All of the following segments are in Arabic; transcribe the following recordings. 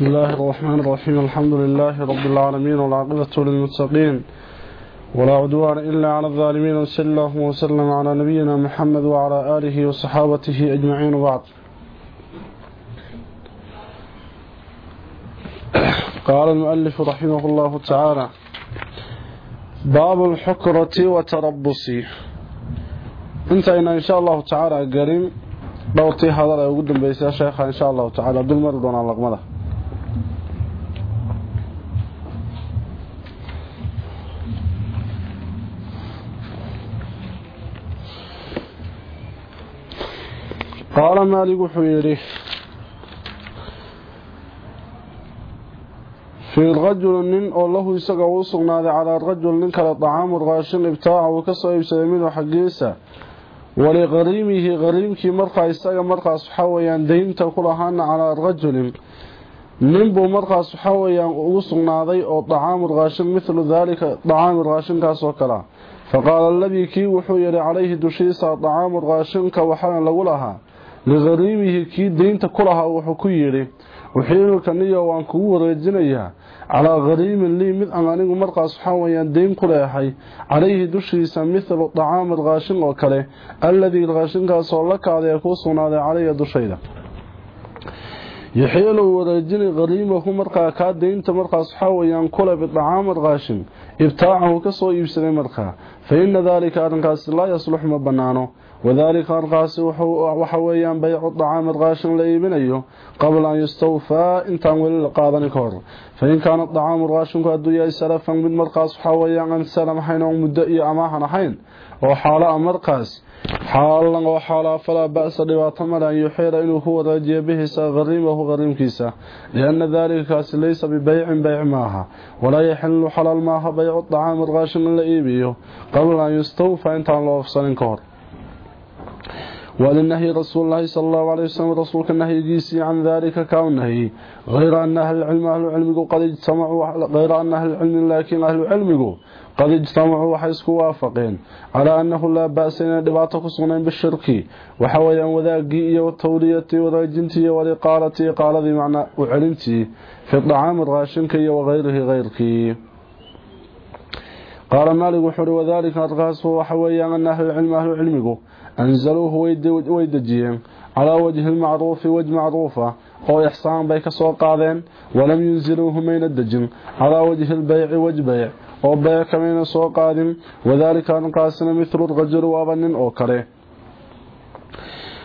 بسم الله الرحمن الرحيم الحمد لله رب العالمين والعاقبة للمتقين ولا عدوان إلا على الظالمين وصلى الله وسلم على نبينا محمد وعلى آله وصحابته أجمعين وبعد قال المؤلف رحمه الله تعالى باب الحكرة وتربص انتهينا إن شاء الله تعالى قريم dhowrtii hadal ee ugu dambeysay sheekha insha allahu tacaala dul mari doonaa laqmada qaala maalig wuxuu yidhi fii rajuli nin oo lahu isaga uu sugnaaday calaa rajul nin kale dacaamu raashin ibtaaca uu ka soo iibsaday minhu xaggiisa. Waliqariimihi qariimkii markaa isaga markaas waxaa weyaan daynta ku lahaana calaa rajulin ninbuu markaas waxaa weyaan ugu sugnaaday oo dacaamu raashin milu daalika dacaami raashinkaas oo kalea faqaala aladii kii wuxuu yidhi calayhi dushiisa dacaamu raashinka waxaana lagu lahaa lahaa wuxuu ku yidhi uxiilka niyo waan kugu wareejinayaa calaa qariimin lii mid aan anigu markaas waxaa weyaan dayn ku leehay calayhi dushiisa milu dacaami raashin oo kale alladii raashinkaasoo la kaaday ee kuu sugnaaday calaya dushayda yaxiilu wareejini qariimahu markaa kaa daynta markaas waxaa weyaan kule bidacaami raashin ibtaacahu kasoo iibsaday markaa fa ina daalika arrinkaasi laa yaslux ma banaano وذلك أرغاس وحويا بيع الطعام الغاش لإبني قبل أن يستوفى إن تنول القاضة نكر فإن كان الطعام الغاش كأدوية سلفا من مرقاس حويا عن سلم حين ومدئي أماها نحين وحالا مرقاس. حالا وحالا فلا بأس لو لواتمر أن يحير إنه هو رجي به سغريمه غريم كيسا لأن ذلك كاس ليس ببيع بيع ماها. ولا يحل حلال ماها بيع الطعام الغاشم الغاش لإبني قبل أن يستوفى إن الله أفصل نكر ولنهي رسول الله صلى الله عليه وسلم رسولك النهي جيسي عن ذلك كونه غير أن أهل العلم أهل العلم قد اجتمعوا غير أن أهل العلم لكن أهل العلم قد اجتمعوا وحيسكوا وافقين. على أنه لا بأس إن دباتك صنين بالشرك. وحويا وذاقية والتولية والرجنتية والإقالة قال ذي معنى وعلمتي في الطعام الراشنكي وغيره غيرك. قال مالك وحر وذلك أرقاس وحويا أن أهل العلم أهل العلم أنزلوه ويدجيهم على وجه المعروف وجه معروفة. هو إحصان بيك سوقاذين ولم ينزلوه من الدجن على وجه البيع وجه بيع. وبيك من سوقاذين وذلك أنقاسنا مثل الغجر وأبن أوكره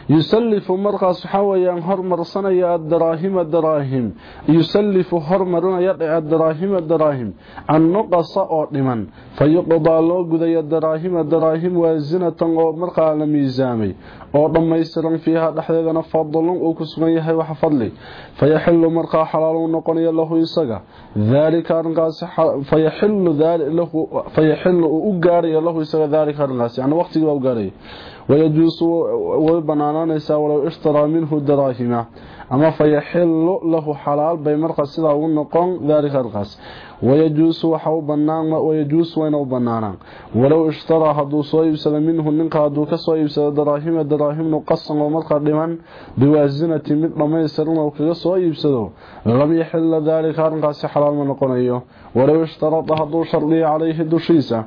nin oo kale yusalifu markaas waxaa weyaan hormarsanaya adaraahima daraahim yusalifu hormarinaya adaraahima daraahim annuqasa oo dhiman fa yuqdaa loo gudaya daraahima daraahim waasinatan oo dhammaystiran fiiha dhexdeedana fadlun uu ku sugan yahay wax fadli fayaxilu markaa xalaal u noqonaya lahu isaga arrinkaasi fayaxilu uu u gaaraya lahu isaga daalika arrinkaasi yani waqtigii baa u gaaraya ويجوز وبنانانيسا ولو اشترى منه دراهم أما فيحل له حلال بي مرقى سيدا ونقون ذلك wayajuusu waxa u banaan wayajuusu wayna u banaanaan walow ishtaraa hadduu soo iibsado minhu ninka hadduu ka soo iibsado daraahima daraahimnu qasan oo markaa dhiman biwaasinati mid dhammaystiran oo kaga soo iibsado lam yaxila daalika arrinkaasi xalaal ma noqonayo walow ishtarada hadduu shardiyo calayhi dushiisa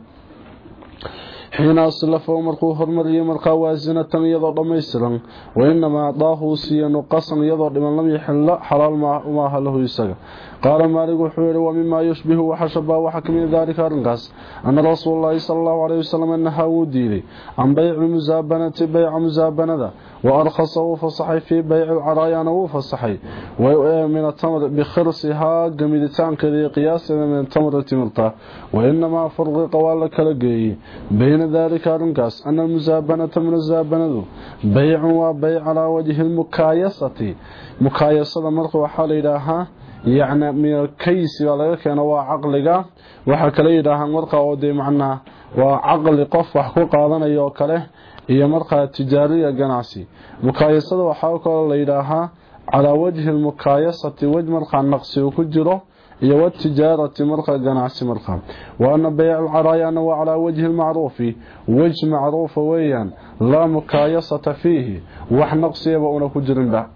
xiina aslafahu markuu hormariyey markaa waasinatan iyadoo dhammaystiran wainamaa acdaahu siiya nuqasan iyadoo dhiman lam yaxilla xalaal maaha lahu isaga قال مالك وحوير ومما يشبه وحشبه وحكم ذلك أرنقص أن رسول الله صلى الله عليه وسلم أنه وديري عن بيع المزابنة بيع المزابنة وأرخصه فصحي في بيع عرايانه وفصحي ويؤمن من التمر بخرصها قمدتان كذي قياس من التمر التمرطة وإنما فرغ قوالك لقي بين ذلك أرنقص أن المزابنة من الزابنة بيع وبيع على وجه المكايسة مكايسة مرق وحال إلها yacni min alkaysi baa laga keena waa caqliga. Waxaa kala yidhaahaa marka oo dee macnaha waa caqli qof wax ku qaadanaya kale iyo markaa tijaariya ganacsi. Mukaayasada waxaa kaloo la yidhaahaa calaa wajhi lmukaayasati wej markaa naqsi uu ku jiro iyo watijaarati markaa ganacsi markaa waana beyc alcaraayana waa calaa wajhi lmacruufi wej macruufa weeyaan laa mukaayasata fiihi. Wax naqsiyaba una ku jirinba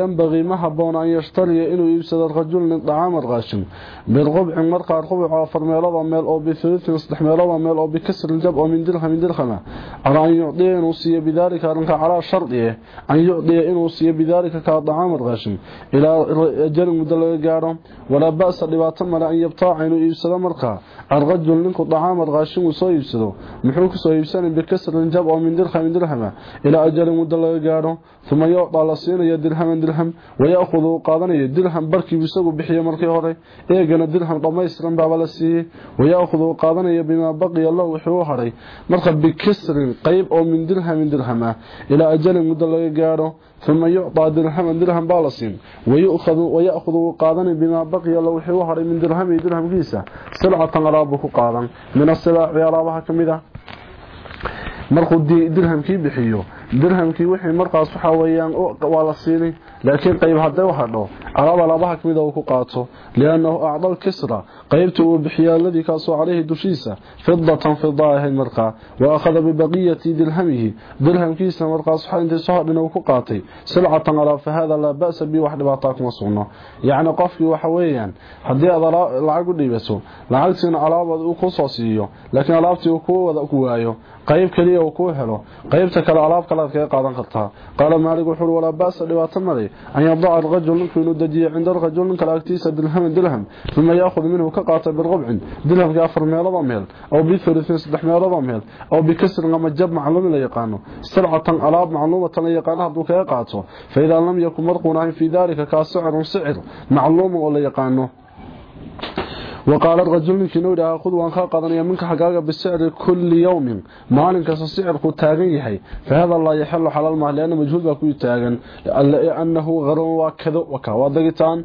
yanbagii ma haboona an yashtariya inuu iibsado rajul nin dacaama raashin birqubcin markaa rubuc afar meelada meel oo bihulutin saddex meelada meel oo bikasrin jab oo min dirhamin dirhama calaa an yucdiya inuu siiyo bidaalika arrinka calaa shardiye an yucdiya inuu siiyo bidaalika kaa dacaama raashin ilaa ajalin muddo laga gaadho walaa ba'sa dhibaato male an yabtaaca inuu iibsado markaa الرجل نinku طعام الغاشم soo iibsado muxuu ku soo iibsanay bikasr jab oo min dirham dirham ila ajal muddo laga gaaro thuma yuqda la siinaya dirham dirham wayakhudhu qaadanaya dirham barkii isagu bixiyo markii hore eegana dirham dhameystiran baa la siiyay wayakhudhu qaadanaya bima baqiya lahu wuxuu haray marka bikasr qayb oo min dirham dirham ila ajal muddo laga gaaro ثم يعطى درهم درهم بالسين ويأخذ ويأخذ قادن بما بقي لو وحي هري من درهم درهم كيسا سلعة قرابه قادن من السلع يرابها كميده markuu dirhamkii bixiyo markaas waxa weeyaan waa la siinay laakiin qayb haday u hadho alaab alaabaha kamid uu ku qaato lianahu acdal kisra qaybta uu bixiyaa ladii kaasoo calayhi dushiisa fidatan fidaahan markaa wa akhada bibaqiyati dirhamihi dirhamkiisa markaas waxa intay soo hadhin uu ku qaatay silcatan ala fa hada la ba'sa bi wax dhibaato kuma sugno yaani qofkii waxa weeyaan hadii aad lacag u dhiibato lacagtiina alaabad uu ku soo siiyo laakiin alaabtii uu ku wada ku waayo qayb kaliya uu ku helo qaybta kale alaab kale ka qaadan kartaa qala maalik wuxuu wala baas dhibaato maray أن يضع الرجل في الوددية عند الرجل من كالأكتيسة دلهم دلهم ثم يأخذ منه كقاطع بالربع. دلهم يأفر مياه رضا ميل أو بثلثين صدح مياه رضا ميل أو بكسر لما جب معلومة ليقانه سرعة ألاب معلومة ليقانها بك يقاطع فإذا لم يكن مرقونا في ذلك كسعر سعر معلومة وليقانه dhalika ka sicr sicr macluum oo la yaqaano وقال الرجل منك نودا خذ وان قادنيا منك حقاقه بسعر كل يوم. مالك سعر كو تاغن يحي. فهذا الله يحل حلال ما لأنه مجهول با كو تاغن لأنه غرو وكذا وكا ودغتان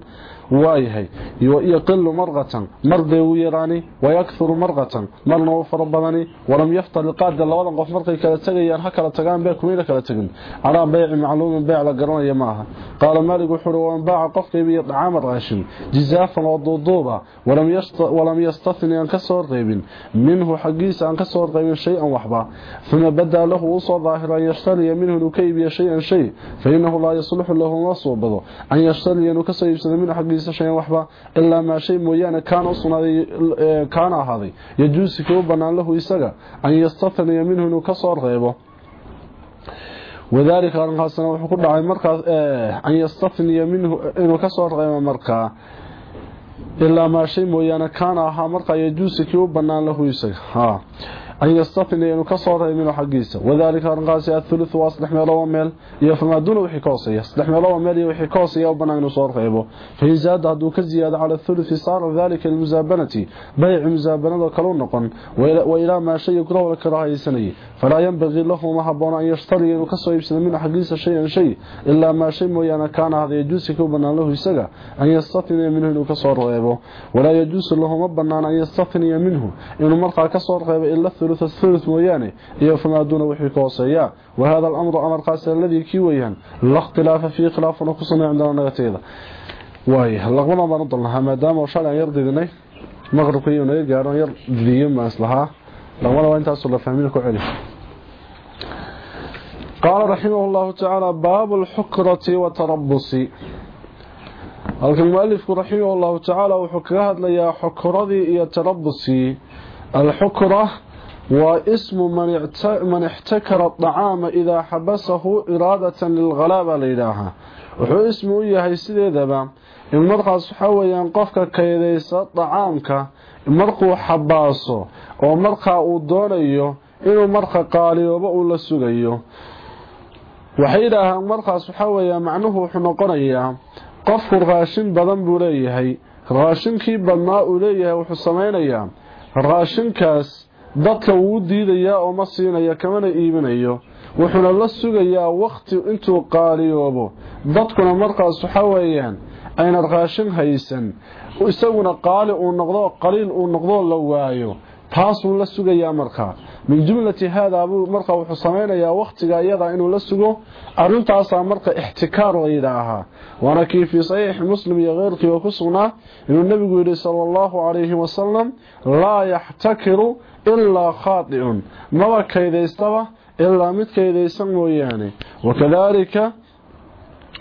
yaraani wayakthuru marqatan marna u fara badani walam yaftar qaada labadan qof markay kala tagayaan ha kala tagaan bay kumina kala tagin ala bay'i macluum bay la garanaya maaha qala malik wuxuu waan baaca qofka ibiyo dhacaam raashin jizaafan oo duuduuba walam yasta walam yastathni an kasoo reebin minhu xaqiisa an kasoo reebin shay an waxba thumma bada lahu usoo daahira yashtari minhu kaybiya shay'an shay fa innahu la yasluhu lahu masubado korkiisa shayan waxba ilaa maa shay mooyaane kaana usugnaaday e, kaana ahaaday. Yajuusi kii u bannaan lahu isaga an yastataniya minhu inuu ka soo reebo. Wadaalika arrinkaasna wuxuu ku dhacay markaas an yastatniya minhu inuu ka soo reebo markaa e, ilaa maa shay mooyaane kaana ahaa markaa yajuusi kii u bannaan lahu isaga. أن يستثني إنه كسر منه حقيسة وذلك أنقاسي الثلث وأصلح ميلو ميل يفما دون وحي كوسي يصلح ميلو ميل وحي كوسي أو بنان نصور غيبه فإن زاد هدو كزيادة على الثلث صار ذلك المزابنة. بيع مزابنة وكلون نقن. وإلى ما شيء يكره لكراهي سنة فلا ينبغي له ما حبون أن يشتري إنه كسر يبسد منه حقيسة شيئا شيء. إلا ما شيء مويانا كان هذا يجوز كيو بنان له يسقى. أن يستثني منه إنه غيبه ولا يجوز له مبنان أن يستثني منه. إنه مرقى غيبه إلا الثلث مويانه إيا فما دون وحي كوسيا وهذا الأمر أمر قاسي الذي كيويا لا اختلاف فيه خلاف نقصنا عندنا نغتيدا. واي لغونا ما نضلها ما دام وشال أن يرضي ذني مغرب كيونا يقارون يرضي ما أصلها لغونا وانت أصل الله فهمين كعلي قال رحمه الله تعالى باب الحكرة وتربص. mualifku raximah allahu tacaala wuxuu kaga hadlayaa xukuradii iyo ismu man ixtakara acaama idaa xabasahu iraadatan lilghalaaba la yidhaahaa. Wuxuu ismi u yahay sideedaba in markaas waxaa weyaan qofka kaydaysa dacaamka markuu xabaaso oo markaa uu doonayo inuu marka qaaliyoobo uu la sugayo. Waxay yidhaahaan markaas waxaa weya macnuhu wuxuu noqonayaa qofku raashin badan buu leeyahay. Raashinkii badnaa uu leeyahay wuxuu samaynayaa. Raashinkaas dadka wuu diidayaa oo ma siinaya kamana iibinayo. Wuxuuna la sugayaa wakti intuu qaaliyoobo. Dadkuna markaas waxaa weeyaan ayna raashin haysan. Isaguna qaali uu noqdo qaliil uu noqdoo la waayo. Taasuu la sugayaa markaa min jumlati haadaa buu markaa wuxuu samaynayaa wakhtiga iyada inuu la sugo. Arrintaasaa marka ixtikaar la yidhaahaa waana kii fii saxiixi muslim iyo keyrkiiba ku sugnaa inuu nebigu yidhi sala allahu calayhi wasalam laa yaxtakiru ilaa khaadi'un maba kaydaystaba ilaa mid kaydaysan mooyaane wakadaalika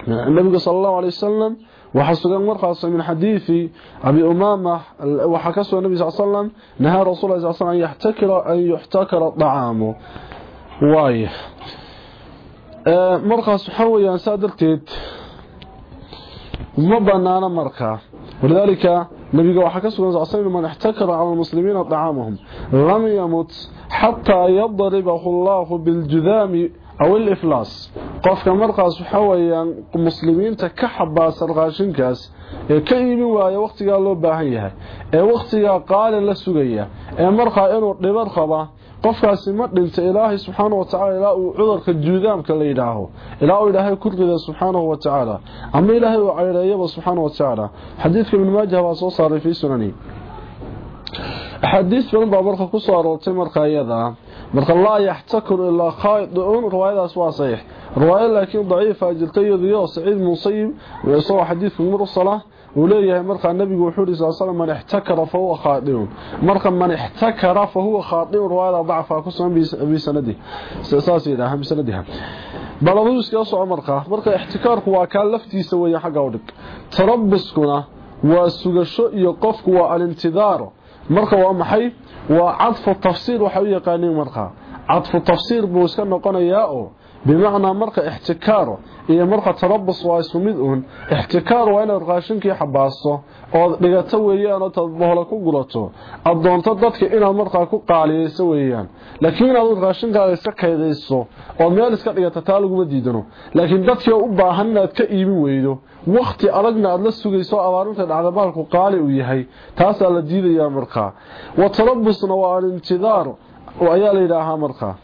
النبي صلى الله عليه وسلم وحسن مرخص من حديث أبي أمامة وحكسه النبي صلى الله عليه وسلم نهى رسول الله صلى الله عليه وسلم أن يحتكر, أن يحتكر طعامه. واي. مرخص حويا سادرتيد nabiga waxa ka sugan sacsan man ihtakara ala muslimiina ta'amuhum lam yamut hatta yadribahu allah bil judami aw al iflas qofka markaas waxa weeyaan muslimiinta ka xabaasar raashinkaas ee ka iibin waayo waqtiga loo baahan yahay ee waqtiga qaalin la sugaya ee markaa inuu dhibad qaba qofkaasi ma dhinta ilaahay subxaanahu watacaala ilaa uu cudurka juudaamka la yidhaaho ilaa uu ku rida subxaanahu watacaala ama ilaahay uu cayreeyaba subxaanahu watacaala xadiidka ibn maajah baa soo saaray fii sunani axaadiis badan baa marka ku soo aroortay marka iyada marka laa yaxtakiru ilaa khaaidun riwaayadaas waa saxiix riwaayad laakiin daciifa jirtay iyadiyo saciid musayib isagoo xadiidka mursala uu leeyahay markaa nabigu wuxuu yiri sallallahu man ihtakara fa huwa khadi'un marka man ihtakara fa huwa khadi'un riwaayada dacfa ku soo bi sanadi. Saasi ilaaha bi sanadiha baladu iska soo markaa marka ihtikaarku waa ka laftiisa weeye xagga u dhig. Tarabbuskuna waa sugasho iyo qofku waa alintidaar. Marka waa maxay? Waa cadfu tafsiir waxa uu yaqaaneen markaa. Cadfu tafsiir buu iska noqonayaa oo bimacnaa marka ixtikaaro iyo marka tarabus waa isu mid uun ixtikaar waa inaad raashinkii xabaasto ood dhigato weeyaanoo tadbohole ku gurato ad doonto dadka inaad markaa ku qaaliyayso weeyaan. Laakiin inaad raashinkaada iska kaydayso ood meel iska dhigato taa laguma diidano. Laakiin dadkii u baahan inaad ka iibin weydo wakhti adagna aad la sugayso abaarinta dhacda baalku qaali u yahay taasaa la diidayaa markaa wa tarabusna waa alintidaar ayaa la yidhaahaa markaa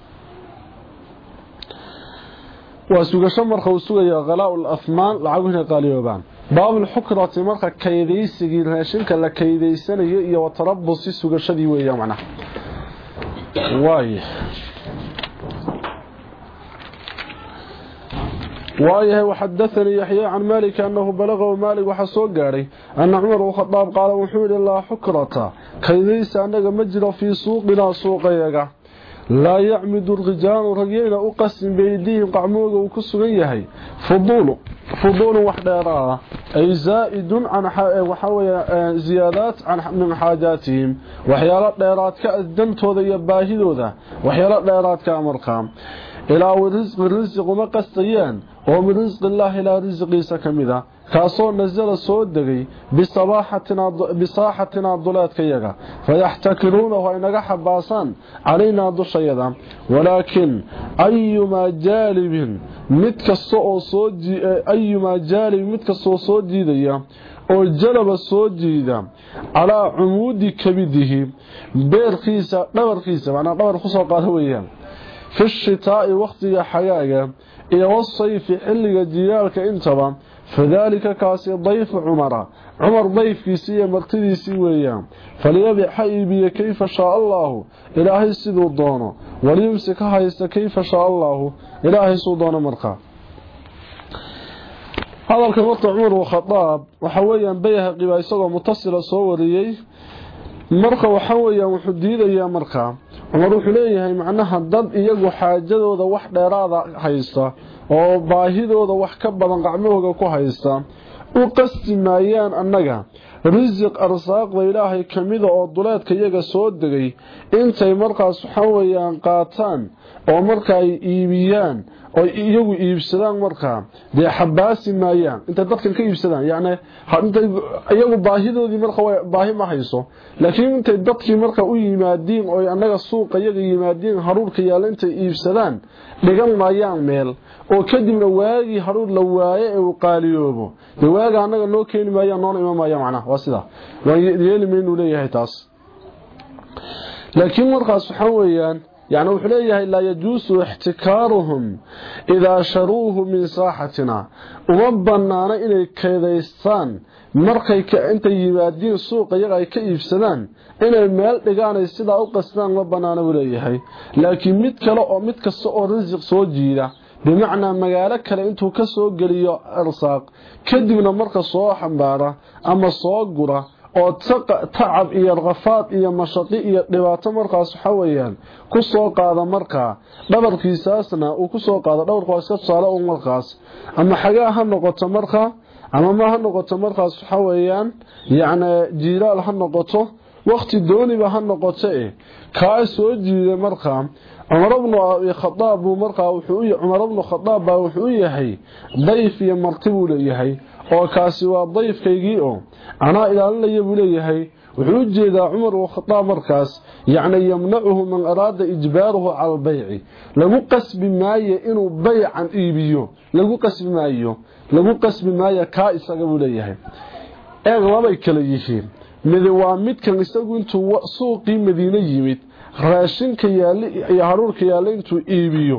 waa sugasho marka uu sugayo khalaa ulafmaan lacagu inay qaaliyoobaan. Baabulxukrati marka kaydaysigii raashinka la kaydaysanayo iyo watarabusi sugashadii weeya macnaha. Waay waayahay waxadaanii yaxye can maalik annahu balaqahu maalik waxaa soo gaadhay anna cumar u khadaab qaala wuxuu yidhi laa xukrata kaydaysa annaga ma jiro fii suuqinaa suuqayaga لا يعمد الرجال رجينا أقسم بيديهم قعموه وكسوا إياه فضول فضول وحديراه أي زائد عن وحوي آه، زيادات عن من حاجاتهم. وحيارات ليرات كأدنت وذي يباهدو ذا وحيارات ليرات كأمركام إلى رزق رزق مقستيان ومن رزق الله إلى رزق يسكم ذا kaasoo nasala soo degay bisaaxatinaa duleedka yaga fayaxtakiruunahu ay naga xabaasaan calaynaa dushayada walaakin ayumaa jaalibin mid kasta oo soo ayumaa jaalibin mid kastaoo soo jiidaya oo jalaba soo jiida calaa cumuudi kabidihi beerkiisa dhabarkiisa macnaa dhabar kusoo qaada weeyaan في الشتاء وقت حياك إلى الصيف حلق ديالك انتبا فذلك كاسي ضيف عمر. عمر ضيف في مرتدي مقتدي سيئة فليبي حيبي كيف شاء الله. إلهي سيدو الدون وليمسكها كيف شاء الله. إلهي سيدو مرقا هذا الكبط عمر وخطاب. وحويا بيها قبائسة متصلة صورية. مرقا وحويا وحديدة يا مرقا cumar wuxuu leeyahay macnaha dad iyagu xaajadooda wax dheeraada haysta oo baahidooda wax ka badan qacmahooga ku haysta. U qasti maayaan annaga. Risiq arsaaqda ilaahay ka mida oo duleedka iyaga soo degay. Intay markaas waxa weeyaan qaataan oo marka ay iibiyaan oo iyagu iibsadaan markaa dee xabaasi maayaan. Intay dadkan ka iibsadaan yacni intay iyagu baahidoodii marka baahi ma hayso. Laakiin intay dadkii marka u yimaadiin oo annaga suuqa iyaga yimaadiin haruurka yaalla intay iibsadaan dhigan maayaan meel. Oo kadibna waagii haruur la waaye ee uu qaaliyoobo. Dee waaga annaga noo keeni maayaan noona iman maayaan macnaha waa sidaa waan yeeli maynuu leeyahay taas. Laakiin markaas waxaa weeyaan yani wuxuu leeyahay laa yajuusu ixtikaaruhum idaa sharuuhu min saaxatina. Uma bannaano inay keedaystaan markay intay yimaadiin suuqa iyaga ay ka iibsadaan inay meel dhigaanay sidaa u qasdaan uma bannaano buu leeyahay. Laakiin mid kale oo mid kasta oo rasiq soo jiida bimacnaa magaalo kale intuu ka soo geliyo arsaaq kadibna marka soo xambaara ama soo gura oo tacab iyo rafaad iyo mashaqi iyo dhibaato markaas waxa weeyaan ku soo qaada markaa dhabarkiisaasna uu ku soo qaado dhabarku waa iska tusaale un markaas. Ama xagaa ha noqoto markaa ama ma ha noqoto markaas waxa weeyaan yacni jiiraal ha noqoto waqti dooniba ha noqoto eh. Kaa soo jiiday markaa cumar bnu buu markaa cumar bnu khadaab baa wuxuu u yahay dayf iyo marti buu leeyahay oo kaasi waa dayfkaygii oo anaa ilaalinaya buu leeyahay. Wuxuu u jeedaa cumar bnu khadaab markaas yacni yamnacuhu man araada ijbaaruhu cala albayci lagu qasbi maayo inuu baycan iibiyo. Lagu qasbi maayo. Lagu qasbi maayo kaa isaga buu leeyahay. Eeg labay kala yihiin. Mid waa midkan isagu intuu suuqii madiine yimid raashinka yaali iyo haruurka yaalla intuu iibiyo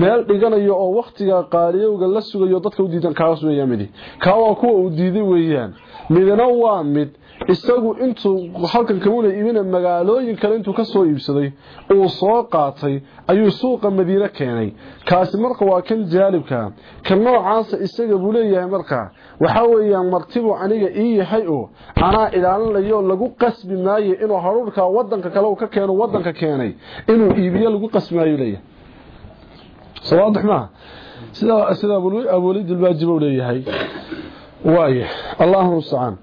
meel dhiganayo oo wakhtiga qaaliyowga la sugayo dadka u diidan kaas weeyaan midi. Kaa waa kuwa uu diiday weeyaan. Midna waa mid isagu intuu halkan kamuna iibina magaalooyin kale intuu ka soo iibsaday uu soo qaatay ayuu suuqa madiine keenay. Kaasi marka waa kan jaalibka. Kan noocaasa isaga buu leeyahay marka. Waxa weeyaan martibu aniga ii yahay oo anaa ilaalinayo lagu qasbi maayo inuu haruurka wadanka kale uu ka keeno wadanka keenay inuu iibiyo lagu qasbi maayo leeyahay. Sawaadix ma sida sida abulid alwaajib uu leeyahay. Waaye allahumma musta'an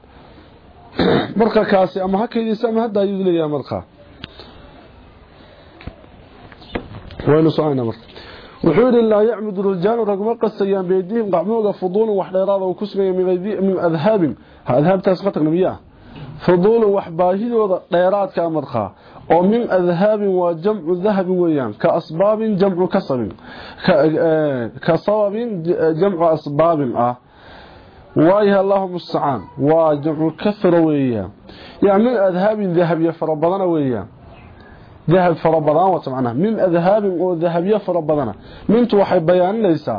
marka kaasi ama hakaydiisa ama hadda ayuu leeyahay marka. Waynu soconaa marka. Wuxuu yidhi laa yacmudu rijaalu ragma qasayaan beydihim qacmooga fuduulun wax dheeraada uu ku sugaya min adhaabin. Adhaabtaas ka tagna miyaa? Wax baahidooda dheeraadka markaa oo min adhaabin waa jamcu dahabin weeyaan ka asbaabin jamcu kasabin ka sababin jamcu asbaabin ah وايها اللهم مستعان واجعوا كثرة ويا. يعني أذهب ذهب يفربضنا ويا. ذهب فربضان وتمعنا من أذهب ذهب يفربضنا من توحي بيان ليس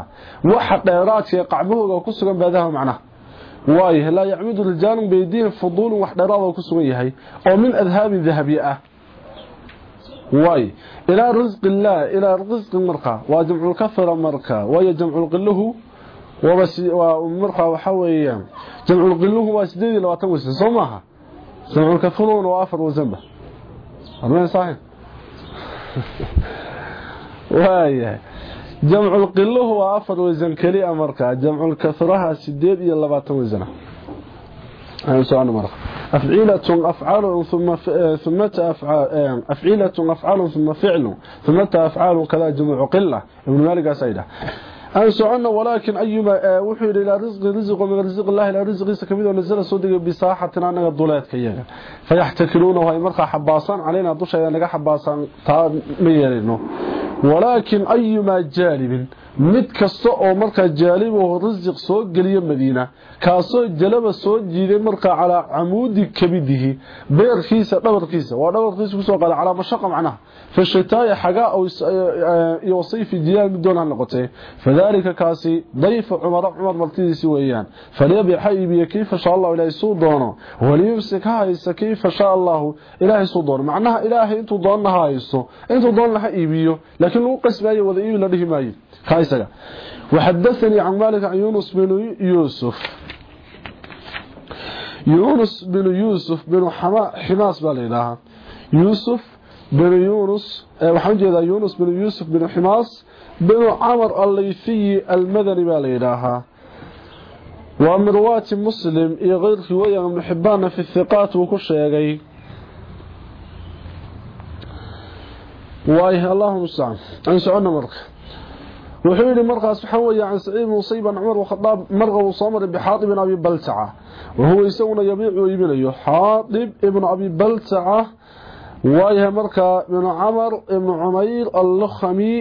وحق إيرات يقعبه وكسر بأذهب معناه وايه لا يعمد الجانب بيدين فضول وحق إيرات وكسر بأذهب ومن أذهب ذهب يأه واي. إلى رزق الله. إلى رزق المرقى. وجمع الكثرة مرقى. ويجمع القله وبس ومرقى وحويا جمع القله واسديد لو توسن سومها جمع الكثرون وأفر وزنبه أرمين صحيح. واي. جمع القله وأفر وزن كلي مرقى جمع إلى 20 وزنه. أنا سؤال مرقى أفعيلة أفعال ثم ثم أفعال أفعيلة أفعال ثم فعل ثم أفعال كذا جمع قلة. ابن مالك aan socono walaakin ayuma wuxuu yidhi ilaa risqi risqo min risqi illahi ilaa risqiisa nasala soo degay bisaaxatin anaga duleedka iyaga fayaxtakiluunahu ay markaa xabaasaan calaynaa dusha naga xabaasaan taa ma yeelino walaakin ayumaa jaalibin mid kasta oo markaa jaalib oo risiq soo geliya madiina kaasoo jalaba soo jiiday markaa calaa camuudi kabidihi beerkiisa dhabarkiisa waa dhabarkiisa kusoo qaada calaa mashaqa macnaha fashitaaya xagaa iyo sayfi jiyaal mid doonaa noqotee fadaalika kaasi dayfa cumara cumar martidiisi weeyaan falyabic ha iibiya kayfa shaa allahu ilaahay suu doono waliyumsik ha haysa kayfa shaa allahu ilaahay suu doono macnaha ilaahay intuu doonna ha haysto intuu doonna ha iibiyo laakiin lagu qasbaayo wada iibi la dhihi maayo كايسغا وحدثني عن مالك عن يونس بن يوسف يونس بن يوسف بن حماس بالإله يوسف بن يونس waxaan jeedaa Yunus bin Yusuf bin Himas bin Amr al-Laythi al-Madani بالإله ومروات مسلم ibn Hibban fi thiqat uu ku sheegay waay Allahumma sa'an an sa'ana marka wuxuu yidhi markaas waxaa weeye can saciid musiiban cumar khadaab marqa uu soo maray bixaadib ibn abi baltaca wahuwa isaguna yabiicu iibinayo xaadib ibn abi baltaca waayahay markaa ibn camar ibn cumayr allakhami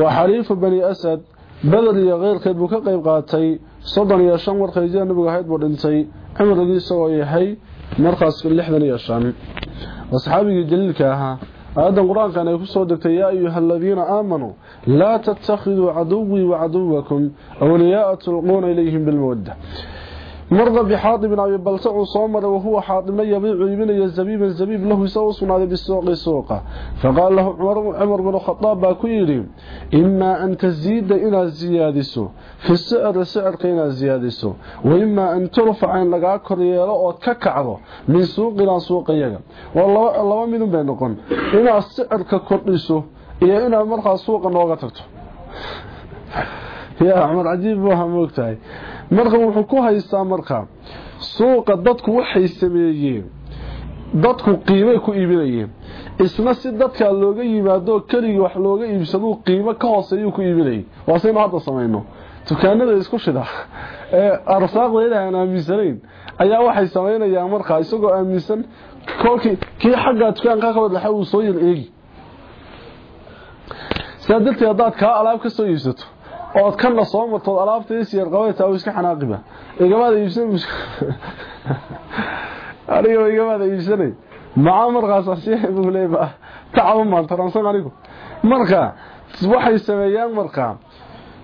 waa xariifu bani asad bedel iyo keyrkeed buu ka qeyb qaatay soddon iyo shan markay jira nabigu ahayd buu dhintay cumrigii isagoo yahay markaas lixdan iyo shan. Saxaabigii jaliilka ahaa آيات القرآن كان يقول دكتور يا أيها الذين آمنوا لا تتخذوا عدوي وعدوكم أولياء تلقون إليهم بالمودة. Marda bixaadibin abi balse uu soo maray wahuwa xaadibna yabiicu iibinaya zabiiban zabiib lahu isagu sugnaaday bisuuqi suuqa faqaala lahu cumar binu khadaab baa ku yidhi imaa an tasiida inaad siyaadiso fi sicri sicirka inaad siyaadiso wa imaa an turfaca in lagaa kor yeelo ood ka kacdo min suuqinaa suuqayaga waa laba midun bay noqon inaad sicirka kordhiso yaa cumar cajiib buuha moogtahay marka wuxuu ku haystaa marka suuqa dadku waxay sameeyeen dadku qiimay ku iibinayeen. Isna si dadka looga yimaado keligii wax looga iibsaduu qiimo ka hooseeyuu ku iibinayay. Waa saynu hadda samayno. Dukaanada isku shida. Ee arsaaqda ilaahay aan aaminsanayn. Ayaa waxay samaynayaan markaa isagoo aaminsan kolkii kii xagga dukaanka ka wadlaxa uu soo yar eegi. Sidaa darteed haddaad kaa alaab ka soo iibsato ood kana soo martood alaabta isyar qabaytaa iska xanaaqiba. Igamaada iibsan aniga igamaada iibsanay. Maxaa markaas asiibuleyba tacaba maantaransan anigu. Marka waxay sameeyaan markaa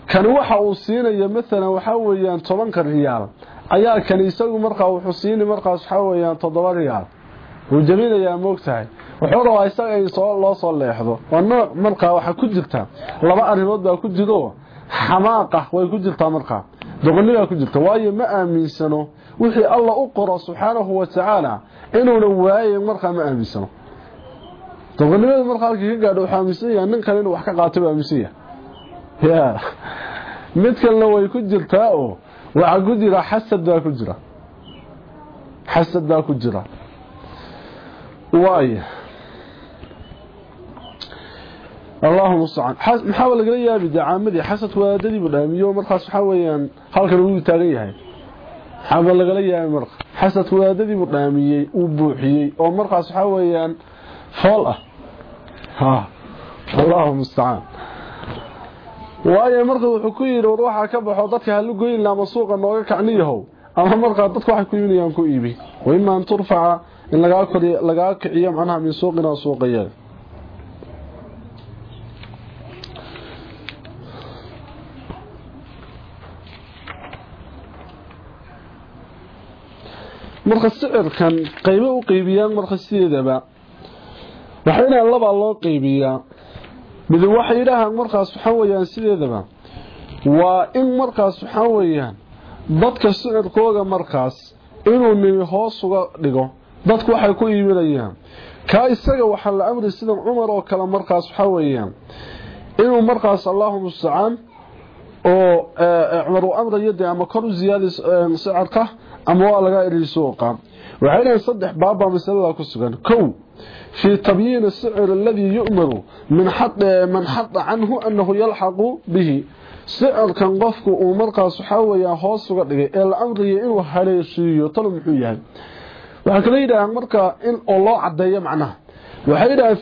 kani waxa uu siinaya maalan waxaa weeyaan tobanka riyaal. Ayaa kani isagu markaa wuxuu siini markaas waxaa weeyaan toddoba riyaal. Wuu jabinayaa moogtahay wuxuu rabaa isaga in loo soo leexdo. Waa nooc markaa waxaa ku jirta. Laba arrimood baa ku jiro xamaaqa way ku jirtaa markaa doqonigaa ku jirta waayo ma aaminsano wixii alla u qoro subxaanahu wa tacaala inuuna waayen markaa ma aaminsano doqonimada markaa halkii ka gaadho wuxuu aaminsan yahay nin kale inuu wax ka qaato buu aaminsan yahay ya mid kalena way ku jirtaa oo waxaa ku jira xasad baa ku jira xasad baa ku jira waayo اللهم المستعان محاول لغلا يابي دعامدي حسد واددي بدhaamiyo markaas waxa weeyaan halkan uu taagan yahay xabal lagala yaabay marka xasad wadaadadii buu dhaamiyay uu buuxiyay oo markaas waxa weeyaan fool ah ha Allahu musta'an waayo marka wuxuu ku yiri waxa ka baxo dadka hal goyn lama suuqa nooga kacniyahow ama marka dadku waxay ku iibinayaan ku iibi way ma an turfaca in laga koriyo laga kiciyo macnaha min suuqina suuqayada marka sicirkan qaybo u qaybiyaan marka sideedaba waxayna laba loo qaybiyaa. Mid waxay yiraahdaan markaas waxa weeyaan sideedaba waa in markaas waxa weeyaan dadka sicirkooda markaas inuu nimi hoos uga dhigo dadku waxay ku iibinayaan ka isaga waxa la amri sida Umar oo kala markaas waxa weeyaan inuu markaas Allahumma musta'an oo Umar uu amrayo ama kor u ziyaadis sicirka ama waa laga idhi suuqa waxay leeyihiin saddex baabbaa masalada ku sugan. Kow fii tabyiini sicir aladii yu'maru eh, man xada canhu annahu yalxaqu bihi. Sicirkan qofku uu markaas waxaa weeyaa hoos uga dhigay ee la amriyay inuu haleeshiiyo talo muxuu yahay? Waxaa kala yidhaahaan markaa in oo loo cadeeyo macnaha. Waxay yidhahaan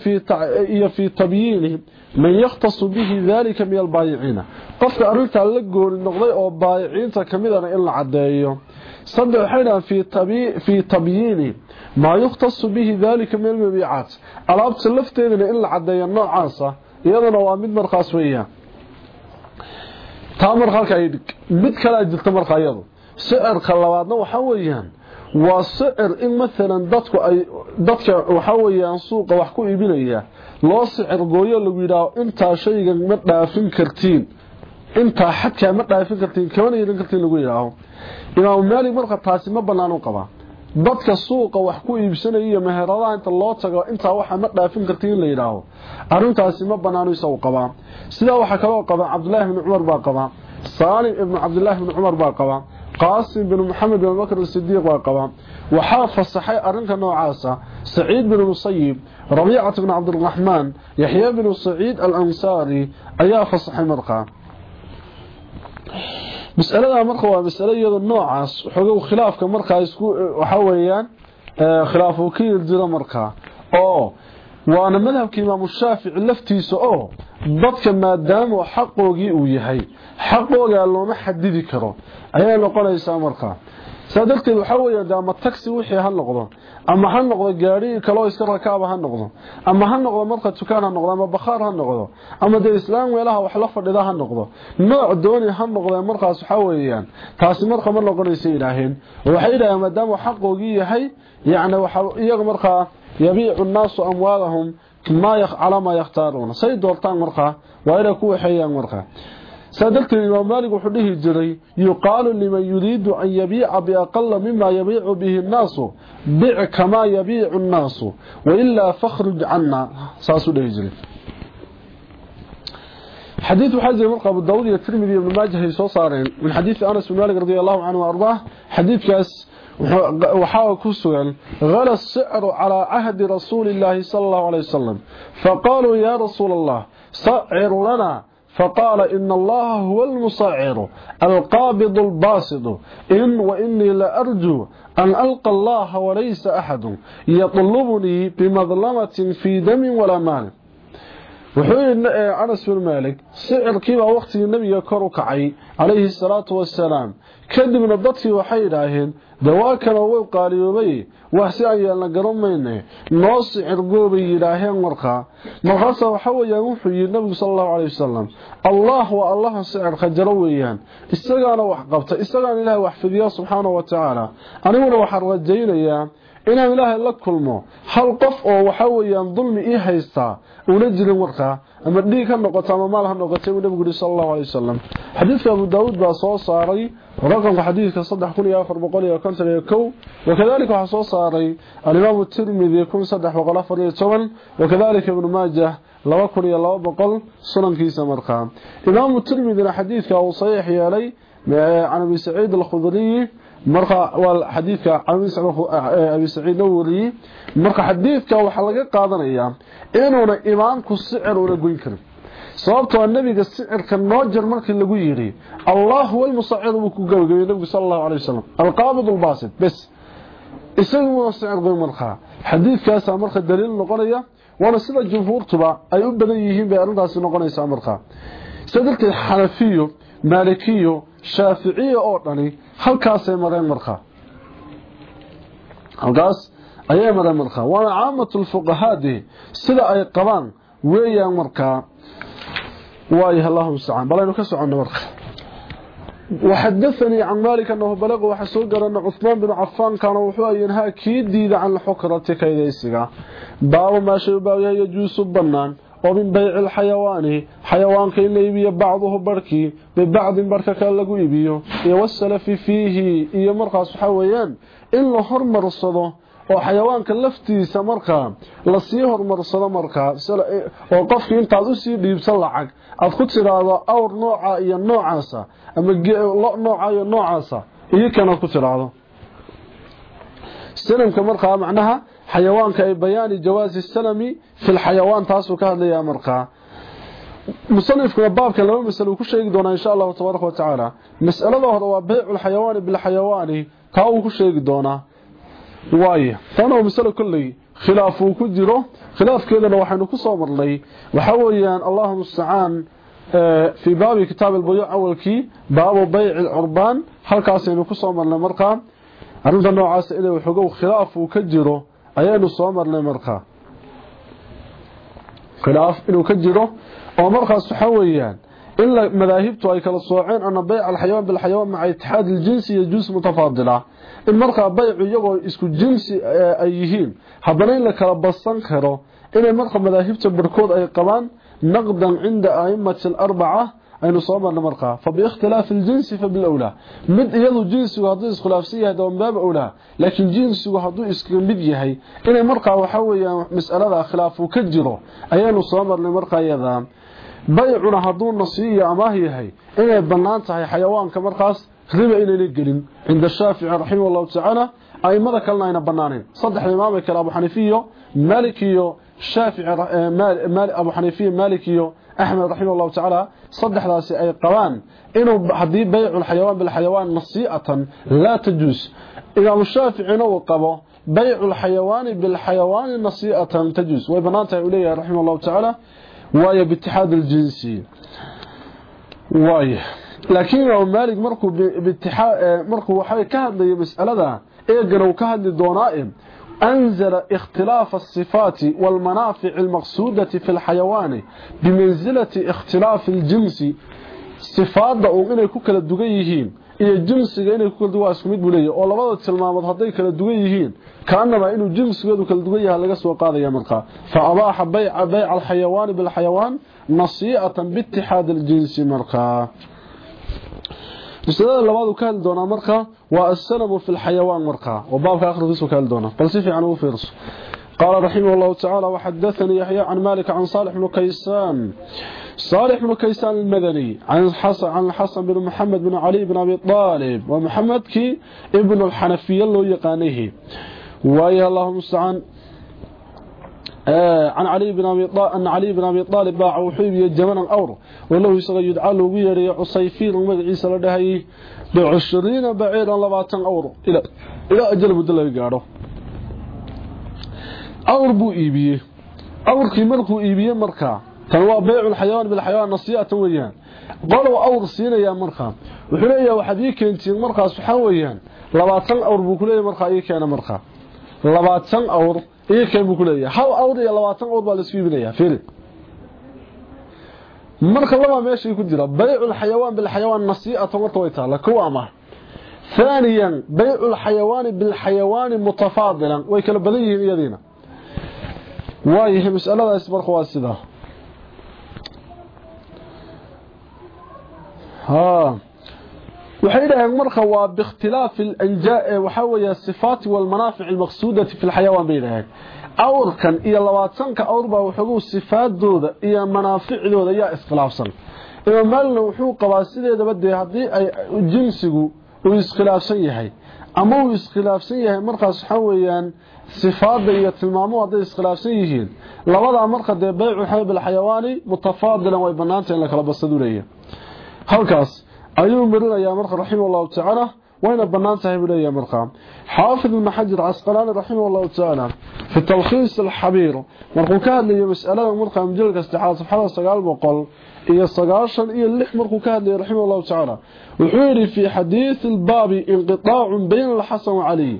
iyo fii tabyiinihi man yakhtasu bihi daalika min albaayiciina qofka arrintaa la gooni noqday oo baayiciinta kamidana in la cadeeyo صدق حينا في طبي في تبيين ما يختص به ذلك من المبيعات الابت لفتيدنا ان عدي النوع عاصه iyadana waa mid markaas weeyaan taa marka halka ay mid kala jirta marka iyadu sicirka labaadna waxa weeyaan waa sicir in maalan dadku ay dadka waxa weeyaan suuqa wax ku iibinaya loo sicir gooyo lagu yiraahdo inta shaygan ma dhaafin kartiin inta xadka ma dhaafin kartiin kama yeelan kartiin lagu yiraahdo imaam maalik marka taasi ma banaan u qaba dadka suuqa wax ku iibsanaya iyo meheradaha inta loo tago inta waxa ma dhaafin kartiin la yiraahdo arintaasi ma banaan u isagu qaba sida waxa kale oo qaba Abdullah ibn Umar baa qaba Salim ibn Abdullah ibn Umar baa qaba Qasim ibn Muhammad ibn Bakr as-Siddiq baa qaba waxa fasaxay arinka noocaasa Sa'id ibn Musayyib Rabi'ah ibn Abd الرحمن Yahya ibn Sa'id al-Ansari ayaa fasaxay markaa مسألة marka waa mas'alo iyada noocaas xogow khilaafka marka isku waxa weeyaan ee khilaaf uu ka jiro marka oo waana madhabka Imam Shaafici laftiisa oo dadka maadaama xaqoogii uu yahay xaqooga looma xadidi karo ayaa noqonaysa marka sadarteed waxa weeyaan ama taxi wixii ha noqdo ama ha noqdo gaari kale oo iska rakaaba ha noqdo ama ha noqdo marka tukaan ha noqdo ama bakhaar ha noqdo ama de islaam weelaha wax la fadhida ha noqdo nooc dooni ha noqdo markaas waxa weeyaan taasi marka ma noqonayso ilaaheen waxay yiraahdeen maadaama xaqoogii yahay yaani waxa iyaga marka yabiicu an-naasu amwaalahum ma yaqala ma yaqtaaruna say doortaan marka waa inay ku waxayaan marka صدقت الإمام مالك وحده جري يقال لمن يريد أن يبيع بأقل مما يبيع به الناس بيع كما يبيع الناس وإلا فخرج عنا. ساسو ده جري حديث حزي مرقى أبو الداود الترمذي بن ماجه يسو صارين. من حديث أنس بن مالك رضي الله عنه وأرضاه. حديث كاس. وحاول كسوان غلى السعر على عهد رسول الله صلى الله عليه وسلم. فقالوا يا رسول الله سعر لنا. فقال إن الله هو المصعر القابض الباسط. إن وإني لأرجو أن ألقى الله وليس أحد يطلبني بمظلمة في دم ولا مال. وحول أنس بن مالك سعر كيبا وقت النبي كركعي عليه الصلاة والسلام. dadkii waxay yidhaaheen dawaakana way qaaliyoobay wax si ayaan la garan mayne noo sicir goobay yidhaaheen markaa markaasa waxa weeyaan wuxuu yidhi nabigu sal allahu caleyhi wasalam allah waa allaha sicirka jaro weeyaan isagaana wax qabta isagaana ilaahay wax fidiya subxaanahu wa tacaala aniguna waxaan rajaynayaa inaan ilaahay la kulmo hal qof oo waxa weeyaan dulmi ii haystaa una jirin markaa ama dhiig ha noqoto ama maal ha noqotay uu nabigu yiri sallallahu alayhi wasallam xadiidka Abu Daawud baa soo saaray raqamka xadiidka 3451 wakadalika waxa soo saaray al-Imam Tirmidhi 1314 wakadalika Ibn Majah 2200 sunankiisa markaa Imam Tirmidhi xadiidka uu saxiix yeelay عن ابي سعيد الخضري marka waa xadiidka abi saciidna ah, wariyey. Marka xadiidka waxaa laga qaadanayaa inuuna imaamku sicir una goyn karin. Sababtoo ah nabiga sicirka noo noojar markii lagu yidhi allah walmusacir buu ku gabagabeey nabigu sal allahu alay wasalam alqaabid albaasid bes. Isaguna sicir goyn markaa xadiidkaasaa marka daliil noqonaya waana sida jumhuurtuba ay u badan yihiin bay arrintaasi noqonaysaa markaa sida darteed maalikiyo shaaficiya oo dhani halkaasay mareen markaa halkaas ayay mareen markaa waana caamatul fuqahaadi sida ay qabaan weeyaan markaa waayaha allahu mustacaan balaynu ka soconno marka وحدثني عن مالك أنه بلغ وحسوقر أن عثمان بن عفان كان وحوى ينهى كيديد عن الحكرة كيديسك باب ما شباب يجوس بنان ومن بيع الحيوان حيوان كي يبيع بعضه بركي ببعض بركة كان لقو يبيع يوسلف فيه يمرقص حويان إلا هرمر الصده oo xayawaanka laftiisa markaa la sii hormarsado markaa oo qofkii intaad u sii dhiibsan lacag aad ku tiraahdo awr nooca iyo noocaasa ama lo nooca iyo noocaasa iyo kana ku tiraahdo sanamka markaa macnaha حيوانك أي بياني جواز السلمي في الحيوان تاسو كهذا يا مرقا مصنف كما كلام لو مسلو كشيك دونا إن شاء الله تبارك وتعالى. مسألة هذا هو بيع الحيوان بالحيوان. كاو كشيك دونا واي. فأنا مسلو كلي خلافه كجره خلاف كذا لو حينو كصابر لي. وحويا الله مستعان آه، في باب كتاب البيوع أول كي. باب بيع العربان. هل كاسينو كصابر لمرقا عندنا نوع سئلة وحقوق خلافه كجره ayaynu soo marnay markaa. khilaaf inuu ka jiro oo markaas waxa weeyaan in madaahibtu ay kala sooceen ana bayc alxayawaan bilxayawaan maca itixaad iljinsi iyo juus mutafaadila. In markaa baycu iyagoo isku jinsi ay yihiin haddana in la kala basan karo inay marka madaahibta barkood ay qabaan naqdan cinda aimati alarbaca أن صوما فباختلاف الجنس فبالأولى. مد يدو جنس وهضيس خلافسية دون باب أولى. لكن جنس وهضيس كمبيديه إن مرقى وحوية مسألة خلاف وكجره أيان صوما نمرقى يذام بيعنا هضون نصيية أماهي هي إن البنانة هي حيوان كمرقص خذب إلي للقلم عند الشافع رحمه الله تعالى أي ماذا كلنا هنا بنانين. صدح الإمام أبو حنيفية مالكية الشافع مال... مال... أبو حنيفية مالكية. Tacaala saddexdaasi ay qabaan inuu haddii baycu lxayawaan bilxayawaan nasii'atan laa tajuus imaamu shaaficina uu qabo baycu lxayawaani bilxayawaani nasii'atan tajuus way bannaan tahay uu leeyahay raximah allahu tacaala waayo biitixaad aljinsi waayo laakiin imaam maalik markuu markuu waxay ka hadlayay mas'alada eegana uu ka أنزل اختلاف الصفات والمنافع المقصودة في الحيوان بمنزلة اختلاف الجنس صفات دعو إنay ku kala dugan yihiin iyo jinsiga inay ku kala duwan isku mid buleeyahay oo labada tilmaamood haday kala dugan yihiin kaanaba inuu jinsigoodu kala dugan yahay laga soo qaadaya marka fa abaaha bay'a bay'a al-hayawan bil hayawan nasi'atan bi ittihad مستدل لبعض وكال دونا مرقى والسلب في الحيوان مرقى وباب آخر في وكال دونا. فلسفي عنه فيرس قال رحمه الله تعالى وحدثني يحيى عن مالك عن صالح بن كيسان. صالح بن كيسان المدني عن الحسن عن الحسن بن محمد بن علي بن أبي طالب. ومحمد كي ابن الحنفية الله يقانيه. ويا الله استعان آه، عن علي بن أبي طالب أن علي بن أبي طالب باع وحيب يجمن الاور ولو يسغ يدعى له لو غيري عصيفير مغيسه لدهي ب 20 بعيدا 20 اور إلى إلى أجل بدل يغاره أور بو ايبي أور قيمته إيبيه مركا. كان هو بيع الحيوان بالحيوان نصيئه ويان. قالوا أور سينا يا مركا. وخليا وحدي كنت مركا سخا ويان. 20 أور بو كلي مركا اي كان مركا. 20 أور ii keen buu ku leeyahay hal awr iyo 20 awr baa la isku iibinayaa fiiri marka laba meesha ku jira bay'ul xayawaan bil xayawaan nasiyatan warta way taala kuwa ma ثانيا بيع الحيوان بالحيوان متفاضلا ويكل بديهين يدينا وايه مسألة اسبر خواسده ها waxay yidhaaheen marka waa biikhtilaafi alanjaa waxaa weeye sifaati walmanaafici almaqsuudati fi lxayawaan bay yidhaaheen awrkan iyo labaatanka awrbaa waxooguu sifaadooda iyo manaaficdooda ayaa iskhilaafsan. Imaam maalina wuxuu qabaa sideedaba dee haddii ay jinsigu uu iskhilaafsan yahay ama uu iskhilaafsan yahay markaas waxaa weeyaan iyo tilmaamo hadday iskhilaafsan yihiin. Labadaa marka dee baycu xeeb alxayawaani mutafaadilan way bannaanta in la kala basadu halkaas ayuu marinayaa marka raximahullahu tacaala wayna bannaan tahay buu leeyahay markaa xaafid ibn xajar casqalaani raximahullahu tacaala fi talkhiis alxabiir markuu ka hadlayo mas'alada markaa mujalka saddexaad safxada sagaal boqol iyo sagaashan iyo lix markuu ka hadlayay raximahullahu tacaala wuxuu yidhi fi xadiisi albaabi inqiطaacun bayna alxasan wacali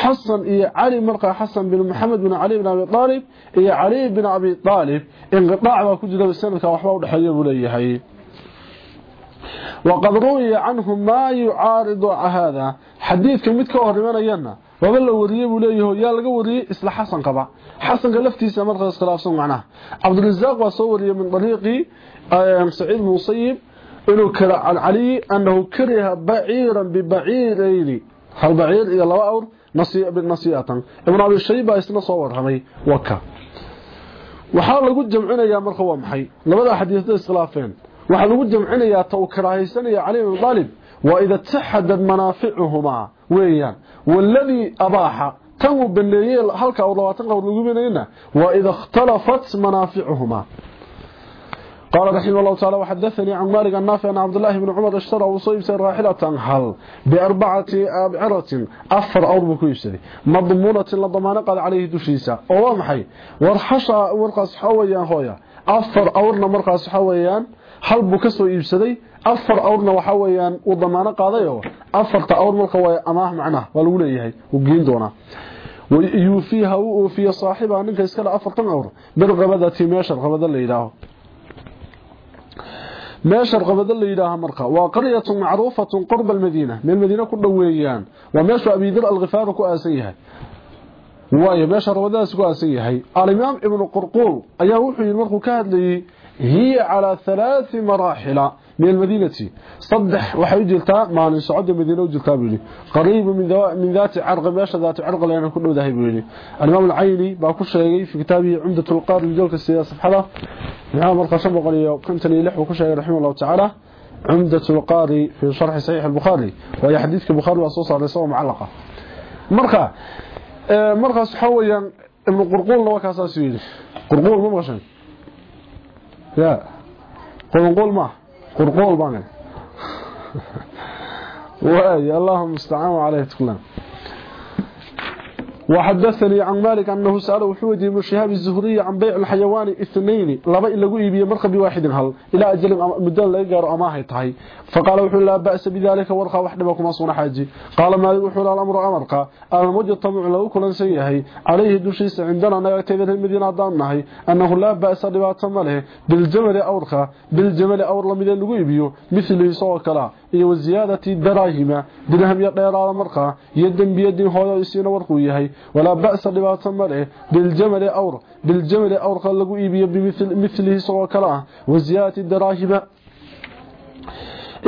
xasan iyo cali markaa xasan bin maxamed bin cali bin abi aalib iyo cali bin abi aalib inqiطaac baa ku jira sanadka waxba udhexeeya buu leeyahay وقد روي عنه ما يعارض هذا. حديث كميت كهرمان ايانا وقال له وريه وليه يا لقى وريه إسلا حسن قبع حسن قلفتي سامر خلاص خلاف سمعنا عبد الرزاق وصوري من طريقي آه، سعيد مصيب إنه كرع علي أنه كره بعيرا ببعير ايلي فالبعير إلى الله اور نصيئة بالنصيئة ابن عبد الشيبة إسلا صور همي وكا. وحال لقود جمعنا يا مرخوة محي. لماذا حديثة إسخلافين. Waxa lagu jamcinayaa tawkirahaysanaya cali ibn talib wa idha tahadad manafi'uhuma weeyaan walladhi abaha tan baneeyay halka oo 20 qowd lagu binayna wa idha ikhtalafat manafi'uhuma قال رحمه الله تعالى وحدثني عن مالك النافع أن عبد الله بن عمر اشترى وصيب سير راحلة هل بأربعة أبعرة أفر أربع كيسري مضمونة لضمان قال عليه دشيسة. ووامحي ورحشة ورقص حويا هويا أفر أورنا مرقص حويا hal buu ka soo iibsaday afar awrna waxa weeyaan uu damaano qaadayo afarta awr marka waa amaah macnaha waa lagu leeyahay uu geyn doonaa yuufiiha uu oofiya saaxiba ninka iskale afartan awr birqabadati meesha qabada la yidhaaho meesha qabada la yidhaaho marka waa qaryatun macruufatun qurba almadiina meel madiina ku dhoweeyaan waa meesha abidir alghifaar ku aasan yahay waayo meesha rabadaas ku aasan yahay al-imaam ibn qurqul ayaa wuxuu yiri markuu ka hadlayay هي على ثلاث مراحل. من المدينة. صدح وحي جلتا ما نسعود المدينة وجلتا بيلي قريب من, من ذات عرق ماشا ذات عرق لأنه كله ذهي بيلي الإمام العيني باكو شيء في كتابه عمدة القار بجولك السياسة. بحلا نعم مرقى سبق لي كنتني لح وكشي رحمه الله تعالى. عمدة القاري في شرح صحيح البخاري. وهي حديث البخاري وأصوص على سوى معلقة. مرقى مرقى سحويا ابن قرقول لو كاساس يلي قرقول مو مغشن. يا. قرقول ما؟ قرقول بان واي اللهم استعان عليه تكلم وحدثني عن مالك أنه سأل وحود بن شهاب الزهري عن بيع الحيوان اثنين. لبا إلا قوي مرقب واحد هل؟ إلى أجل مدن لا يقار أماهي تهي فقال وحول لا بأس بذلك ورقا وحده بكم أصون حاجي. قال مالك وحول الأمر أمرقا الموجة طمع له كلا سيهي عليه دوشيس عندنا نغتيذ المدينة دانهي أنه لا بأس لبات ماله بالجمل أورقا بالجمل أور لمدن قوي مثل سوى كلا iyo wasiyaadati daraahima dirham ya dheeraada markaa iyo dembiyadii hooyo isiina warkuu yahay walaa ba'sa dhibaato male biljamali awr biljamali awrka lagu iibiyo bimilihi isagoo kale ah wasiyaadati daraahima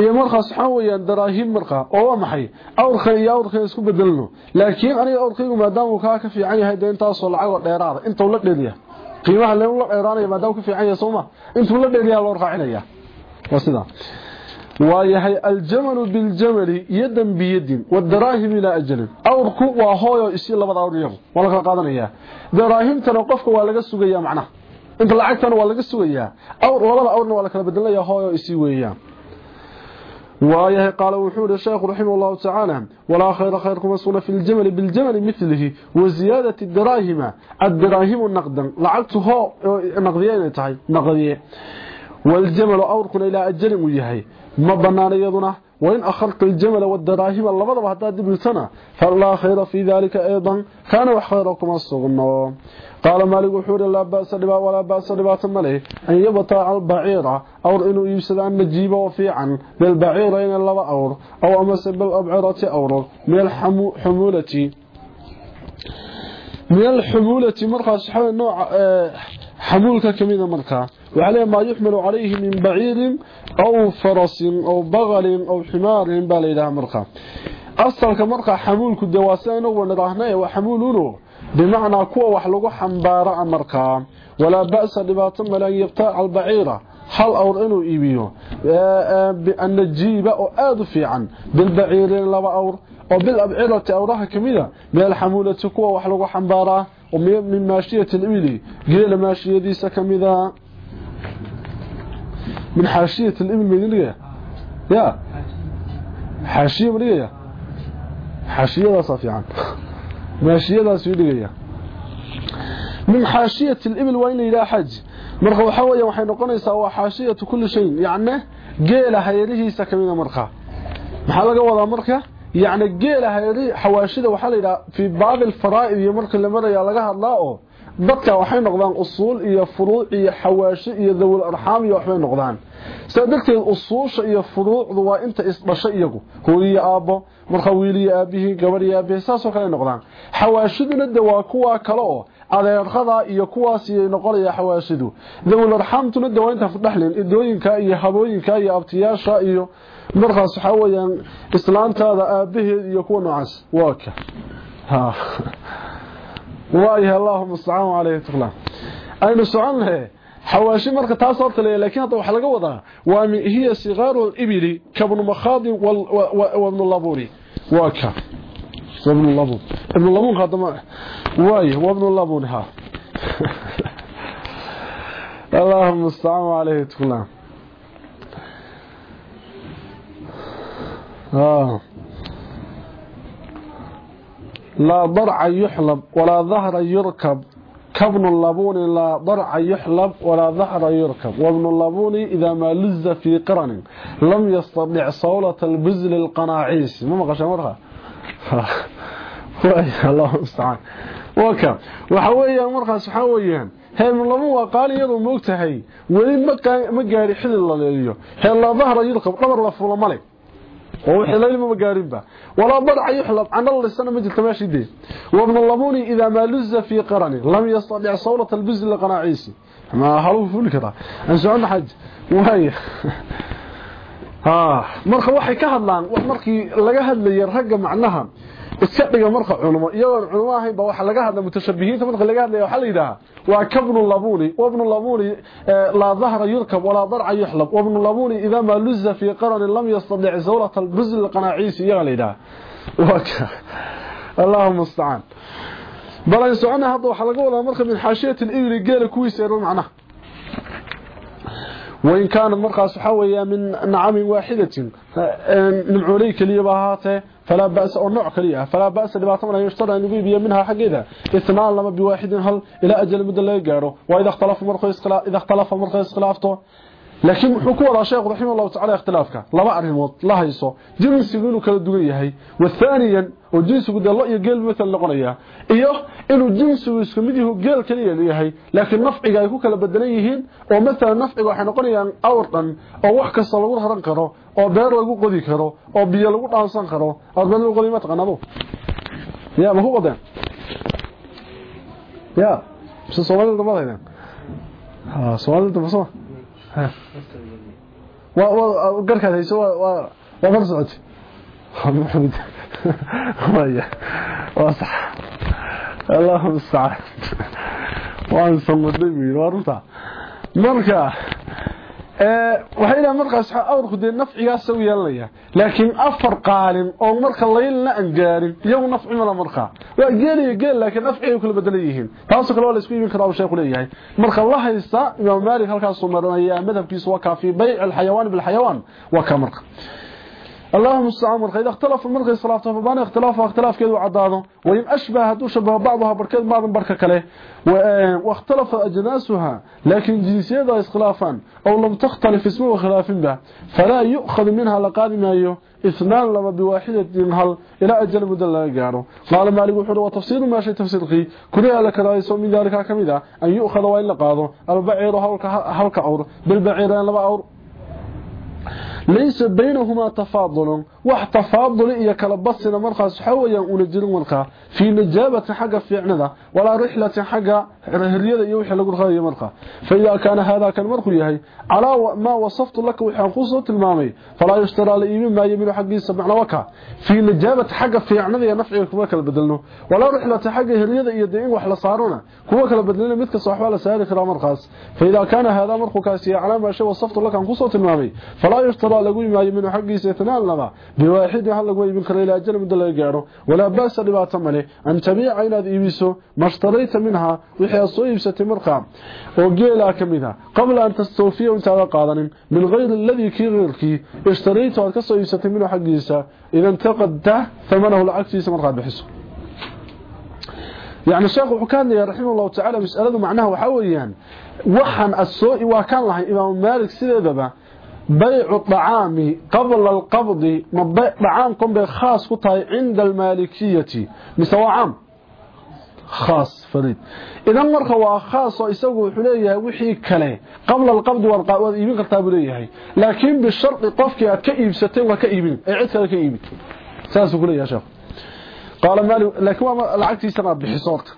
iyo markaas waxaa weyaan daraahim markaa oo waa maxay awrkan iyo awrkan isku bedelno laakiin aniga awrkaygu maadaama uu kaa ka fiican yahay dee intaasoo lacagoo dheeraada intuu la dheeliya qiimaha leen la dheeraanaya maadaama ka fiican yahay sooma intuu la dheeliyaa loo raacinaya waa sidaa ويحي الجمل بالجمل يدا بيد والدراهم إلى أجل أو ركوء وهو إسي الله بضع ريض ولك قادنا إياه دراهم تنقفك ولك السوقية معنا انت لعكتنا ولك السوقية أو ربما أورنا ولك نبدل الله يهو إسي ويا وآيه قال وحور الشيخ رحمه الله تعالى ولا خير خيركم أصول في الجمل بالجمل مثله وزيادة الدراهم الدراهم النقدا لعكتها نقضيين نقضيين والجمل أوركنا إلى أجل مجهي ما بنان يدنا. وإن أخرت الجمل والدراهم اللبضة حتى دبلتنا فلا خير في ذلك أيضا. كان وحخيركم الصغنى. قال مالك وحور لا بأس لبا ولا بأس لبا تملي أن يبطع البعيرة أو إنه يبسد أن نجيب وفيعا بالبعيرة إن اللبا أور أو أمس بالأبعرة أور. من الحمولة من الحمولة حمولك كمين مرقى وعليه ما يحمل عليه من بعير أو فرس أو بغل أو حمار بالإله مرقى أصلك مرقى حمولك الدواسين ونراهناه وحمولونه بمعنى كوة وحلقوا حنبارة مرقى ولا بأس لباطن ولا يبتاع البعيرة. oo aada u fiican bilbaciirin laba awr oo bil abcirati awraha kamida meel xamuulati kuwa wax lagu xambaaraa oo min maashiyati libili geela maashiyadiisa kamida min xaashiyati libil madinigaya ya xaashiya madhigaya xaashiyadaasa fiican maashiyadaasuu dhigaya min xaashiyati libil waa in la yidhaha xaj marka waxa weeye waxay noqonaysaa waa xaashiyatu kulli shay yacni geela hayrihiisa kamida marka maxaa laga yacni geela xawaashida waxaa la yidhaha fii baabi alfaraa'id iyo marka la maraya laga hadlaa oo dadka waxay noqdaan usuul iyo furuuc iyo xawaashi iyo dawul arxaam iyo waxbay noqdaan. Saa darteed usuusha iyo furuucdu waa inta isdhashay iyagu. Hooyiyo aabbo marka wiiliyo aabihii gabadh iyo aabihii saasoo kale noqdaan. Xawaashiduna de waa kuwaa kale oo adeerqada iyo kuwaas ay noqonaya xawaashidu dawul arxaamtuna de waa inta fudhaxlin idooyinka iyo habooyinka iyo abtiyaasha iyo markaas waxa weeyaan islaantaada aabaheed iyo kuwa noocaas waa ka ha waayahay allahuma astacaan caleyhi taqlaan aynu socon lahe xawaashi marka taas horta leeyahay laakiin hadda waxa laga wadaa waa min hiya sigaaru ibili kabnu makhadi wabnu labuni waa ka وابن اللبون ابن اللبون هذا ما واي وابن اللبون ها اللهم استعان عليه آه. لا ضرع يحلب ولا ظهر يركب. كابن اللبون لا ضرع يحلب ولا ظهر يركب. وابن اللبون إذا ما لز في قرن لم يستطيع صولة البزل القناعيس. ما مقشى مرها. الله مستعان وكا waxa weeyaan markaas waxa weeyaan heem laba waa qaaliyadu moogtahay wali ma gaari xilil la leeyo heem la dhahra yirqab qabar la fulo male وهو حلال مقاربة ولا برع يحلط عن الله السنة مجل تماشي وابن اللموني إذا ما لز في قرني لم يستطع صورة البز لقنا عيسي ما هلوف الكرة أنسوا عن حج. وهي. آه. مرخ وحي كهدلان. مرخي لقهد لي يرهق معنها iska dhiga marka culimo iyagoo culimo ahayn ba waxa laga hadla mutashabihiinta marka laga hadlayo waxa la yiraahdaa waa kabnu labuni wa ibn labuni la dhahra yurkab wala dar'a yuhlab wa ibn labuni idha ma luzza fi qaran lam yastadi' zawlat al-buz al-qana'is iyaga la yiraahdaa waka Allahumma musta'an bal socona hadda waxa laga wadaa marka min xaashiyat al-ibli geela kuwiisa macnaha وإن كان مرقص حويا من نعم واحدة نمعولي كلية بهاته فلا بأس أو نوع كلية فلا بأس لبعضهم يشترى أن يبيبيا منها حقيدة اثنان لما بواحد هل إلى أجل مدى لا يقاره وإذا اختلف مرقص خلافته laakiin wuxuu ku wadaa sheekhu raximahullahu ta'ala ikhtilaafka. Laba arimood la hayso. Jinsigu inuu kala duwan yahay. Wathaniyan oo jinsigu dalo iyo geel midal noqonaya iyo inuu jinsigu isku mid yahay geel kaliya yahay. Laakiin nafciga ay ku kala bedelan yihiin oo mesela nafciga waxay noqonayaan awrdan oo wax kasta lagu haran karo oo beer lagu qodi karo oo biyo lagu dhaansan karo. Lagu qodi ma taqaanado ya ma huwa ya bس Soomaalida ha Soomaalida ma soo وقركاد هيسو سعود محمد. ويا وصح اللهم استعان وان مير وارنتا marka ee waxayna markaas awrku de nafcigaas soo yeelanaya laakiin afar qaalin oo marka leeyna aan gaarin iyagu nafci ma marka waa geeliyo geel laakiin nafciga kala bedelan yihiin taas kale waa la isku iibin karaa sheekhu leeyahay marka la haysta imaam maalik halkaas soo maranaya madhabkiisu waa kaafi bay al xayawaan bil xayawaan waa ka marka اللهم استعان مرخ إذا اختلف المرخ صلاة. فبان اختلاف اختلاف كذو عداده وإن أشبه هدو شبه بعضها بركات بعض بركة كله. واختلف أجناسها. لكن جنسية اسخلافا أو لم تختلف اسمه وخلاف به. فلا يؤخذ منها لقادم أيه اثنان لما بواحدة هل إلى أجل مدى لا يقاره قال مالك وحده وتفسير ما شيء تفسير خي كلها لك رئيس من ذلك كمذا أن يؤخذ وإن لقاده البعير هلك أور. بالبعيرين لما أور. ليس بينهما تفاضل. واحتفاضل إيا كالبصنا مرقى سحويا ونجير مرقى في نجابة حقا في عندها ولا رحلة حقا رهرية يوحى لقرقى يا مرقى فإذا كان هذا كان مرقى يهي. على ما وصفت لك وحان خصوة المامي. فلا يشترى لإيمين ما يميل حقا يسمع وكا في نجابة حقا في عندها نفع يكبرك البدلنه ولا رحلة حقا هرية يدعين وحلا صارونا كبرك البدلنه مثل صاحبها لسالي خرام مرقى فإذا كان هذا مرقى كاسي على ما وصفت لك عن خصوة المامي. فلا يشترى yashtara lagu iibin minu xaqiisa tanaan laba بواحد هل لو يبين كره إلى أجل مد لا يغارو ولا باس دباته مله ان تبيع inaad iibiso mashtarayta minha wixii soo iibsatay marqa oo geela kamida qabla an tastawfiya inta aad qaadanin min ghayr alladhi kirki ishtarayta aad ka soo iibsatay minhu xaqiisa idan taqadda thamanahu al'aksiisa marqa bixiso يعني الشيخ وحكان رحمه الله تعالى مسألة معناها وحويان وحن السوء وكان الله إمام مالك سيدة بيع الطعام قبل القبض ما بيع طعامكم بخاص كتاي عند المالكية مسوى عام. خاص فريد. إذا مرخى وخاص ويسوي حلية وحي كله قبل القبض والقبض يبين كتاب ليه لكن بالشرط قفك كئيب ستين وكئيبين. أي عدك كئيبين. ساسو كله يا شيخ. قال مالك لكن العكتي سنة بحصارك.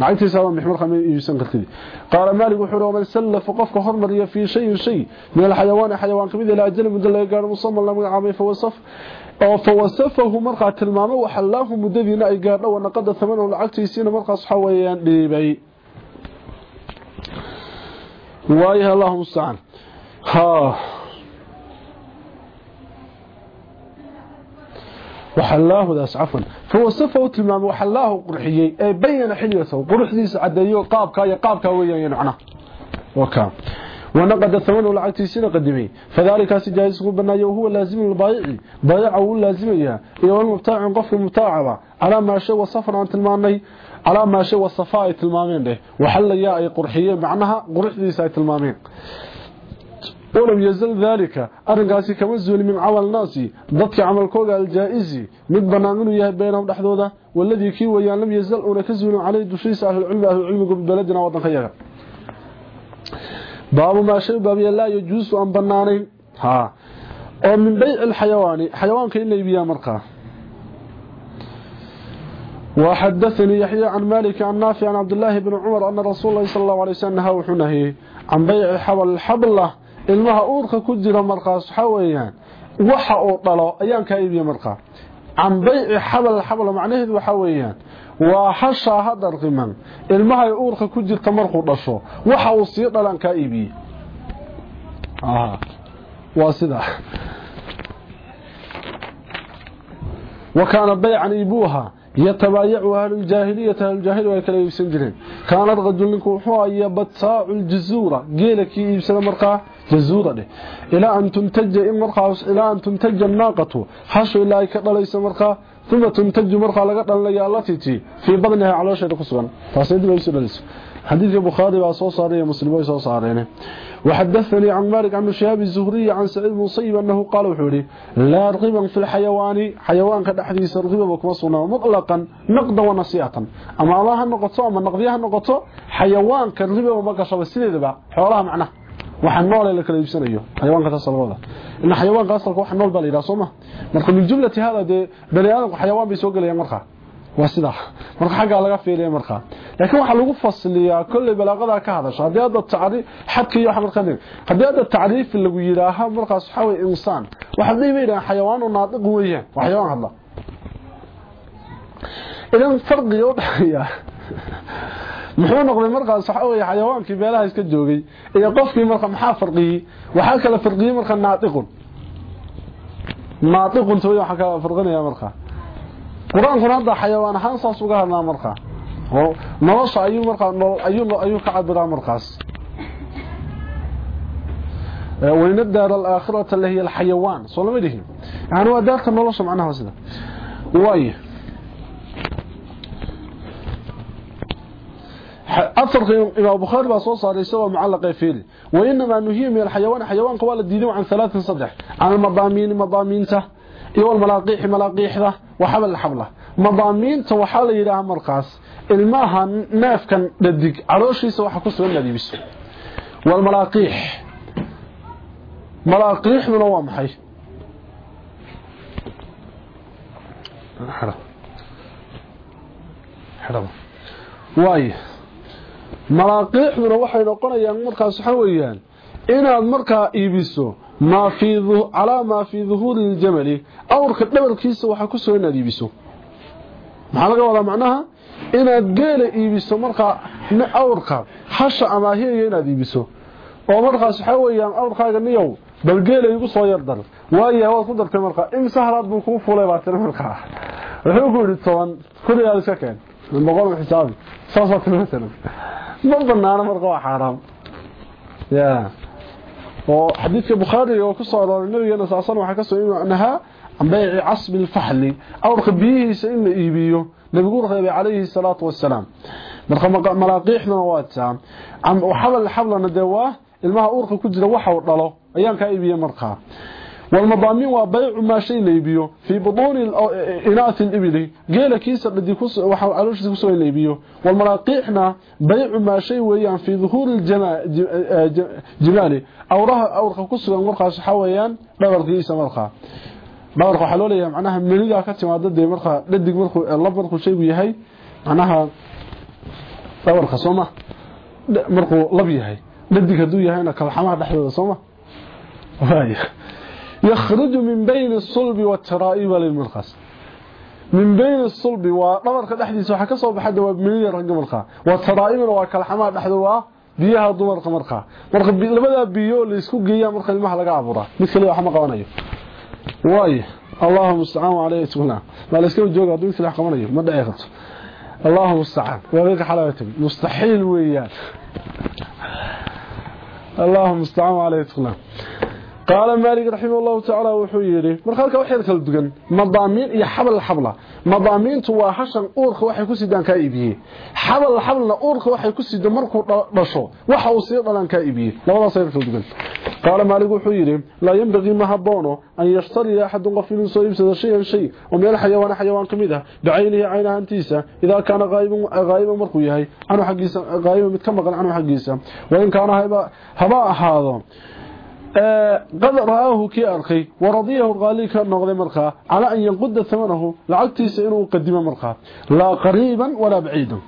معيتي سواء محمد خمين يسن قلتي قال مالك وحرو من سلف وقفك حرمر في شيء شيء. من الحيوان حيوان كبير لا أجل من دل يقال مصمم الله من عامي فوصف فوصفه مرقى تلمان وحلاه مدذي نائي قال لو أن قد ثمان والعكتي سين مرقى صحويان ليبعي وايها اللهم مستعان وحلاه ذاس عفوا. فوصفه تلمام وحلاه قرحيي اي بين حليته قرحديس عديو قابكا يا قابكا ويان معناه وكا. ونقد الثمن والعكسين قدمي. فذلك سجائز بناية وهو لازم البائع بائع هو لازميه iyo المبتاع قف المبتاع على ما شيء وصفنا عن تلمامي. على ما شيء وصفاء تلمامين له وحليا اي قرحية معناها قرحديس اي تلمامين. ولم يزل ذلك أرنقاسي كما الزول من عوال الناس ضدك عمل كوغا الجائزي مد بنانغنو يهي بينهم دحدودا والذي كي ويان لم يزل ونكزول عليه دشيس أهل العلم أهل العلم ببلدنا وطن خيغا باب ما شيء باب لا يجوز أن بنانين ها ومن بيع الحيوان حيوان كإلا يبيا مرقى وحدثني يحيى عن مالك عن نافع عن عبد الله بن عمر أن رسول الله صلى الله عليه وسلم نهى وحنهي عن بيع حول الحبلة ilmaha uurka ku jira markaas waxa weeyaan waxa uu dhalo ayaan ka iibiya markaa can bayci xabal xabal macnaheedu waxa weeyaan waa hashaa hadar qiman ilmahay uurka ku jirta markuu dhasho waxa uu sii dhalan ka iibiye waa sida. Wa kaana baycan ibuuha يتبايعها أهل الجاهلية أهل الجاهلية ويكلا يبسن جرين كان الرجل لنك وحوى يبتاع الجزورة. قيلك يبسن مرقى جزورة دي. إلى أن تنتج مرقى إلى أن تنتج الناقة. حشو إلا يكرر ليس مرقى ثم تنتج مرقى لقد لي التي تي في بطنها على شيء قصوان فاسيد بيسر ليس حديث البخاري وصو صاري مسلم وصو صارين وحدثني عن مالك عن شهاب الزهري عن سعيد مصيب أنه قال وحوري لا رغبا في الحيوان حيوان قد أحديث رغبا وكمصنا مطلقا نقدا ونصيحة. أما الله النقطة أما النقضيها النقطة حيوان كرغبا ومقشة والسيدة بقى. حوالها معناه. waxaan nool la kala iibsanayo xayawaanka tasalwada in xayawaanka asalka wax nool bal ila Soomaa marka min jumlati hada de baniyaanku xayawaan bay soo galayaan marka sida. Marka xaga laga fiiriyo marka. Laakiin waxa lagu fasliyaa kulli balaaqada ka hadasho haddii aad tacriif xadka iyo xamar qadin. Hadii aad tacriif lagu yiraaha markaas waxa way insaan. Waxa dhibayna xayawaan naadiq weeyaan. Xayawaan hadla. Idan farqiga u dhaxaya muxuu noqday markaas waxa xayawaankii beelaha iska joogay iyo qofkii marka maxaa farqiyay waxa kala farqiyay marka naatiqun naatiqun tooy waxa marka quraankuna hadda xayawaan ahaan saas uga hadlaa marka. Oo nolosha ayuu marka ayuu ayuu ka cabiraa markaas. وين الدار الآخرة اللي هي الحيوان صلى الله يعني هو دارك النولش معناها سيدا وايه أثر إمام بخاري بأسوى صار يسوى معلق فيه وإنما نهي من الحيوان حيوان قوال الدين عن ثلاث صدح عن المضامين مضامينته وحبل الحبلة مضامينته وحال إلى مرقاس الماها ناف كان لديك عروشي سوى حكوس من الذي بسه والملاقيح ملاقيح من هو محي حرام حرام وايه malaaqiixduna waxay noqonayaan markaas waxa weeyaan inaad markaa iibiso maa fii calaa maa fii duhuuri ljamali awrka dhabarkiisa waxaa ku soo inaad iibiso maxaa laga wadaa macnaha inaad geela iibiso markaa awrka hasha amaahiya inaad iibiso oo markaas waxa weeyaan awrkaaga niyow bal geela igu soo yardar waaya waad ku dartay markaa imse halaad buu kuu fulay baa tiri markaa wuxuu ku yidhi toban kuriyaad iska keen boqol xisaabi saasaa tiri masalan ma banaana marka waa xaaraam ya ku soo arooray nabigeena saasan waxaa ka soo imi nahaa can bayci casbi lfaxli awrka biyihiisa in la iibiyo nabigu reebay calayhi salaatu wasalaam marka malaaqiixduna waa taa xabal xablana dee waa ilmaha uurka ku jira waxa uu dhalo ayaan kaa iibiye markaa والمضامين وبيع ما شيء ليبيو. في بطون إناث الإبل قيل كيسا الذي علوش كسو ليبيو. والمراقيحنا بيع ما شيء ويان في ظهور الجمال أورها أورها كسو مرقى شحويان دور كيسا مرقى دور حلوليا معناها مليغا كتما ضد مرقى ضد مرقى الله مرقى شيء ويهي. معناها دور خصومه مرقى لبيهي ضد كدو يهينا كالحمار دحدوده صومة. وايه يخرج من بين الصلب والترائب للمرخص من بين الصلب ودبرka dhaxdiisa waxa ka soo baxay dawaab milyan rag marka wa taraa'ibna waa kala xamaa dhaxdo waa biyaha dumarka marka marka labada biyo la isku geeyaa marka ilmaha laga abuura mid kale waxa ma qabanayo way اللهم استعان عليه سبحانه ما la iska jooga aduu kale qabanayo ma dhacay qabto اللهم استعان وغير حلاوته مستحيل ويان اللهم استعان عليه قال مالك رحمه الله تعالى yiri marka halka waxay kala dugan madaamin iyo xabal xabla madaamintu waa hashan uurka waxay ku sidaan ka iibiyay xabal xablna uurka waxay ku sidaan markuu dhasho waxa uu sii dhalan ka iibiyay labadaas ay kala dugan قال مالك ma haboono an yashtari ahad qafil soo iibsado shay shay oo meel xayawaan xayawaan kamid ah bacaynihi aynaantiisa ida kana qaayib qaayib markuu yahay anu xaqiisa qaayib mid ka maqan anu xaqiisa wa in kana haba haba ahaado قد رآه كي أرخي ورضيه الغالي كان نغضي مرخا على أن ينقد ثمنه لعقتيس إنه قدم مرخا لا قريبا ولا بعيدا.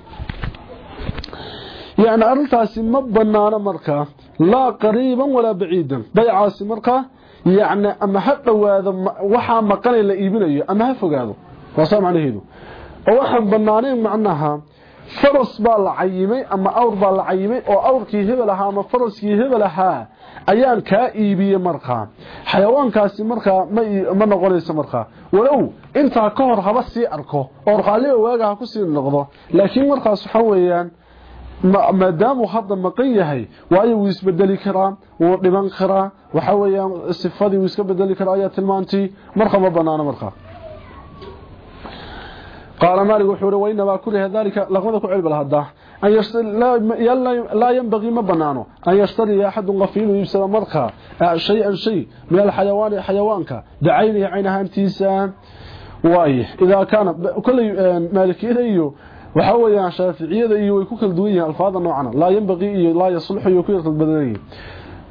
يعني أرلتاسي مبنانا مرخا لا قريبا ولا بعيدا. بيعاسي مرخا يعني أما حتى هذا وحا مقالي لإيبينيه أما هفق هذا. وصام هيدو وحا بنانين معناها. ama awr baa la cayimay oo awrkii hebel ahaa ama faraskii hebel ahaa ayaan kaa iibiyey markaa. Xayawaankaasi markaa ma noqonayso markaa. Walow intaa ka hor haba sii arko oo raalliga waaga ha ku sii noqdo laakiin markaas waxaa weeyaan maadaamuu hadda maqan yahay waayo wuu isbedeli karaa wuu dhiban karaa waxa weyaan sifadii wuu iska bedeli kara ayaa tilmaantii marka ma banaano markaa. Qaala maali wuxuu i wainamaa kuriha daalika laqmada ku celbal hadda laa yanbagii ma banaano. An yashtariya axadun qof inuu iibsado markaa shay-an shay min alxayawaani xayawaanka. Bicaynihi cayn ahaantiisa. Waay idaa kaana koley e, maalikiyada iyo waxa weeyaan shaaficiyada iyo way ku kala duwan yihiin alfaada noocana. Laa yanbaqii iyo laa yasluxu iyo ku yarkal badanayay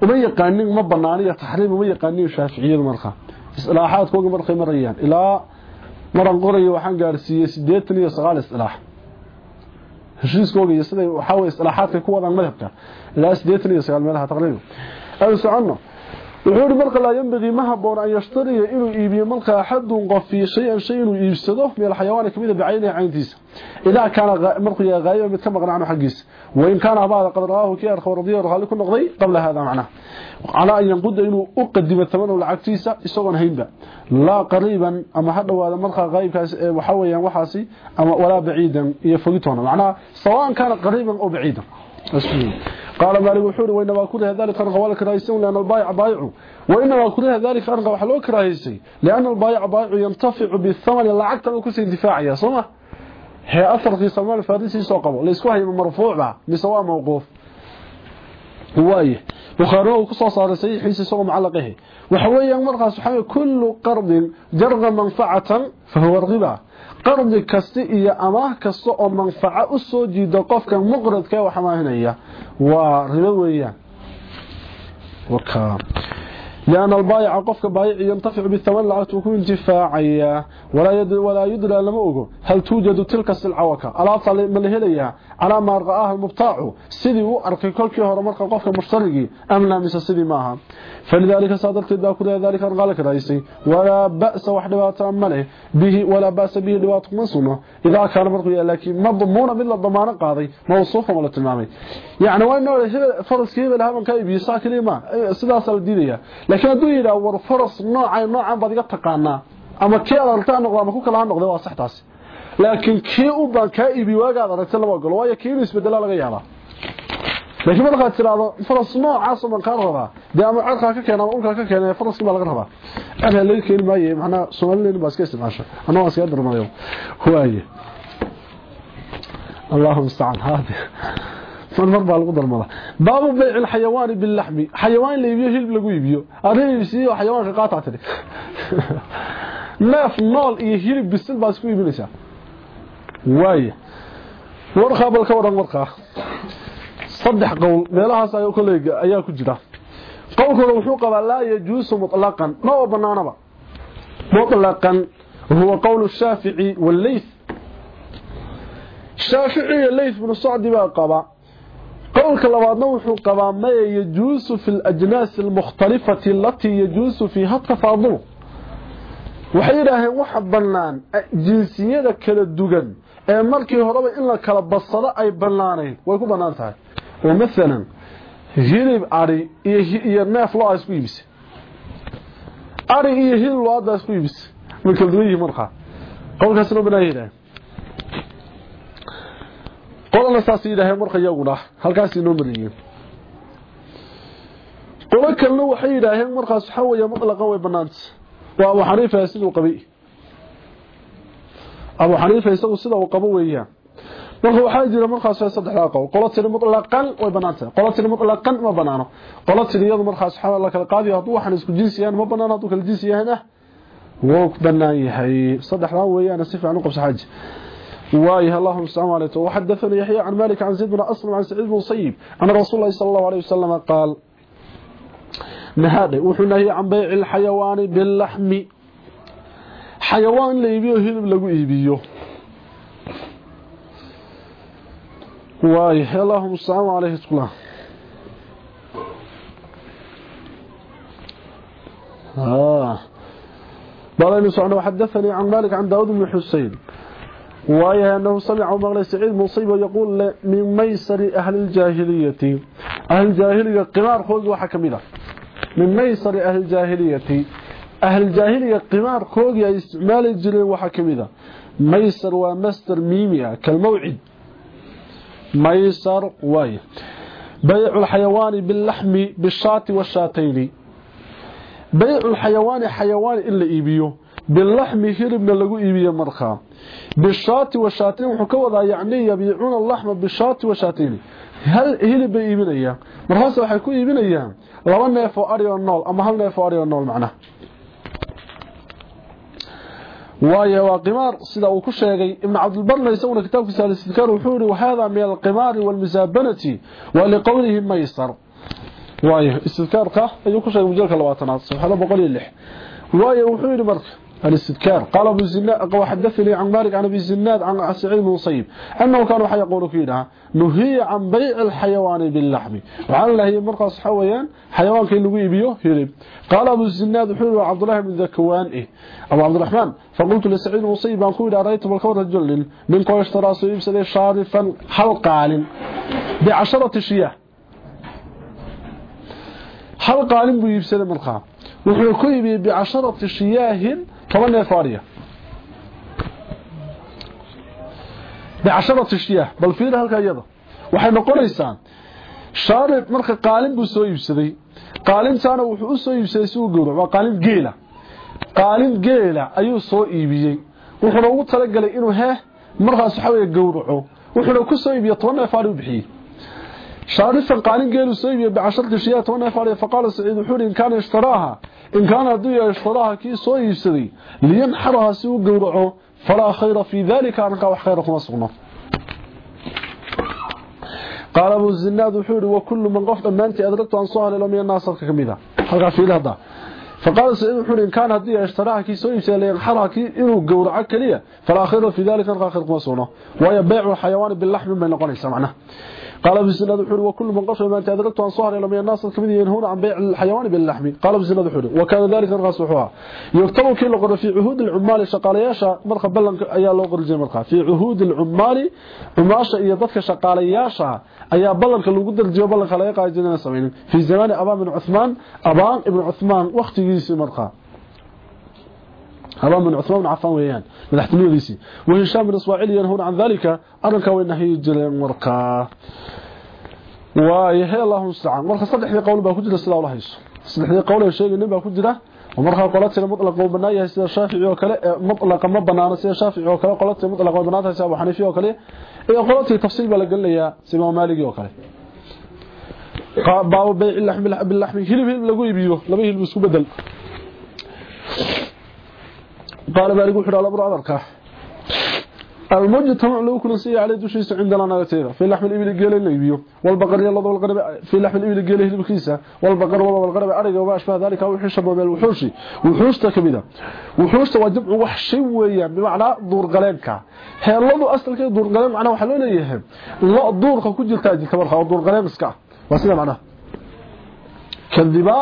uma yaqaanin ma banaaniyo taxriim uma yaqaanin shaaficiyadu markaa islaaxaadkooga markay marayaan. Ilaa maran qorayo waxaan gaarsiiyey sideetan iyo sagaal islaax. Heshiiskooga iyo siday waxaa wey isilaaxaadkay ku wadaan madhabka ilaa sideetan iyo sagaal meelaha taqriiban aynu soconno wuxuu marka laa yambagii ma haboon an yashtariya inuu iibiyo marka axadun qofi shay-an shay inuu iibsado min alxayawaani kamida bacaynihi cayntiisa idaa kaana markuu yahay haayiba mid ka maqan canhu xaggiisa wain kaana abaada qad ra'aahu kii arkho radiya raalli ku noqday qabla hada macnaha calaa an yanquda inuu u qadimo tamanow lacagtiisa isagoon haynba laa qariiban ama ha dhowaada markaa qaybkaas waxa weeyaan waxaasi ama walaa baciidan iyo fogitoona macnaha sawaan kaana qariiban oo baciidan قال مالك وحوري وإنما كره ذلك أرغى ولا كراهيسين لأن البايع بايع. وإنما كره ذلك أرغى وحلو كراهيسين لأن البايع بايع ينتفع بالثمن لعقت وكسي دفاعية صمة هي أثر في صمان الفارسي سوقبه ليسكوها هي مرفوع بها بسواء موقوف. هوايه بخاريه وكسو صار سيحيس سوق معلقه. وحويا سبحانه كل قرض جرغ منفعة فهو الغبا qardi kasta iyo amaah kasta oo manfaco u soo jiida qofka muqradka waxa maahinaya waa ribo weeyaan waka لأن البايع قفك بايع ينتفع بالثمن لعته يكون انتفاعيا ولا يدري ولا يدري لما اوغو هل توجد تلك السلعه وكا الا من هليا على ما رآها المبتاع سيدي و اركي كلكي هore marka qofka mushtarigi amna mise sidii maaha فلذلك صادرت ذاك ذلك قال كرايسي ولا باس وحدبات امله به ولا باس به دوات مسنه اذا كان مرق لكن مضمون من الضمان قاضي موصوف ولا تمامي يعني وين فرس كيف لها من بيسا كلمه sidaas la diidaya laakiin haduu yiraahdo war faras noocan noocan baad iga taqaanaa ama kii alalta noqdo ama ku kala noqdo waa sax taas laakiin kii u baan ka ibi waagaad aragtay lama laakiin markaad tiraado faras noocaas oo markaa rabaa. Dee ama ka keena ama ka keena faraskii baa laga rabaa. Adaa laga keeni maaye macnaa soomalilan baa iska isticmaasha anna waa iskaga waaye. Allahuma mustacaan haade marmar baa lagu darmada baabu bayci lxayawaani bilaxmi xayawaan la iibiyo hilib lagu iibiyo. Arisiiyo xayawaanka qaataa tiri. Neef nool iyo hilib bisil baad isku waaye. Warkaa bal ka waran saddex qowl meelahaas ay kolleyga ayaa ku jira. Qowlkooda wuxuu qabaa laa yajuusu mutlaqan. Ma oo banaanaba. Mutlaqan huwa qowl shaafici walayth shaafici layth bin sacdi baa qaba. Qowlka labaadna wuxuu qabaa maya yajuusu fi lajnaasi almukhtalifati alatii yajuusu fiiha tafaadulu waxay yidhaaheen waxa bannaan jinsiyada kala dugan ee markii horeba in la kala badsado ay bannaanayn. Way ku bannaan oo mesela hilib ari iyo neef loo isku iibis ari iyo hilib loo isku iibis marka duwii marqa qowlkaas loo banaayaa qolana saas yidhaahay marka iyaguna halkaas inoo mariyeen qolo kalena waxay yidhaaheen markaas waxaa weeye mutlaqan way banaanta waa abu xaniifa siduu qabay. Abu xaniifa isagu sida uu qabo weeyaan marka waxaa jira markaas saddexdaa qowl qolo tiri mutlaqan way banaanta qolo tiri mutlaqan ma banaano qolo tiri iyadu markaas waxaa la kala qaadiyo hadduu waxaan isku jinsi yahay ma banaano hadduu kala jinsi yahayna wuu banaan yahay saddexdaa weeyaan si fiican u qabsa xaaji وايه اللهم صل على وحدثني يحيى عن مالك عن زيد بن أسلم عن سعيد بن صيب أن رسول الله صلى الله عليه وسلم قال نهاده وحنهي عن بيع الحيوان باللحم حيوان ليبيو هلب لغو إيبيو وايه اللهم صل عليه وسلم. آه. أن وحدثني عن مالك عن داود بن حسين. وايه أنه سمع مغلى سعيد مصيبة يقول من ميسر أهل الجاهلية. أهل الجاهلية قمار خوض وحكمنا min maysar ahli jaahiliyati ahli jaahiliya qimaar koogi ay isticmaali jireen waxa kamida maysar waa masdar miimiya kalmawcid maysar way bay'u alxayawaani billaxmi bishaati washaatayni bay'u alxayawaani xayawaan in la iibiyo billaxmi hiribna lagu iibiyo markaa bishaati washaatayn wuxuu ka wadaa yacni yabiicuuna allaxma bishaati washaatayni hal hilib bay iibinayaan markaas waxay ku iibinayaan laba neef oo ari oo nool ama hal neef oo ari oo nool macnaha waayo waa qimaar sida uu ku sheegay ibn cabdilbarna isaguna kitaabkiisa al-istidkaar wuxuu yidhi wahada min alqimaari walmusaabanati wa liqowlihi maysar waayo istidkaarka ayuu ku sheegay mujalka labaatanaad safxada boqol iyo lix waayo wuxuu yidhi marka الاستذكار. قال أبو زناد وحدثني عن مالك عن أبي زناد عن سعيد بن مصيب أنه كان وحي يقول كيدها نهي عن بيع الحيوان باللحم. وعلى الله هي مرقص حويان حيوان كي لو يبيو هرب. قال أبو زناد حلو عبد الله بن ذكوان إيه أبو عبد الرحمن فقلت لسعيد بن مصيب ان كيد رايت بالكور رجل من كل اشترى سيب سدي شارفا حلقال بعشرة شياه حلقال بو يبسد مرقا wuxuu ku iibiyey bicasharati neef ariya bicasharati shiyaah bal fiir halka iyada waxay noqonaysaa shaarib marka qaalin buu soo iibsaday qaalintaana wuxuu u soo iibsaday si uu gowrac waa qaalin geela qaalin geela ayuu soo iibiyey wuxuuna ugu talagalay inuu hee markaas waxa weeye gowraco wuxuuna ku soo iibiyey toban neef ari u bixiyey شارفا قالين قالوا سيبيا بعشرة شيات وأنا إن كان هدوية اشتراها كي سوى يسدي لينحرها سوى قورعه فلا خير في ذلك أنك وحخير خمسنا قال أبو الزناد حوري وكل من قفل أما أنت أدركت عن صهر لم يناصر كميدا هل في لهذا فقال سعيد حوري إن كان هدوية اشتراها كي سوى يسدي لينحرها كي إنه قورعه كليا فلا خير في ذلك أنك وحخير خمسنا ويبيع الحيوان باللحم من نقول سمعنا قال بسند الحر وكل من قصر ما تدركت عن صهر لم الناس الكميد ينهون عن بيع الحيوان باللحم. قال بسند الحر وكان ذلك الراسحها يكتب كي لقر في عهود العمال شقالياشا مرخ بلن أيا لو قرجي مرخ في عهود العمال عماشا iyo dadka shaqaalayaasha ayaa ballanka lagu darjiyo ballanka laga qaadinaa sameeyay fi zaman abaan ibn Uthman abaan ibn Uthman waqtigiisii marqa هذا من عثمان بن عفان ويان من احتماليسي وهشام بن إسماعيل ينهون عن ذلك أرنك وإنهي جلين مركا ويهي الله مستعان مركا صدحدي قول با كجرا سلا الله يسو صدحدي قول شيء نبا كجرا ومركا قولتنا مطلق وبناية سيده الشافعي وكله مطلق ما بنانا سيده الشافعي مطلق وبناها سيده أبو حنيفة وكله iyo qolati tafsiil baa la galaya sima maaligi oo kale qaab bay illah bil lahmi hilib lagu iibiyo laba hilib isku bedel قال مالك وحر على برا عذرك المجتمع لو كل سي عليه دوشيس عندنا نغتيده في لحم الابل قيل ليبيو والبقر يلا والقرب في لحم الابل قيل هلبكيسا والبقر والقرب ارغ وما اشبه ذلك وحش شباب الوحوش وحوشته كبيده وحوشته واجب وحشي ويان بمعنى دور dور qaleen macna waxa loo leeyahay lo duurka ku jirta jirta marka dور qaleen iska waa sida macna kadiba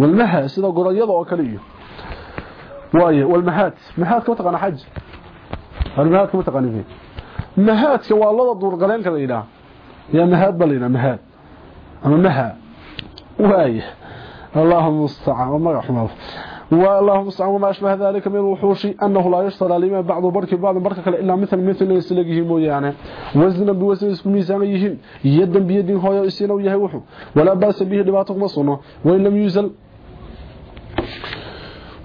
walmaha sida gorayada oo kale iyo وايه والمهات. مهات كما تقنا حج؟ المهات كما تقنا فيه؟ مهات lada duur galeen kala ila ya مهات balina مهات. ama maha وايه اللهم مستعان. وما رحمه والله مستعان. وما أشبه ذلك من الوحوش أنه لا يشترى لما بعض برك بعض برك إلا مثل مثل يسلقه مويانه وزنا بوزن ميزان يهن يدا بيد هو يسينه يهي وحو ولا بأس به دباتك مصنه وإن لم يزل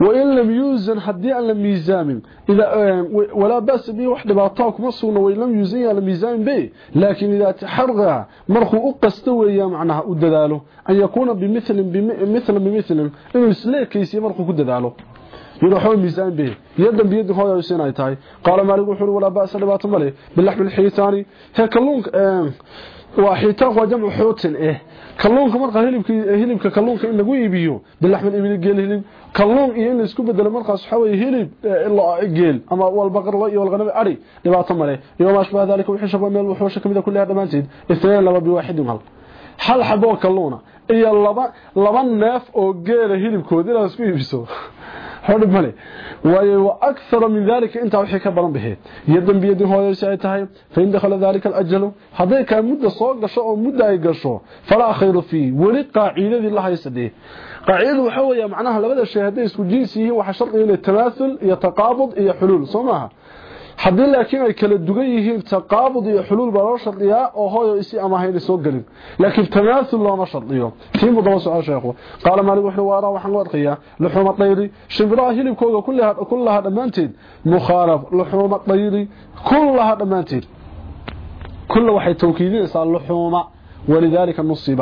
وإن لم يوزن حدي أن لم يزامن إذا ولا بأس به وحده باطاك مصونا وإن لم يوزن لم يزامن به لكن إذا تحرغ مرخو أقستوي معناها أدداله أن يكون بمثل بمثل بمثل إنه يسليك كيسي مرخو كدداله يروحون ميزان به يدا بيد هو يسين اي تahay قال مالك وحر ولا باس لبات مله باللحم الحيتاني هي كلونك waa xiitaan waa jamcu xootin eh kalluunka marka hilibka hilibka kalluunka in lagu iibiyo bilaxman ibil geel hilib. Kalluun iyo in la isku bedelo markaas waxa weeye hilib geel ama wal baqar iyo wal ari dhibaato male iyo ma shaba dalika wixii shaba meel wuxuu kamida kulli dhamaanteed isna laba bi waahid hal. Hal xabo kalluuna iyo laba laba neef oo geela hilibkood inaad isku iibiso حول مالي وأكثر من ذلك انت وحي كبرن به يدن بيدن هو يساي tahay فين دخل ذلك الاجل haday ka muddo soo gasho oo muddo ay gasho fala khayru fi wali qaacidadii la haysadee qaacidadu waxa weeye macnaha labada shay haday isku jinsi yihiin waxa sharti inay tamaathul iyo taqaabud iyo xulul soomaha haddii laakiin ay kala dugan yihiin taqaabud iyo xuluul baa loo shardiyaa oo hooyo isi ama hayna soo galin laakiin tamaathul looma shardiyo tiimu daba soo sheekhu qaala maalik wuxuu waara waxaan u arkayaa luxuma tayri shimbiraha hilibkooda kullaha kullaha dhamaanteed mukhalaf luxuma tayri kullaha dhamaanteed kullu waxay tawkiidinaysaa luxuma ولذلك النصيب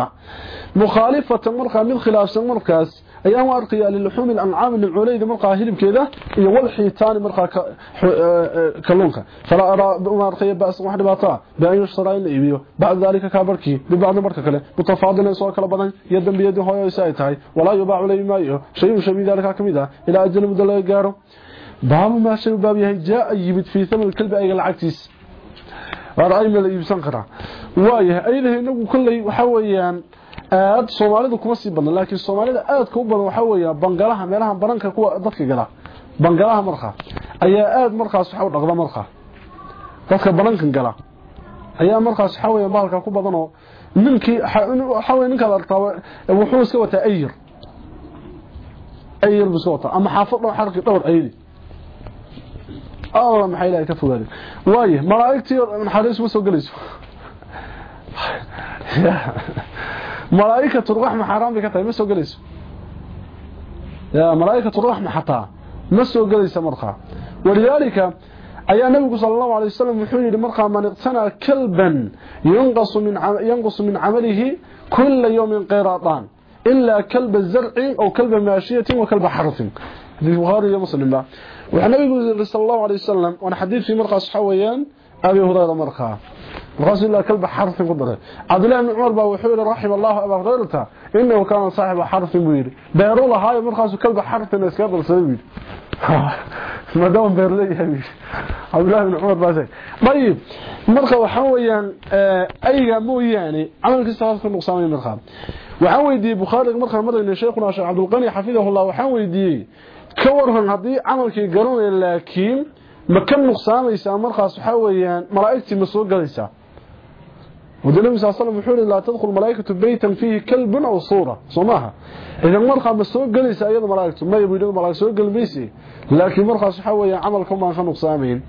مخالفة مرقى من خلاف مركز arkayaa liluxuum al-an'aam al-ulayda marqa hilibkeeda iyo walxiitaan marqa kalluunka fala ara uma arkaya baas wax dhibaato baa inuu sharayn iibiyo baad dalika ka barki dibacda marka kale mutafaadilin soo kala badan iyo dambiyada hooyo ay tahay walaa yubaacu leeyahay shay shabi dalika kamida ila ajal muddo laga gaaro baabu ma shay baab yahay jaa yimid fi thaman kalbi ay lacagtiis waray ma la iibsan karaa waayahay aydahay inagu kullay waxa weeyaan aad Soomaalidu kuma sii badan laakiin Soomaalida aad ka u badan waxa weeyaa bangalaha meelaha baranka kuwa dadka gala bangalaha marka ayaa aad markaas waxa u dhaqda marka dadka barankan gala ayaa markaas waxa weeyaa bahalka ku badan oo ninkii waxa weeyaa ninka la rtaba wuxuu iska wataa ayir ayir bisota ama xaafado xarqi dhowr aydi Allah maxay ilaahay ka fogaadin waaye malaa'igtii naxariis ma soo galayso ملائكة الرحمة حرام بك ما سو غليس يا ملائكة الرحمة حتى ما سو مرخا ولذلك ايا النبي صلى الله عليه وسلم وحي مرخا من اقتنى كلبا ينقص من ينقص من عمله كل يوم قيراطان إلا كلب الزرع أو كلب ماشية وكلب حرث. البخاري ومسلم والنبي صلى الله عليه وسلم وأنا في مرخا صحويان أبي هريرة مرخا رسول الله كلب حرف قدره عبد الله بن عمر با وحول رحم الله ابا هريره انه كان صاحب حرف بير بيرو لها مرخص كلب حرف اسكا بلسوي ما دام بير لي عبد الله بن عمر باسي طيب مرخه amalkiisa waxa ku nuqsaamay markaa waxaan weydiiyay bukhari markaa marayna sheekhuna sheekh abdul qani xafidahullah waxaan weydiiyay ka waran hadii amalkii garoonay laakiin ma ka nuqsaamaysa markaas waxa weeyaan malaa'igtii ma soo galaysaa ودلهم صلى الله عليه وسلم لا تدخل ملائكة بيتا فيه كلب أو صورة صماها. إذا مرخى مسوق قليس أيضا ملائكة ما يبيدون ملائكة سوق قلبيسي لكن مرخى سحوية عملكم ما خنق سامين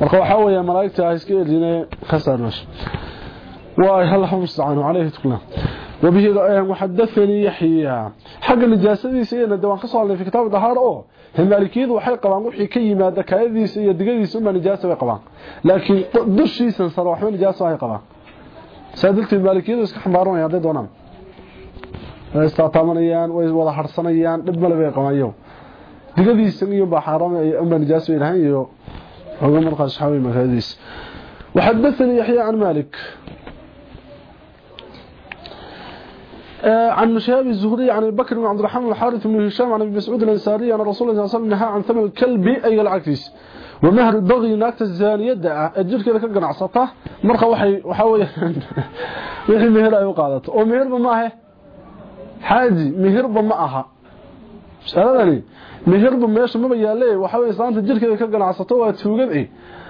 مرخى وحوية ملائكة عايزكي لنا خسر نش. وهل هم استعانوا عليه تقلنا وبه محدثني يحيى. حق النجاسة سيئنا دوان خصوا في كتاب الظهار أوه همالكيد waxay qabaan wixii ka yimaada kaayadiisa iyo digadiisa uma nijaasa way qabaan laakiin dushiisa sar waxba nijaasa ay qabaan saadiltii maalikiyadu iska xambaaranayaan haday doonaan way istaatamanayaan way wada harsanayaan dhib male bay qabayo digadiisa iyo baxaram uma nijaasa ay lahayn iyo hoga markaas xaway magadiis وحدثني يحيى عن مالك عن مشهاب الزهري عن بكر بن عبد الرحمن الحارث بن هشام عن مسعود الانصاري عن رسول الله صلى الله عن ثمن الكلب اي العكس ومهر الضغي ناقه الزانيه دعا اجر كذا qaadato oo meherba ma aha xaaji meherba ma aha saladani meherba meesha ma yaale waxa weey saanta jirkeeda ka ganacsato waa tuugad ee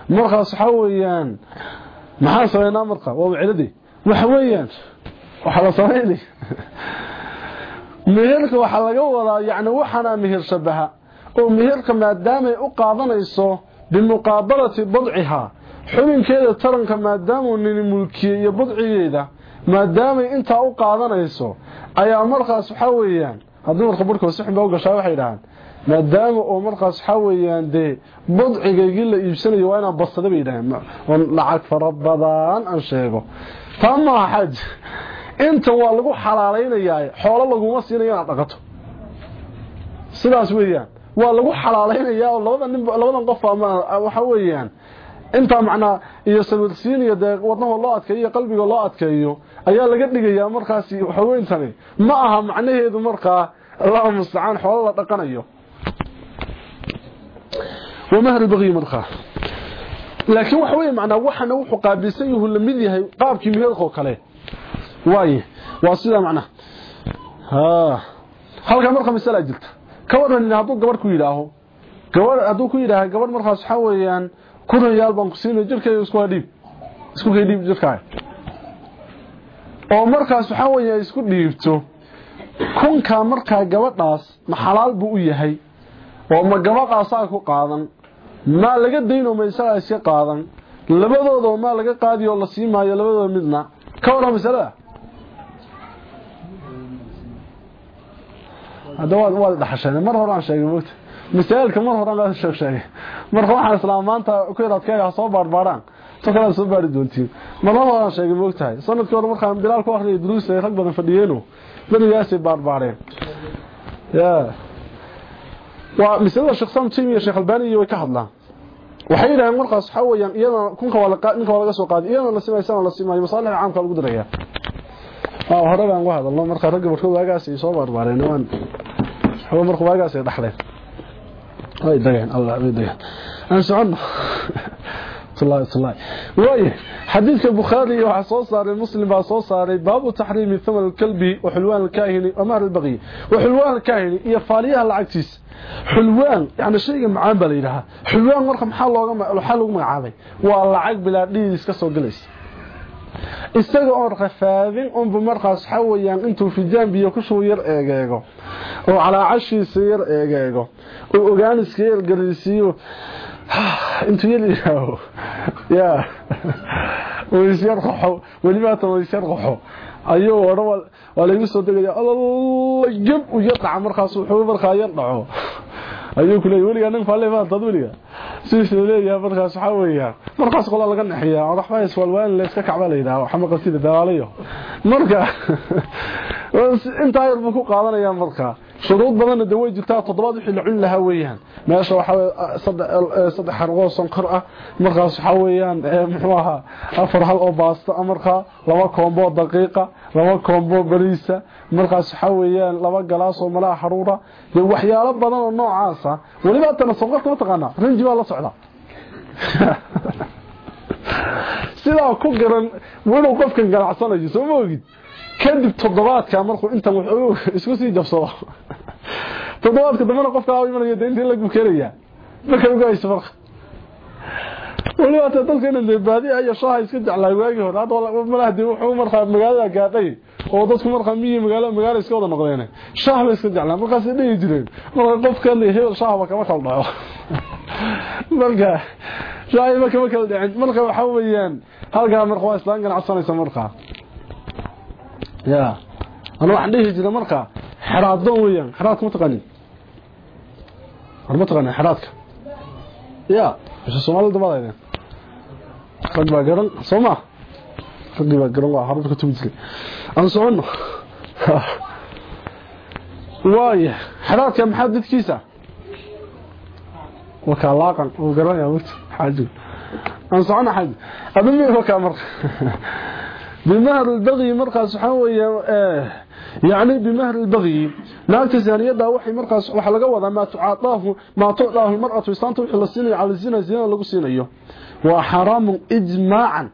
markaas waxa weeyaan maxaa sameeynaa marka waa wiciladi waxa weeyaan waxa la sameeyay meherka waxa laga wadaa yaani waxana meher shabaha oo meherka maadaama ay u qaadanayso bimuqaabalati badciha xubinkeeda taranka maadaama nin mulkiye iyo badcigeeda maadaama inta u qaadanayso ayaa markaas waxa weeyaan haddii marka barko si xun baa u gashaa waxay dhahaan maadaama oo markaas waxa weeyaan de badcigeygii la iibsanayo waa inaan basada bay oo lacag fara badan aan sheego. Tama xaj inta waa lagu xalaalaynayaa xoolo laguma siinayo inaad dhaqato sidaas weeyaan waa lagu xalaalaynayaa oo labada nin labadan qof ama waxa weeyaan inta macnaa iyo sabirsiin iyo de wadnaha loo adkeeyo iyo qalbiga loo adkeeyo ayaa laga dhigayaa markaas waxa weeyntani ma aha macnaheedu markaa Allahu musta'an xoolo la dhaqanayo ومهر بغي مرخا laakiin waxa weeye macnaa waxana wuxuu qaabilsan yahay la mid yahay qaabkii meherka kale waaye waa sida macnaa ha halka marka masala jirta ka waran hadduu gabar ku yidhaaho. Gabar hadduu ku yidhaaha gabar markaas waxa weeyaan kun riyaal baan ku siinay jirkayga isku dhiib isku kay dhiib jirkaaga oo markaas waxa weeye isku dhiibto kunka markaa gabadhaas ma xalaal buu u yahay oo ma gabadhaasaa ku qaadan. Ma laga dayno ma isagaa iska qaadan. Labadooda ma laga qaadiyo la sii maayo labadooda midna. Ka waran masalada hadda waad dhaxasheen mar hore aan sheegay moogta misaalka mar hore aan sheeg sheegay. Marka waxaan islaam maanta ku yaraadkayga soo baarbaaraan. To kala soo baari doontiin. Mar hore aan sheegay moogtahay sannadkii hore markaan bilaal ku akhriyay duruus ay rag badan fadhiyeeno banigaasay baarbaareen. Ya waa misalada shakhsan tiim iyo sheekh albani way ka hadlaan. Waxay yiraahdeen markaas waxa weeyaan iyada kunka ninka wala soo qaadi iyada la simaysan la simayo masaalaha caamka lagu diraya oo hore baan u hadalno. Marka ragga markuu waagaas soo barbaareen waan xoo markuu waagaas dhaxleen way dagan allah way dagan aan sallallahu sallallahu way hadithka bukhari waxa soo saaray muslim baa soo saaray baabu tahrim thamal kalbi wa hulwan kaahini amar al-baghi wa hulwan kaahini iyo faaliyaha lacagtiisa. Xulwaan yani shayga macaan baa xulwaan marka maxaa looga maxaa lagu magacaabay? Waa lacag bilaa dhiis ka soo galaysa isaga oo rafaadin unba markaas xawayaan intuu fijaan biyo ku soo yar eegeego. Oo calaacashiisa yar eegeego. Oo ogaaniska yar galisiiyo intuu yar yidhaaho. Ya waysyar qoxo. Welibaatan waysyar qoxo. Ayuu odhan waa laygu soo degaya. Alla jab u yar dhaca markaas wuxuu markaa yar dhaco. Ayuu ku leeyahay weligaa nin faale ma dad qola laga naxiyaa raxma iswal waan la iska kacba leeyahay waxa ma qabtida daalayo marka inta yar buu ku qaadanaya marka shuruud badan da way jirtaa toddobaad wixii la cun lahaa weeyaan. Meesha waxa saddex saddex xarqo sonkor ah. Markaas waxa weeyaan muxuu ahaa afar hal oo baasta marka laba koombo daqiiqa laba koombo bariisa. Markaas waxa weeyaan laba galaas oo malaha xaruura. Iyo waxyaalo badan oo noocaas ah. Waliba tan sonkorta ma taqaana rinji waa la socda sidaa ku garan walow qofkan ganacsanayo soo ma kadib toddobaadka markuu intan isku sii jabsado toddobaadka dambana qofka aa imanayo de intii lagu keenaya. Marka ugu hayso marka. Waliba ta dalkeena de baadiya iyo shaaha iska jeclaa waagii hore. Hadda malaha de wuxuu markaa magaalada gaadhay oo dadku markaa miyi magaalo magaalo iska wada noqdeen. Shaah bay iska jeclaa markaas dhihi jireen. Marka qofkan hebel shaahba kama kala dhaco. Marka shaahi ma kama kala dhicin. Marka waxa weeyaan halkaa marka waa islaan ganacsanaysa markaa ya. Ana waxaan dhihi jiray marka xaraadoon weeyaan. Xaraadka ma taqaanin war ma taqaanin xaraadka ya. Bisha soomaalida dabadaydeen rag baa garan soo ma raggii baa garan waa harada ka tugi jiray. Aan soconno waaya xaraadka maxaa dadkiisa? Wakaa laaqan oo garanaya wati xaajiga aan soconno xaaji adami wakaa marka بمهر البغي مرقى سبحان آه، يعني بمهر البغي. لا تزال يدا وحي مرقى سبحان الله ما تعطاه ما تعطاه المرأة ويستانت على الزنا على الزنا الزنا لو سينيو وحرام اجماعا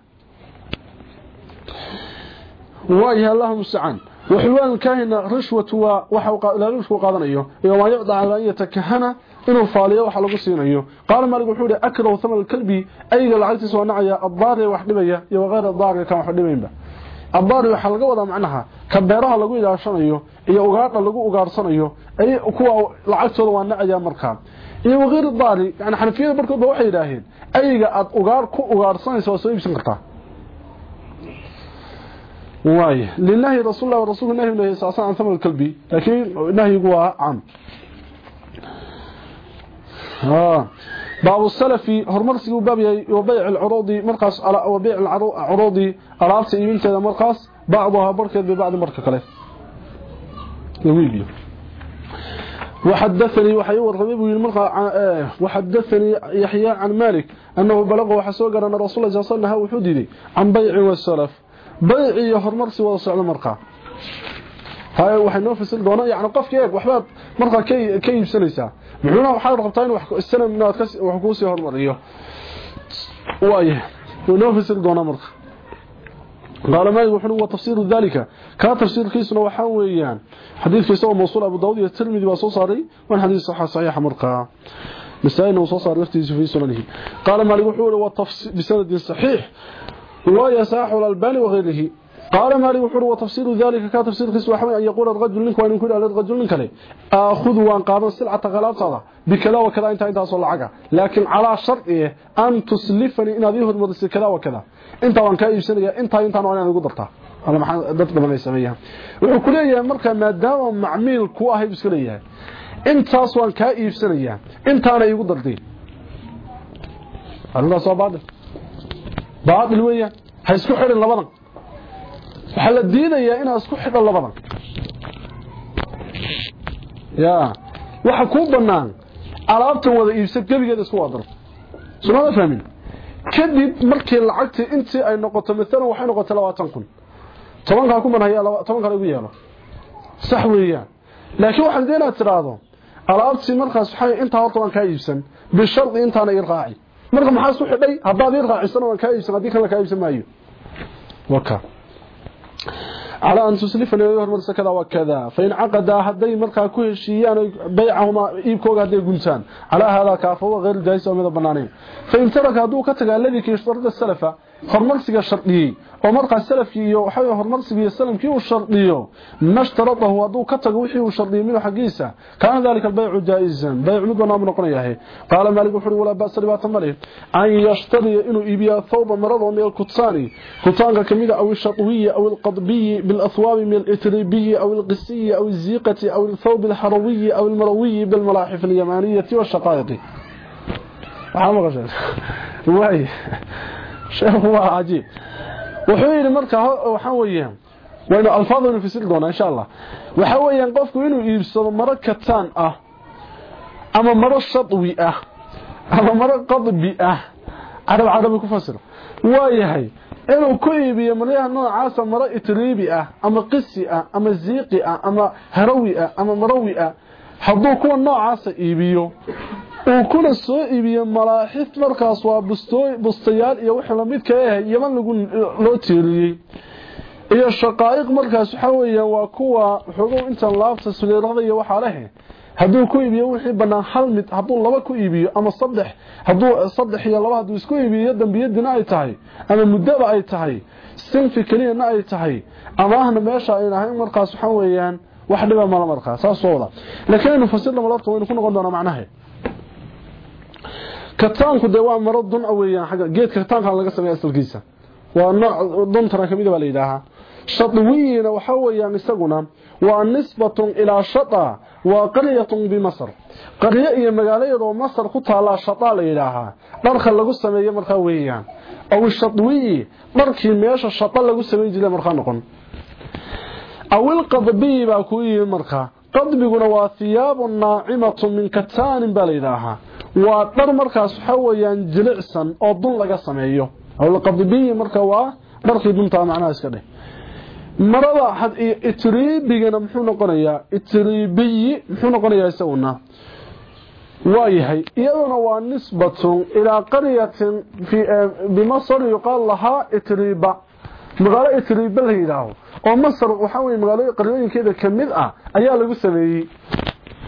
وايه الله سعان وحلوان كاهن رشوة وحوق لا رشوة قادنا ايو وما يعطى على أن يتكهنا inuu faaliyo waxa lagu siinayo. Qaar malig wuxuu yiri akraw thamal kalbi. Ayga lacagtiisa waa nacaya adbaare wax dhibaya iyo qeyr adbaare kan wax dhibaynba. Adbaare waxa laga wada macnaha ka beeraha lagu ilaashanayo iyo ugaadha lagu ugaarsanayo ay kuwa lacagtooda waa nacaya markaa iyo qeyr adbaare yani xanafiyada barkood waxay yiraahdeen ayga aad ugaar ku ugaarsanayso soo iibsan kartaa. Waaye lillahi rasuulullaahi rasuulullaahi sallallahu alayhi wasallam kalbi laakiin nahyigu waa am عام آه. باب السلف هرمرسي وباب وبيع العروض مرقص على وبيع العروض alaabta iibinteeda markaas bacdaha barkeed bibacdi marka kale وحدثني وحي ورغبي بو يلمقى وحدثني يحيى عن مالك أنه بلغ وحسوق أن رسول الله صلى الله عليه وسلم عن بيع والسلف. بيع wada socdo marka hay waxay noo fasil doona yaani qofka eeg kay kay iibsanaysa muxuuna waxa rabtaa in minaad ka wax ku sii hormariyo waaye noo fasil doona marka قال مالك وحنو وتفسير ذلك. كان تفسير كيسنا وحان ويان حديث كيسنا موصول أبو داود الترمذي وصوصاري وأن حديث صحة صحيح مرقى. مسائل وصوصار لفتيس في سننه. قال مالك وحنو وتفسير بسند صحيح. ويساح الألباني وغيره. قال مالك وحنو وتفسير ذلك كان تفسير وحان أن يقول الرجل منك وأن على الرجل منك لي أخذ وأن قابل سلعة غلابة بكلا وكذا انت انت اصل لعقه لكن على شرط إيه ان تسلفني ان هذه المدرسة كذا وكذا انت وان ka iibsanaya inta inta aan ugu dartaa wala maxaa dad badan ay sameeyaan wuxuu ku leeyahay marka maadaama macmiil ku ahay iska leeyahay intaas waan ka iibsanaya intaana igu dartay Allah soo baad baadil weeya ha isku xirin labadan waxa la diidayaa in isku xidho labadan ya. Waxa ku banaan alaabtan wada iibsad gabigeeda isku wadar sunada fahmin? Kadib markii lacagtii intii ay noqoto midna waxay noqotay 20 kun. Tobanka ku manaya tobanka lagu yeelo. Sax weeyaan. Laakiin waxaan deenaa tiraado alaabtii markaas waxay inta horta waan ka iibsan. Bi shardi intaana ii raaci. Marka maxaa soo xidhay? Haddaad ii raacisan waan ka iibsan haddii kale ka iibsan maayo. Waka على أن تسلفني ويهرمرس كذا وكذا فإن عقد هدي مرقى كهشيان بيعهما إيبكوغ هدي قلتان على هذا كافو غير جايس ومدى بنانين فإن ترك هدو كتغى الذي كيشترد السلفة هرمرسك الشرطي ومرقى السلفي وحي هرمرسك السلم كيو الشرطي ما اشترطه هدو كتغى وحي الشرطي منه حقيسة كان ذلك البيع جائزا بيع مدونا من قنيه قال مالك وحر ولا بأس لبات مالك أن يشتري إنه إبيا ثوب مرضه من الكتاني كتانك كميدة أو الشطوية أو القضبي بالأثواب من الإتريبية أو القسية أو الزيقة أو الثوب الحروي أو المروي بالملاحف اليمانية والشقائق وحاما قشل واي شيخ هو عجيب. وحوين مركا وحاويا وإن ألفاظه في سلدونا إن شاء الله. وحاويا قفكو إنه يبصر مرة كتان أه أما مرة شطوي أه أما مرة قضبي أه عرب عربي كفسر وايهي inuu ku iibiyo maryaha noocaasa maro itriibi ah ama qisi ah ama ziiqi ah ama harawi ah ama marawi ah hadduu kuwa noocaasa iibiyo uu kuna soo iibiyo malaaxif markaas waa bustayaal iyo wixii lamidka ah yaman lagu loo tiiriyey. Iyo shaqaa'iq markaas waxa weeyaan waa kuwa xogow intan laabta suleerada iyo waxaa lehe hadduu ku iibiyo wixii banaan hal mid hadduu laba ku iibiyo ama saddex hadduu saddex iyo laba hadduu isku iibiyo dambiyadina ay tahay ama muddaba ay tahay sinfi keliyana ay tahay amaahna meesha ay ahayn markaas waxaa weeyaan wax dhiba mala markaas saas oo wada laakiin aynu fasirna malabta waynu ku noqon doonaa macnaha kataanku dee waa maro dun weeyaan xagga geedka kataanka laga sameeya asalkiisa. Waa nooc duntana ka mid baa la yidhaahaa shadwiyina waxa weeyaan isaguna waa nisbatun ilaa shata waa qaryatun bimasr qaryo iyo magaalo iyadoo masar ku taala shata la yidhaahaa dharka lagu sameeyo markaa weeyaan. Aw shadwiyi dharkii meesha shata lagu sameyn jiray markaa noqon. Aw ilqadbiyi baa ku yimi markaa qadbiguna waa thiyaabun naacimatun min kataanin baa la waa dhar markaas waxa weeyaan jilicsan oo dun laga sameeyo. Aw ilqadbiyi marka waa dharkii duntaa macnaha iska dheh. Marada had itriibigana muxuu noqonayaa itriibiyi muxuu noqonayaa isaguna. Waayahay iyaduna waa nisbatun ilaa qaryatin bimasr yuqaal lahaa itriiba. Magaalo itriiba la yidhaaho oo masr waxaa weye magaalo qaryooyinkeeda ka mid ah ayaa lagu sameeyey.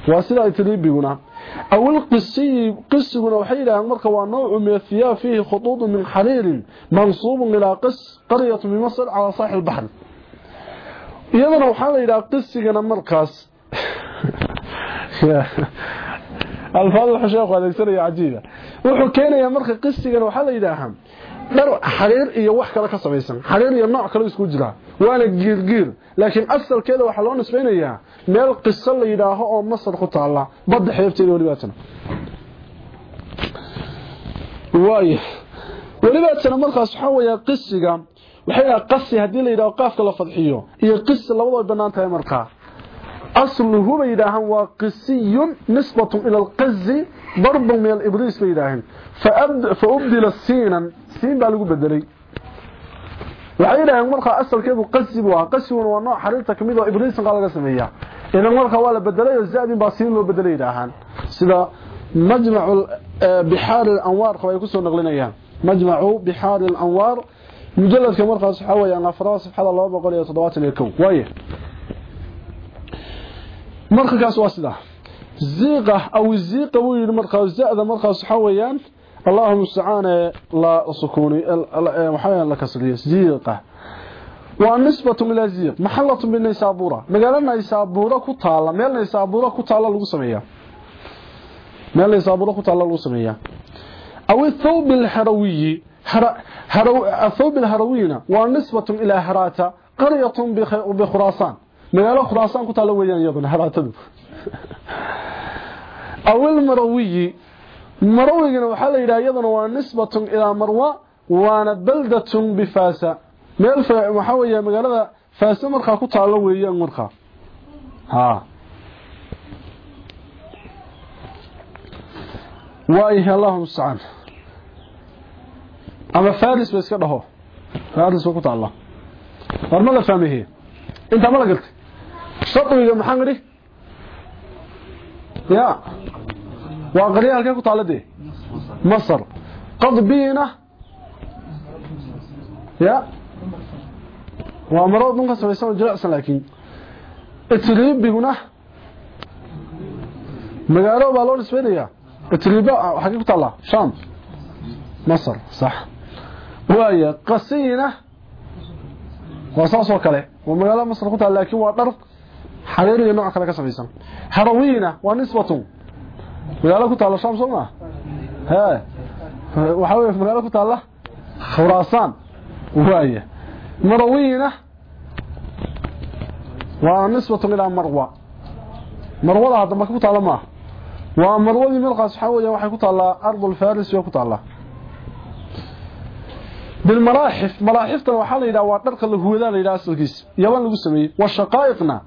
Waa sidaa itriibiguna aw ilqisiyi qisiguna waxay yidhaaheen marka waa nawcu min athiyaab fiihi khuduudu min xariirin mansuubun ilaa qaryatu bimasr calaa saaxi lbaxr iyadana waxaa la yidhaha qisigana markaas alfaad wuxuu sheekhu adeegsanaya cajiiba wuxuu keenayaa marka qisigana waxaa la yidhaahaa dhar xariir iyo wax kale ka samaysan xariir iyo nooc kale isku jira waana giirgiir laakiin asalkeeda waxaa loo nisbaynayaa meel qiso la yidhaaho oo masar ku taala badda xeebteeda welibaatana waay welibaatana markaas waxaa weeyaa qisiga waxay dhaha qasi haddii la yidhaho qaafka la fadxiyo iyo qisi labadoo bannaan tahay markaa asluhu bay yidhaahaan waa qisiyun nisbatun ila alqazi darbun min alibriis bay yidhaaheen fa ubdila siinan siin baa lagu bedelay waxay yidhaaheen markaa asalkeedu qasi buu ahaa qasiguna waa nooc xariirta kamid oo ibriisan kaa laga sameeyaa idan markaa waa la bedelay oo zaadin baa siin loo bedelay yidhaahaan sida majmacu bixaari alanwaar ay kusoo naqlinayaan majmacu bixaari alanwaar mujalladka markaas waxa weeyaan afraad safxada 271 waaye marka kaas waa sidaa ziiqa aw ziiqa wuu yiri markaas zaada markaas waxa weeyaan اللهم استعان لا سكوني وحيان لك سريه زيقه ونسبة إلى زيق. محلة من نيسابورة. مقالة نيسابورة كتالة ميل نيسابورة كتالة لغو سمية ميل نيسابورة كتالة لغو سمية أو الثوب الحروي هر... هرو... الثوب الهرويين ونسبة إلى هراتا قرية بخ... بخراسان. مقالة خراسان كتالة ويان يضن هراتا أو المروي marowigana waxaa la yidhaha iyadana waa nisbatun ilaa marwa waana baldatun bifaasa meel waxaa wey magaalada faasa markaa ku taalo weeyaan markaa. Waayahay allahuma mustacaan ama faris ba iska dhaho. Faris ku taalla. War la fahmahee intaa ma la galtay? Shadwiga maxaan idhi ya waa qarya halkee ku taalla dee masar qadbiina ya waa maro dhunka samaysan jilicsan laakiin itriibiguna magaalo baa loo nisbeynayaa itriiba xagee ku taallaa sham masar sax waaya qasiina waa saas oo kale waa magaalo masar ku taalla laakiin waa dhar xariiriga nooc kale ka samaysan harawiina waa nisbatun magaalo ku taalla sham soo maa hee waxaa wey magaalo ku taalla khuraasaan waaya مروينة ونسبة إلى مروة مروة هذا ما كنت على ما ومروة ملقى بالمراحف مراحفنا وحال إلى وادرك هو هودا إلى كيس يبان لو سميه وشقائقنا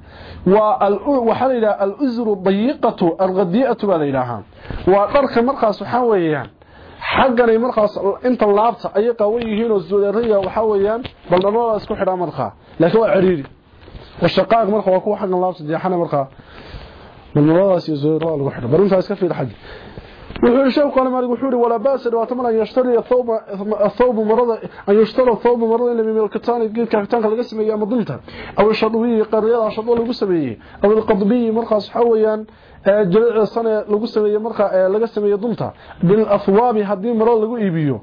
وحال إلى الأزر الضيقة الغديئة بالالهه وادرك مرخص حويان حقنا مرخص انت لابط أي قوي هنا الزورية وحويان بلدنوا اسكو خيره مرخه لكن عريري. وشقائق مرخه وكو حقنا لابط دي حنا مرخه بلدنوا اسكو زورية لو بل انت اسكو في الحج wuxuu sheekhu qala maalik wuxuu wala baas dhawaata man yashtari thawb thawb marada ay yashtari thawb marada in lamid kataan geed kaaftaanka laga sameeyo ama dunta aw shadwi qariyada shadwa lagu sameeyay aw qadbi markaas waxa weeyaan lagu sameeyay marka laga sameeyo dunta bil athwaabi hadii maro lagu iibiyo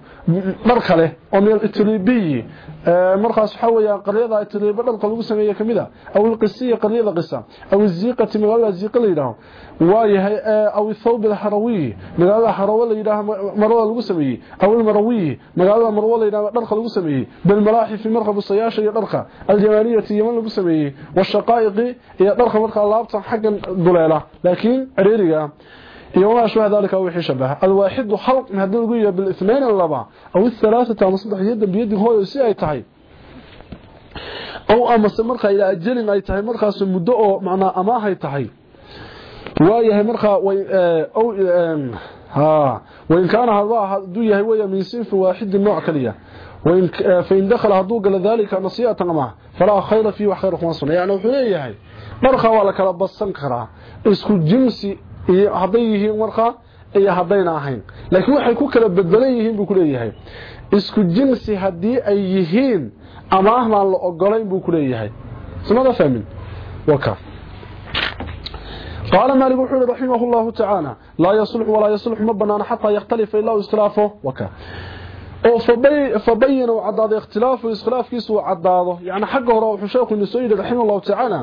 dhar kale oo meel itribi markaas waxa weeyaan qariyada itribi dharka lagu sameeyo kamida aw qisiya qariyada qisa aw ziqati magaalada ziqa leeyahay waayahay aw thawb al-harawi magaalada harawa leeyahay marada lagu sameeyay aw al-marawi magaalada marwa leeyahay dharka lagu sameeyay bil malaahif marka busayaasha iyo dharka al-jamaliyati yaman lagu sameeyay washaqaiqi iyo dharka marka laabtan xaggan duleela laakiin laakiin ciriiriga iyo ma shuwa dalika wixii shabaha alwaaxidu hal haddii lagu yeeyo bil ithnayn laba aw thalathata ama saddex yada biyadin hooyo si ay tahay. Aw ama marka ila ajalin ay tahay markaas muddo oo macna ama ay tahay. Waayahay marka way eh, aw ha wain kaana hadwa haduu yahay way min sinf waaxid nooc kaliya. Wain eh, fa in dakhala haduu gala dalika nasiyatan ma fala khayra fi wa khayru khansuna yaani wuxuu leeyahay marka waa la kala badsan karaa isku jinsi iyo haday yihiin marka iyo hadayna ahayn laakiin waxay ku kala bedelan yihiin buu ku leeyahay isku jinsi hadii ay yihiin ama ahmaan la ogolayn buu ku leeyahay samada fahmin waka قال مالك وحول رحمه الله تعالى لا يصلح ولا يصلح مبنان حتى يختلف إلا اختلافه وكا oo fabayin uu cadaado ikhtilaafu iskhilaafkiisu uu cadaado yani xagga hore wuxuu sheekhu nisooyid raximahullahu tacaala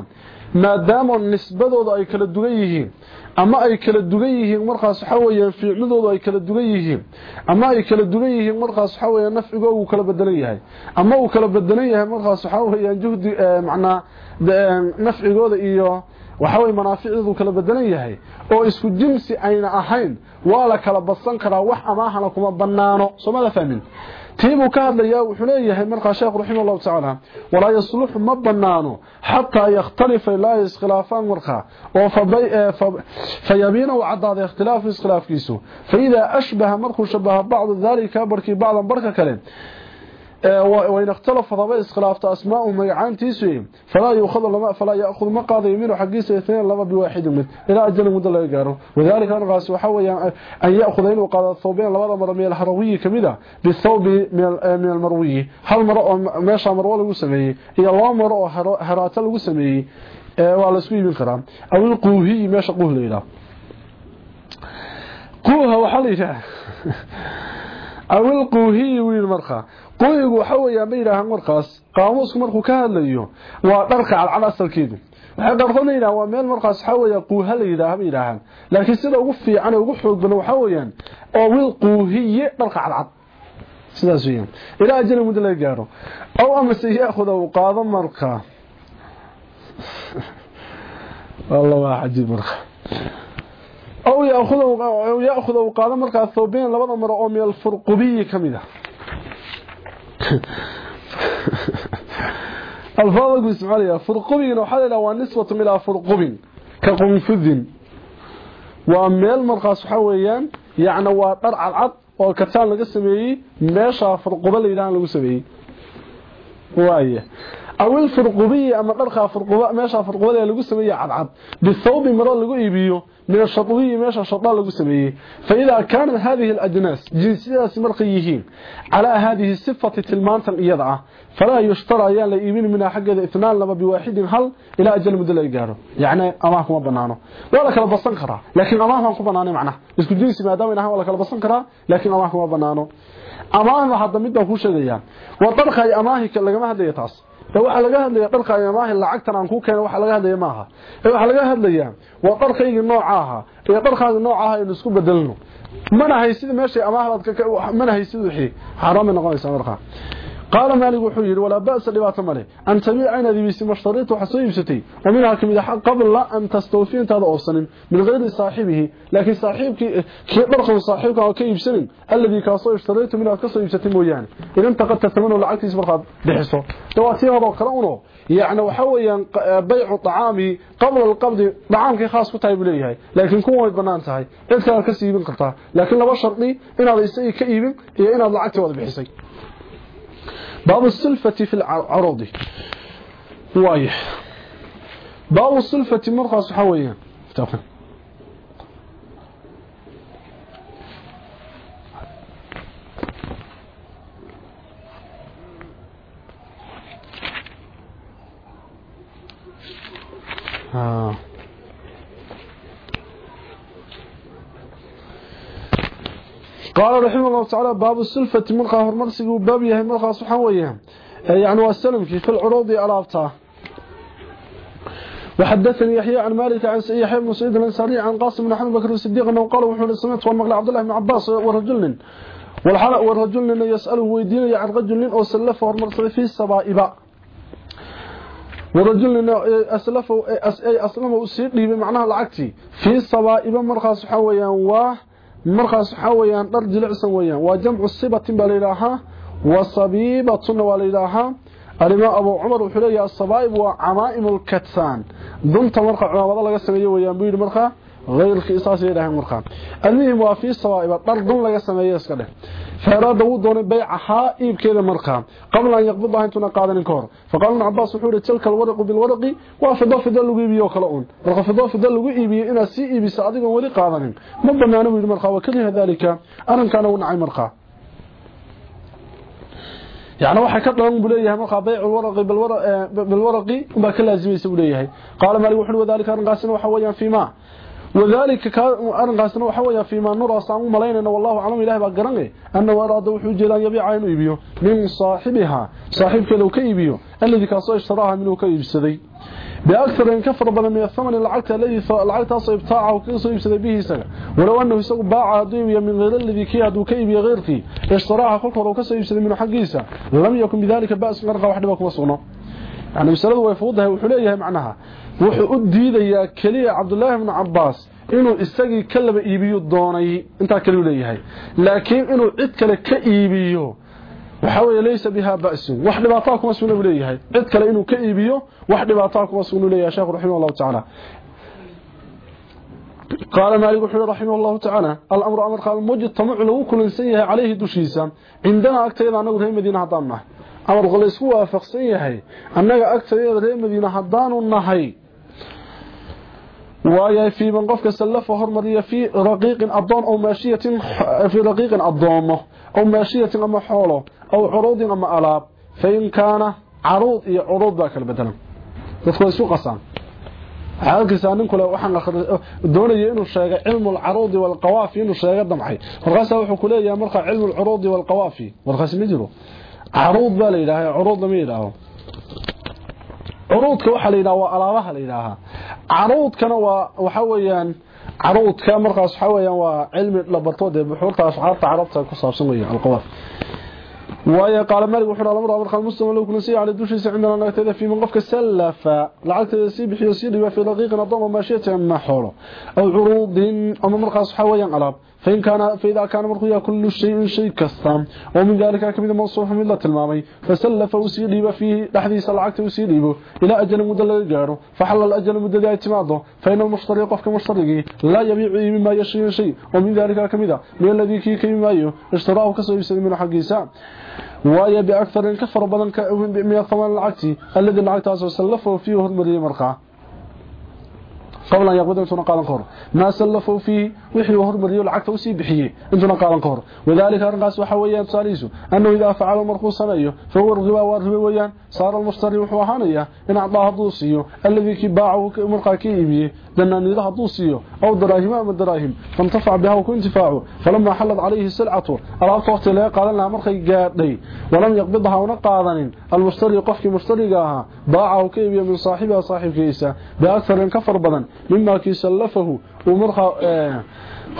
maadaama nisbadooda ay kala dugan yihiin ama ay kala dugan yihiin markaas waxa weeyaan fiicnadooda ay kala dugan yihiin ama ay kala dugan yihiin markaas waxa weeyaan nafcigooda uu kala bedelan yahay ama uu kala bedelan yahay markaas waxa weeyaan juhdi macnaa nafcigooda iyo waxa way manaaficdu kala bedelan yahay oo isku jinsi ayna ahayn waa la kala badsan karaa wax amaahana kuma banaano soomada fahmin كيف كان يا وحني يا من قاشق رحمه الله تعالى. ولا يصلح ما حتى يختلف لا اختلافان مرخه أو فبي آه، فيمين اختلاف اختلاف كيسو. فإذا أشبه مرخ شبه بعض ذلك بركي بعضا بركة كلمه وإن اختلف ضباء اسخلافت أسماء مقعان تيسوين فلا يأخذ لما فلا يأخذ مقاضي منه حقيسة اثنين لما بواحد منه إلى أجل مدى لا يقاره وذلك أنغاس وحوى أن يأخذ إنه قال الثوبين لما مر من الحروي كمدة بالثوب من المروي هل مرأة ماشى مروى لغو سميه إيا الله مرأة هراتا لغو سميه وعلى سبيل الكرام أو القوهي ماشى قوه ليلة قوها وحليها أو القوهي ويل مرخى qoyigu waxa weeyaan bay yiraahdaan markaas qaamuusku markuu ka hadlayo waa dharka calcal asalkeedu waxa dharqonayna waa meel markaas waxa weeyaa quuha la yiraahdo yiraahdaan laakiin sida ugu fiican ugu xoog badan waxa weeyaan oo wil quuhiye dharka calcal sidaas weeyaan ila ajal muddo la gaaro aw ama sayaakhudha uu qaado marka والله عجيب مرخ أو aw yaakhud u qaado markaa thawbayn labada maro oo min alfurqubiyi ka mid ah. Alfaada ku la waa nisbatun ilaa furqubin ka qunfudin waa meel markaas waxaa weeyaan yacni waa dhar cadcad oo kataan laga sameeyey meeshaa furquba la yidhahan lagu sameeyey. Waaye. Awil furqubiye ama dharka furquba meesha furqubada lagu sameeyay cadcad bisawb maro lagu iibiyo من الشطوية ماشا شطان لغو سمية. فإذا كانت هذه الأجناس جنسية مرقيهين على هذه الصفة تلمانتا إيضعة فلا يشترى أيان لإيمين منها حق إثنان لما بواحد هل إلى أجل مدل إيقاره يعني أماكم بنانه. ولا كلا بصن كرا لكن أماكم بنانه معناه اسكو جنسي ما دام إنها ولا كلا بصن كرا لكن أماكم بنانه. أماكم حتى مدى هو شديان. وطرق أماهي لغما هذا ta waxa laga hadlayaa dharkaaga maaha lacagtan aan ku keeno waxa laga hadlaya maaha. Waxa laga hadlayaa waa dharkayga noocaaha iyo dharkaaga noocaaha aynu isku bedelno mana haysid meesha amaahdaad ka mana haysid wixii. Xaraam noqonaysa markaa قال مالك وحير ولا بأس لبات مالي أن تبيع ذي بيسي مشتريت وحسوي بستي ومنها كم حق قبل أن تستوفين هذا أوصن من غير صاحبه. لكن صاحبك كي برخ صاحبك أو كي يبسن الذي كاسو اشتريت منها كسو يبستي مويان. إذا انت قد تثمنه لعكت يسبرخ بحسه تواتيه هذا وكرونه يعني وحويا بيع طعامي قبل القبض طعامك خاص كتاي بليهي لكن كون way banaan tahay cid kale ka siibin kartaa laakiin laba shardi inaad isay ka iibin iyo inaad lacagta wada باب السلفة في العروض وايح باب السلفة مرخص حويا تفهم آه. قال رحمه الله تعالى باب السلفة مرقى هرمرسي وباب يهي مرقى سبحان وياه يعني والسلم في العروض ألابتها وحدثني يحيى عن مالك عن يحيى بن سعيد الأنصاري عن قاسم بن حمد بكر الصديق أنه قال وحول سمعت والمغلى عبد الله بن عباس ورجل والحلق والرجل يسأله ويدين عن رجل أو سلفه ورمرسل في السبائب ورجل أسلفه أسلمه وسيد بمعنى العكسي في السبائب سبحان وياه واه markaas waxa weeyaan dhar jilicsan weeyaan waa jamcu sibatin baa leeyahay wa sabibatun waa leeyahay alima abu umar wuxuu leeyahay sabaib waa amaa'imul katsan dunta marka culimada laga sameeyo weeyaan buu yiri marka يراهن marka almuhim waa fi sawaib dhar dun laga sameeyo iska dheh فأراد ودون بيعها إيب كذا مرقا قبل أن يقبضها انتنا قادن كور فقال ابن عباس وحوري تلك الورق بالورق وفضا فضا لغو إيبيو كلاون مرقا فضا فضا لغو إيبيو إنا سي إيبي سعدقا ولي قادن مبنا نوي المرقا وكره ذلك. أنا كان ونعي مرقا يعني waxa ka dhalan buleeyahay marka bay'u warqi bil warqi bil warqi ba kala laazimay buleeyahay qala mali wuxuu wadaalika an qaasin waxa weeyaan fiima وذلك كان قاسنا nur asaan malaynayna wallahu alam ilaahi baa garanay anna waraada wuxuu jeelaan yabiica inuu iibiyo min saahibiha saaxibkeeda uu ka iibiyo alladii ka soo ishtaraha minuu ka iibsaday بأكثر من كفر بل من الثمن العقد الذي العقد أصلا ابتاعه وكيسو يبسد به سنة. ولو أنه يساق باعها دوية من غير الذي كياد وكيبي غيرك. اشتراها خلقه وكيسو يبسد منه حقيسة لم يكن بذلك بأس غرقه واحد باك مصنع يعني مسألة ويفوضها وحليها معناها. wuxuu u diidayaa kaliya Cabdullaahi ibn Abbaas inuu isagii kalaba iibiyo doonay inta kale uu leeyahay laakiin inuu cid kale ka iibiyo waxa weeye leeysa biha ba'sun wax dhibaato kuma suuna uu leeyahay cid kale inuu ka iibiyo wax dhibaato kuma suuna uu leeyahay sheekh raximahullahu ta'ala قال مالك وحده رحمه الله تعالى الأمر أمر قال مجتمع له كل سيئة عليه دشيسا عندنا أكتر أنه رهي مدينة هداننا أمر قال يسوى فقسيها أنه أكتر رهي مدينة هدان waayahay fii man qofka sallafa hormariya fii raqiiqin adoon aw maashiyatin fii raqiiqin adoomo aw maashiyatin ama xoolo aw curuudin ama alaab fain kaana caruud iyo curuud baa kala bedelan dadku way isu qasaan. Xaalkiisa nin kule waxaan doonayay inuu sheegay cilmu alcaruudi walqawaafi inuu sheega damcay. Warkaas wuxuu ku leeyahay marka cilmu alcuruudi walqawaafi warkaas ma jiro. Caruud baa la yidhaahaa curuud lama yidhaaho. Arudka waxa la yiraahdaa waa alaabaha la yiraahdaa arudkana waa waxa weeyaan arudka markaas waxa weeyaan waa cilmi la barto de buxuurta ashcaarta carabta ku saabsan weeyaan al-qawafi ويا قال مالك وحنا الامر أمر قال مسلم لو كنا سي على دوشي عندنا نغتدى في من قفك سلف لعقت سي بخي يسير في دقيقه نظام ماشيه ما حوله أو عروض اما مرقص حويان علاب فإن كان فإذا كان مرقيا كل شيء شيء كسام ومن ذلك كميد موصوف من الله تلمامي فسلف وسيديب فيه لحديث العقد وسيديب إلى أجل مدى جاره فحل الأجل مدى اعتماده. فإن المشتري قفك مشتري لا يبيع مما يشري شيء. ومن ذلك كميد من الذي كي كيما يو. اشتراه يسلم من حقيسا وهي بأكثر كفر بدن من الثمن العكسي الذي العكس سلفه فيه هرمري قبل أن يقبض انتنا قالن قهر. ما سلفوا فيه وحي وهر مريو العقد أو سي بخيه قالن قهر. وذلك أرقاس وحا ويان ساليسو. أنه إذا فعل مرخصا ايو فهو الربا والربا ويان صار المشتري وحو هانيا إن أعطاه الذي كي باعه مرقاكي لأن نيدها طوسية أو الدراهيم أو الدراهيم فانتفع بها وكو فلما حلت عليه السلعة أرأت وقت لا يقع لنها مرخي قادي ولم يقبضها ونقاذن المشتري قفك مشتريها ضاعه كيبيا من صاحبها صاحب كيسا بأكثر كفر بدن مما كيسلفه ومرخى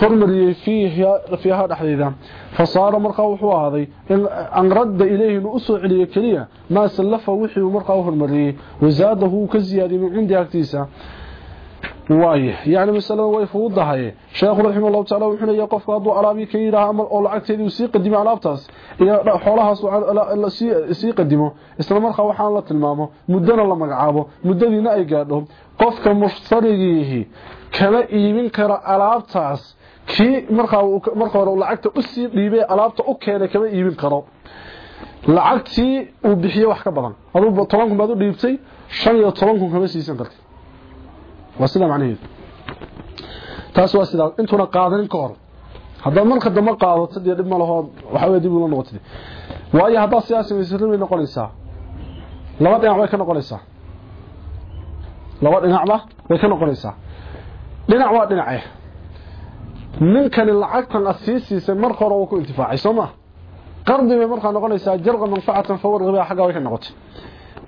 قرمري آه، فيه في هذا الحديث فصار مرخى وحوى هذي أن رد إليه نؤسو علي كريا ما سلفه وحي ومرخى وحرمري وزاده كزيادة من عند أكتيسا waaye yani masalada way fududahay sheekhu raxima allahu taala wuxuu leeyahay qofka hadduu alaabii ka yidhaaha ama oo lacagteedii uu sii qadimo alaabtaas iyo xoolahaas sii qadimo isla markaa waxaan la tilmaamo muddana la magacaabo muddadiina ay gaadho qofka mushtarigiihi kama iibin karo alaabtaas kii markaa marka hore lacagta u sii dhiibay alaabta u keenay kama iibin karo. Lacagtii uu bixiye wax ka badan. Aduu toban kun baad u dhiibtay shan iyo toban kun kama siisan karti sidaa macnaheedu. Taas waa sidaa intuuna qaadanin ka hor. Haddaad marka dambe qaadato dee dhib ma laho waxaa dib ula noqotid waayo haddaad sidaa samaysa ribay noqonaysaa? Laba dhinac bay ka noqonaysaa. Laba dhinacba way ka noqonaysaa. Dhinac waa dhinace ninkani lacagtan aad sii siisay marka hore uu ku intifaacay soo maa qardi bay markaa noqonaysaa jarqa manfacatan fawar riba xaggaa way ka noqotay.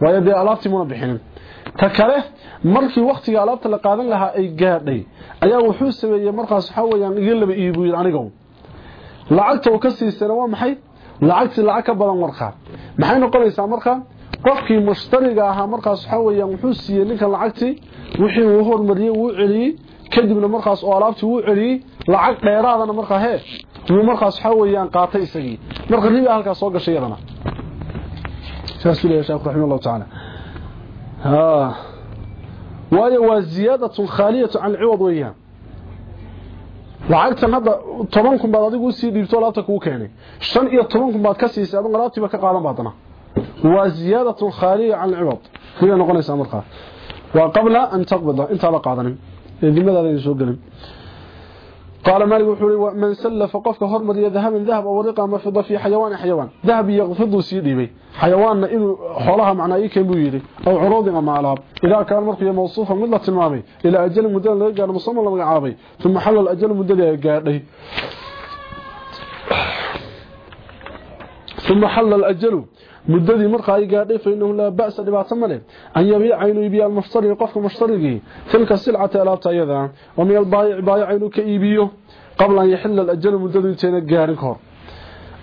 Waayo dee alaabtii muna bixinin ta kale markii waktiga alaabta la qaadan lahaa ay gaadhay ayaa wuxuu sameeyey markaas waxaa weyaan iga laba iibu yidhi aniga lacagta uu ka siisayna waa maxay? Lacagtii lacag ka badan markaa maxay noqonaysaa marka? Qofkii mushtariga ahaa markaas waxaa weyaan wuxuu siiyey ninkan lacagtii wixii uu hormariyey wuu celiyey kadibna markaas oo alaabtii wuu celiyey lacag dheeraadana markaa hee wuu markaas waxaa weyaan qaatay isagii. Marka riba halkaas soo gashay yadana. Leeyahay raximah allahu tacaala waayo waa ziyaadatun khaaliyatu can ciwad weeyaan lacagtan hadda toban kun baad adigu usii dhiibto alaabta kuu keenay shan iyo toban kun baad ka siisay adigu alaabtiiba ka qaadan baadana waa ziyaadatun khaaliya can ciwad ribay noqonaysaa markaa waa qabla an taqbida intaada qaadanin ee dimadaada ayna soo gelin قال مالك وحوري من سلف قفك هرمر ذهب ذهب أو ورقه ما فضه في حيوان حيوان ذهب يغفض xayawaanna inuu xoolaha macnaa ii keen buu yidhi aw curuudin ama alaab idaa kaan markuuy mawsuufan mid la tilmaamay ilaa ajali muddada laga gaadho musaman la magacaabay uma xallal ajal muddadii ay gaadhay uma xalla alajalu muddadii markaa ay gaadhay fa inahu laa ba'sa dhibaato male an yabiica inuu iibiyo almushtariga qofka mushtarigii tilka silcata alaabta ayadaa wa min albaayici baayica inuu ka iibiyo qabla an yaxila alajalu muddadu inteena gaadhin kahor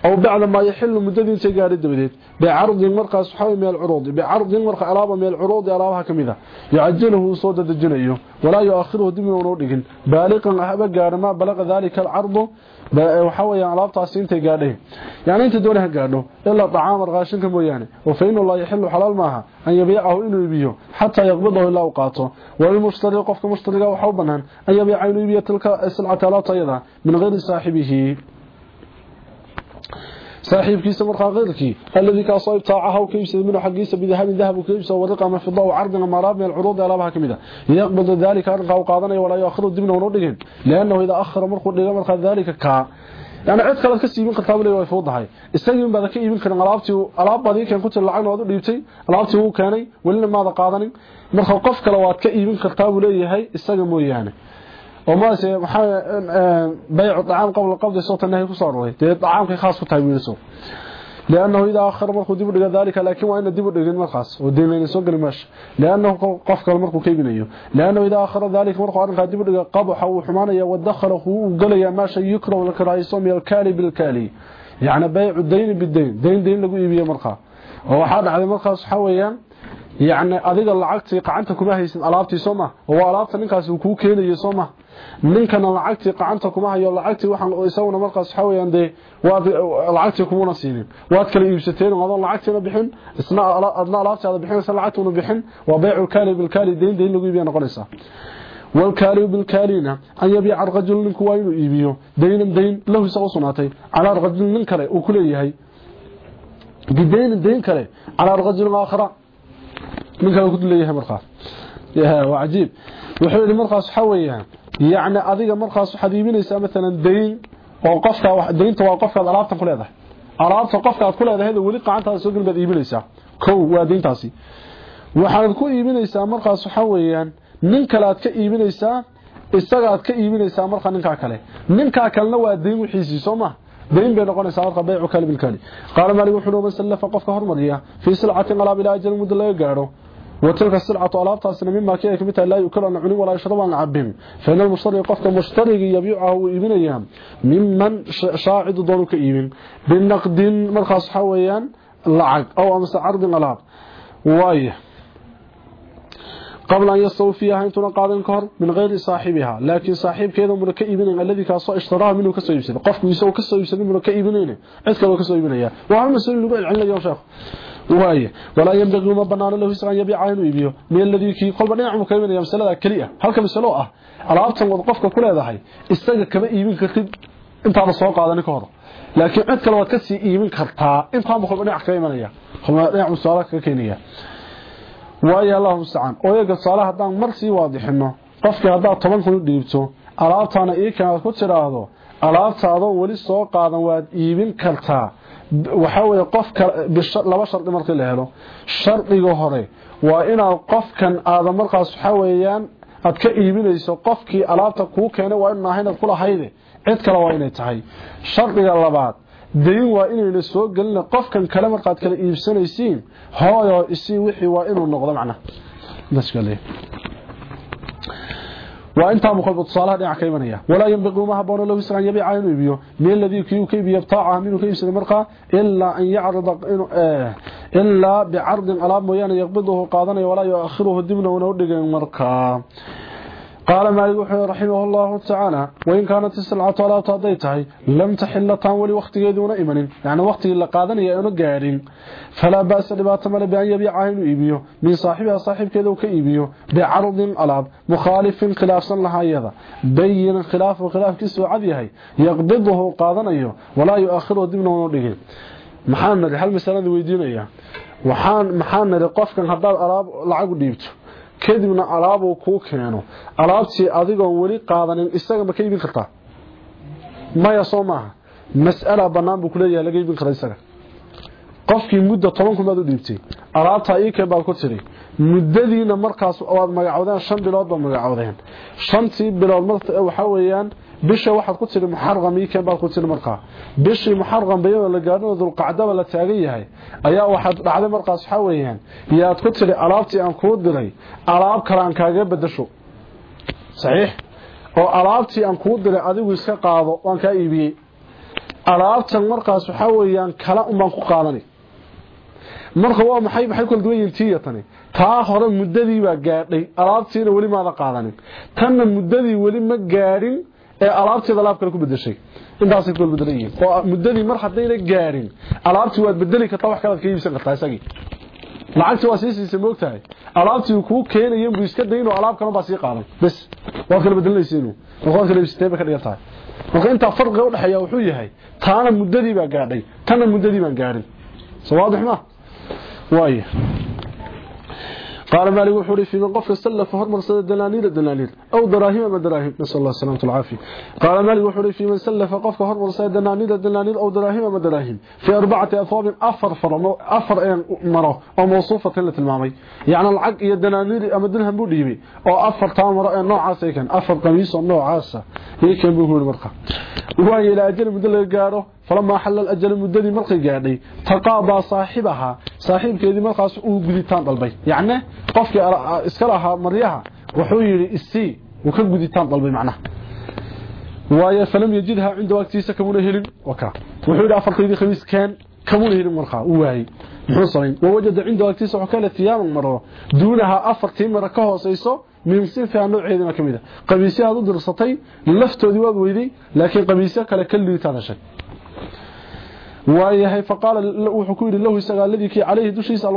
أو بعد ما يحل مدته سيغار دبدت بعرض المرقه سحوي من العروض. بعرض المرقه علاوه من العروض علاوه كميدة. يعجله صوت الدجنيه إيوه. ولا يؤخره دم من ودغن بالغا هبا ما بلغ ذلك العرض. وحوي علاوه يعني تاسينت تيجاريه يعني أنت دوله قالوا الا طعام الغاشن كمويانه وفين الله يحل حلال ماها. أن يبيعه إنه يبيعه. حتى يقبضه إلا أوقاته. والمشتري قف مشتري وحوبنان. أن يبيع إنه يبيع تلك السلعة لا من غير صاحبه. Saaxiibkiisa markaa keyrkii alladii kaasoo ibtaacaha u ka iibsaday minhu xaggiisa bidahabin dahab uu ka iibsado wariqa ama fida u cardin ama alaab min alcuruudi alaabaha ka mid a yaqbidu dalika arrinkaa u qaadanaya walaa yuakhiru dibna unu dhigin liannahu idaa akhara markuu dhiga markaa dalika kaa yani cid kalead ka siibin kartaa leeyahay way fuudahay isagii in baad ka iibin karin alaabtii alaab baad keen ku tir lacag waad u dhiibtay alaabtii uu keenay walina maada qaadanin marka qof kale waad ka iibin kartaa buu leeyahay isaga mooyaane oo maase waxa bay'u طعام قبل قبض صوت النهي de طعامka khaas ku tahay wiilso لأنه اذا اخر dalika laakiin waa in dib u dhigin markaas oo deemayna soo gali maash لأنه kale markuu ka ibinayo لأنه اذا اخر ذلك u dhigo qabaxa uu xumaanaya wadakhalahu uu galaya ma shay yukraw la karayso meel kali bil kali يعني بيع الدين بالدين دين دين lagu iibiyo markaa oo waxa dhacday markaas waxa weeyaan يعني adiga lacagtii qacanta kuma haysan alaabtii Sooma oo alaabta ninkaas uu ku keenayo Sooma ninkana lacagtii qacanta kuma hayo lacagtii waxaan isaguna markaas waxa weeyaan de waa lacagtii kuma siinin waad kala iibsateen oo lacagtina bixin isna adna alaabtaada bixinaysa lacagtuna bixin waa bay'u kali bil kali deyn deyn lagu iibiyo noqonaysa والكالي بالكالينا أن يبيع الرجل منك وين يبيو دين دين له سو سناتي على الرجل من كله وكليه بدين دين كله على الرجل الآخر ninka ku leeyahay markaas. Yaa waa cajiib. Wuxuu yiri markaas waxa weeyaan yaani adiga markaas waxaad iibinaysaa midaan deyn oo qofka wax deynta waa qofka alaabtan ku leedahay. Alaabta qofka aad ku leedahay wali qacantaada soo galbaad iibinaysaa. Kow waa deyntaasi waxaad ku iibinaysaa markaas waxa weeyaan nin kale aad ka iibinaysaa isaga aad ka iibinaysaa markaa ninka kale. Ninka kalena waa deyn wixiisii soo ma deyn bay noqonaysaa marka baycu kale bilkali qaala وتلك السلعة ألابتاسنا مما كي كمتها لا يؤكل عن ولا يشرب عن عبهم. فإن المشتري قفك مشتري يبيعه إبن أيام ممن شاعد دونك إيبن بالنقد مرخص حويان لعق أو أمس عرض ألاب وايه قبل أن يستوي فيها انتنا قادن كهر من غير صاحبها. لكن صاحب كذا من الذي كاسو اشتراه منه كسو يبسد قف يسو كسو يبسد من كيبينين عد كلو كسو يبينيا وهل مسؤول لو علم يا شيخ؟ waaya walaa yanbagii uma banaano lahu isagaan yabiica inuu iibiyo. Min aladii kii kolba dhinacu ka imanaya masalada keli halka masalo ah alaabtan wad qofka ku leedahay isaga kama iibin kartid intaada soo qaadanin ka hor. Laakiin cid kale waad ka sii iibin kartaa intaanba kolba dhinac kaga imanaya. Kolba dhinac musaala kaga keenaya. Waaya allahu mustacaan oo iyaga tusaale haddaan mar sii waadixino qofkii haddaad toban kun dhiibto alaabtaana ii kanaad ku tidhaahdo alaabta adoon weli soo qaadan waad iibin kartaa waxaa weye qofka laba shardi markii la helo. Shardiga hore waa inaad qofkan aada markaas waxaa weeyaan aad ka iibinayso qofkii alaabta kuu keenay waa inu ahayn aad kulahayde cid kale waa inay tahay. Shardiga labaad dayn waa inayna soo gelina qofkan kale markaad kala iibsanaysiin. Hooyo isii wixii waa inuu noqdo وانت مقلب تصالح دين كيمنيا ولا ينبغي ما هبون لو سران يبي عين يبيو من الذي كيو كيف يبطاع منه كيف سد مرقه الا ان يعرض انه الا بعرض الام ويان يقبضه قادنه ولا يؤخره دبنا ونو دغن مرقه qaala maalig wuxuu raximah allahu tacaala wain kaanat isilcatu alaabta hadday tahay lam taxilla taan weli wakhtigeedii una imanin yacni wakhtigii la qaadanaya una gaadhin falaa ba'sa dhibaato male bian yabiicaha inuu iibiyo min saaxibiha saaxiibkeeda uu ka iibiyo bicarudin alaab mukhaalifin khilaafsan lahaa iyada bayinan khilaafu khilaafkiisu cad yahay yaqbiduhu qaadanayo walaa yu-aakhiruhu dibna unu dhigin maxaan nari hal masaladii weydiinaya waxaan maxaan nari qofkan haddaad alaab lacag u dhiibto kadibna alaabuu kuu keeno. Alaabtii adigoon weli qaadanin isaga ma ka iibin kartaa? Maya soo maaha. Mas'ala bannaan buu kuleeyahay laga iibin kara isaga. Qofkii muddo toban kun baad u dhiibtay alaabtaa iikeen baad ku tidhi muddadiina markaas waad magacowdeen shan bilood baad magacowdeen shantii bilood waxaa weeyaan bisha waxaad ku tidhi muxarqam iikeen baad ku tidhi markaa. Bishii muxarqam bayada la gaadhino dulqacdaba la taagan yahay ayaa waxaad dhacday markaas waxaa yaad ku tidhi alaabtii aan kuu diray alaab kale kaaga bedasho saxiix. Oo alaabtii aan kuu diray adigu iska qaado waan kaa iibiyey. Alaabtan markaas waxa weeyaan baan ku qaadanay marka waa maxay maxay kala duwan yihiin tiyatani taa hore muddadii baa gaadhay alaabtiina weli maada qaadanin. Tanna muddadii weli ma gaadhin ee alaabteeda alaab kale ku bedeshay intaasay kala bedelan yihiin oo muddadii mar haddayna gaadhin alaabtii waad bedeli kartaa wax kalaad ka iibsan kartaa isagii lacagtii waa sii siisay moogtahay alaabtii kuu keenayen buu iska dayin oo alaab kale baa sii qaaday bes waad kala bedelanaysiinu marka waad kala iibsatay bay ka dhigan tahay marka intaa farqiga u dhexeeya wuxuu yahay taana muddadii baa gaadhay tanna muddadii baan gaadhin soo waadix ma waaye قال مالك وحوري في من قفك سلف هرمر سنة دنانير دنانير أو دراهم ما دراهم. نسأل الله السلامة والعافية. قال مالك وحوري في من سلف قفك هرمر سنة دنانير دنانير أو دراهم ما دراهم. في أربعة أثواب أفر فرمو أفر مرة. أو موصوفة لة المامي. يعني العق يا دنانير أما دنهم بوديبي أو أفر تامر نوع عاسا كان أفر قميص نوع عاسا هيك كان بيقول المرقى وهي إلى أجل مدل قاره فلما حل الأجل المدني ملقي قادي تقاضى صاحبها. صاحب كيدي ملقاس أو قدتان طلبي. يعني قفك اسكرها مريها. وحويري السي وكان قدتان طلبي معناه وايا فلم يجدها عند وقتيسة كمون اهلم وكا. وحويري افرقيدي خميس كان كمون اهلم ملقا اوهي و وجد عند وقتيسة وكالة ثياب المرارة دونها افرقتي مركها سيسو ميمسين في أنه عيدنا كميدا قميسيها ضد رسطي لفتو ذواب ويدي لكن قميسيها كالكل يتعدى شك waayahay faqaala wuxuu ku yidhi lahu isagaa ladii kii calayhi dushiisa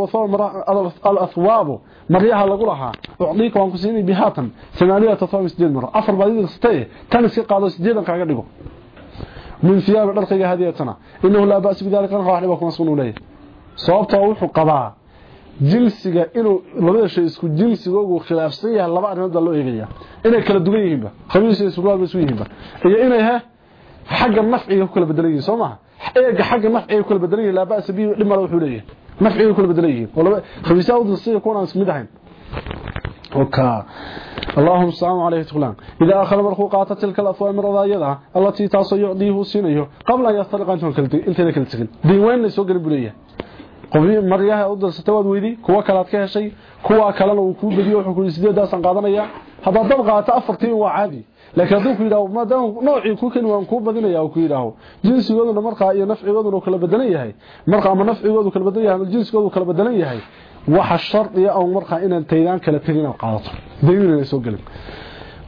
alathwaabu maryaha lagu lahaa ucdiika waan ku siinay bihaatan amaaniyata thawab sideed maro afar baad idirsatay tan iska qaado sideedan kaaga dhigo. Min thiyaabi dharkayga hadiyatana inahu laa ba'si bidalika anqa waxliba kuma sugan leeyahay. Sababtoo wuxuu qabaa jinsiga inuu labada shay isku jinsigoogu khilaafsan yahay laba arrimood baa loo eegaya inay kala duwan yihiinba khamiis iyo surwaal ba isu yihiinba iyo eega xagga nafciga kula bedelan yahay laaba sabi dhimada wuxuu leeyahay nafciga kula bedelan yahay wala khabiisa u sida kuna aan ismid ahayn oka اللهم السلام عليه تقولان إذا أخذ مرخو قاطة تلك الأثواب من رضايدها التي تاسو يعطيه سينيه قبل أن يسترق أنتم انت ذلك التقل ديوان ليسو قلبوليه qofii maryaha u darsatay weydi kuwa kale aad ka heshay kuwa kalena uu ku badiyo wuxuu ku sideedaasan qaadanaya Hadaa dab qaato afartii waa caadi laakiin hadduu ku yidhaaho maadaama noocii ku keni waan kuu badinaya ku yidhaaho jinsigooduna markaa iyo nafcigooduna kala bedelan yahay marka ama nafcigoodu kala bedelan yahay ama jinsigoodu kala bedelan yahay waxa shardiya oo markaa inaan taydaan kala tegin oo qaadato daynina soo galin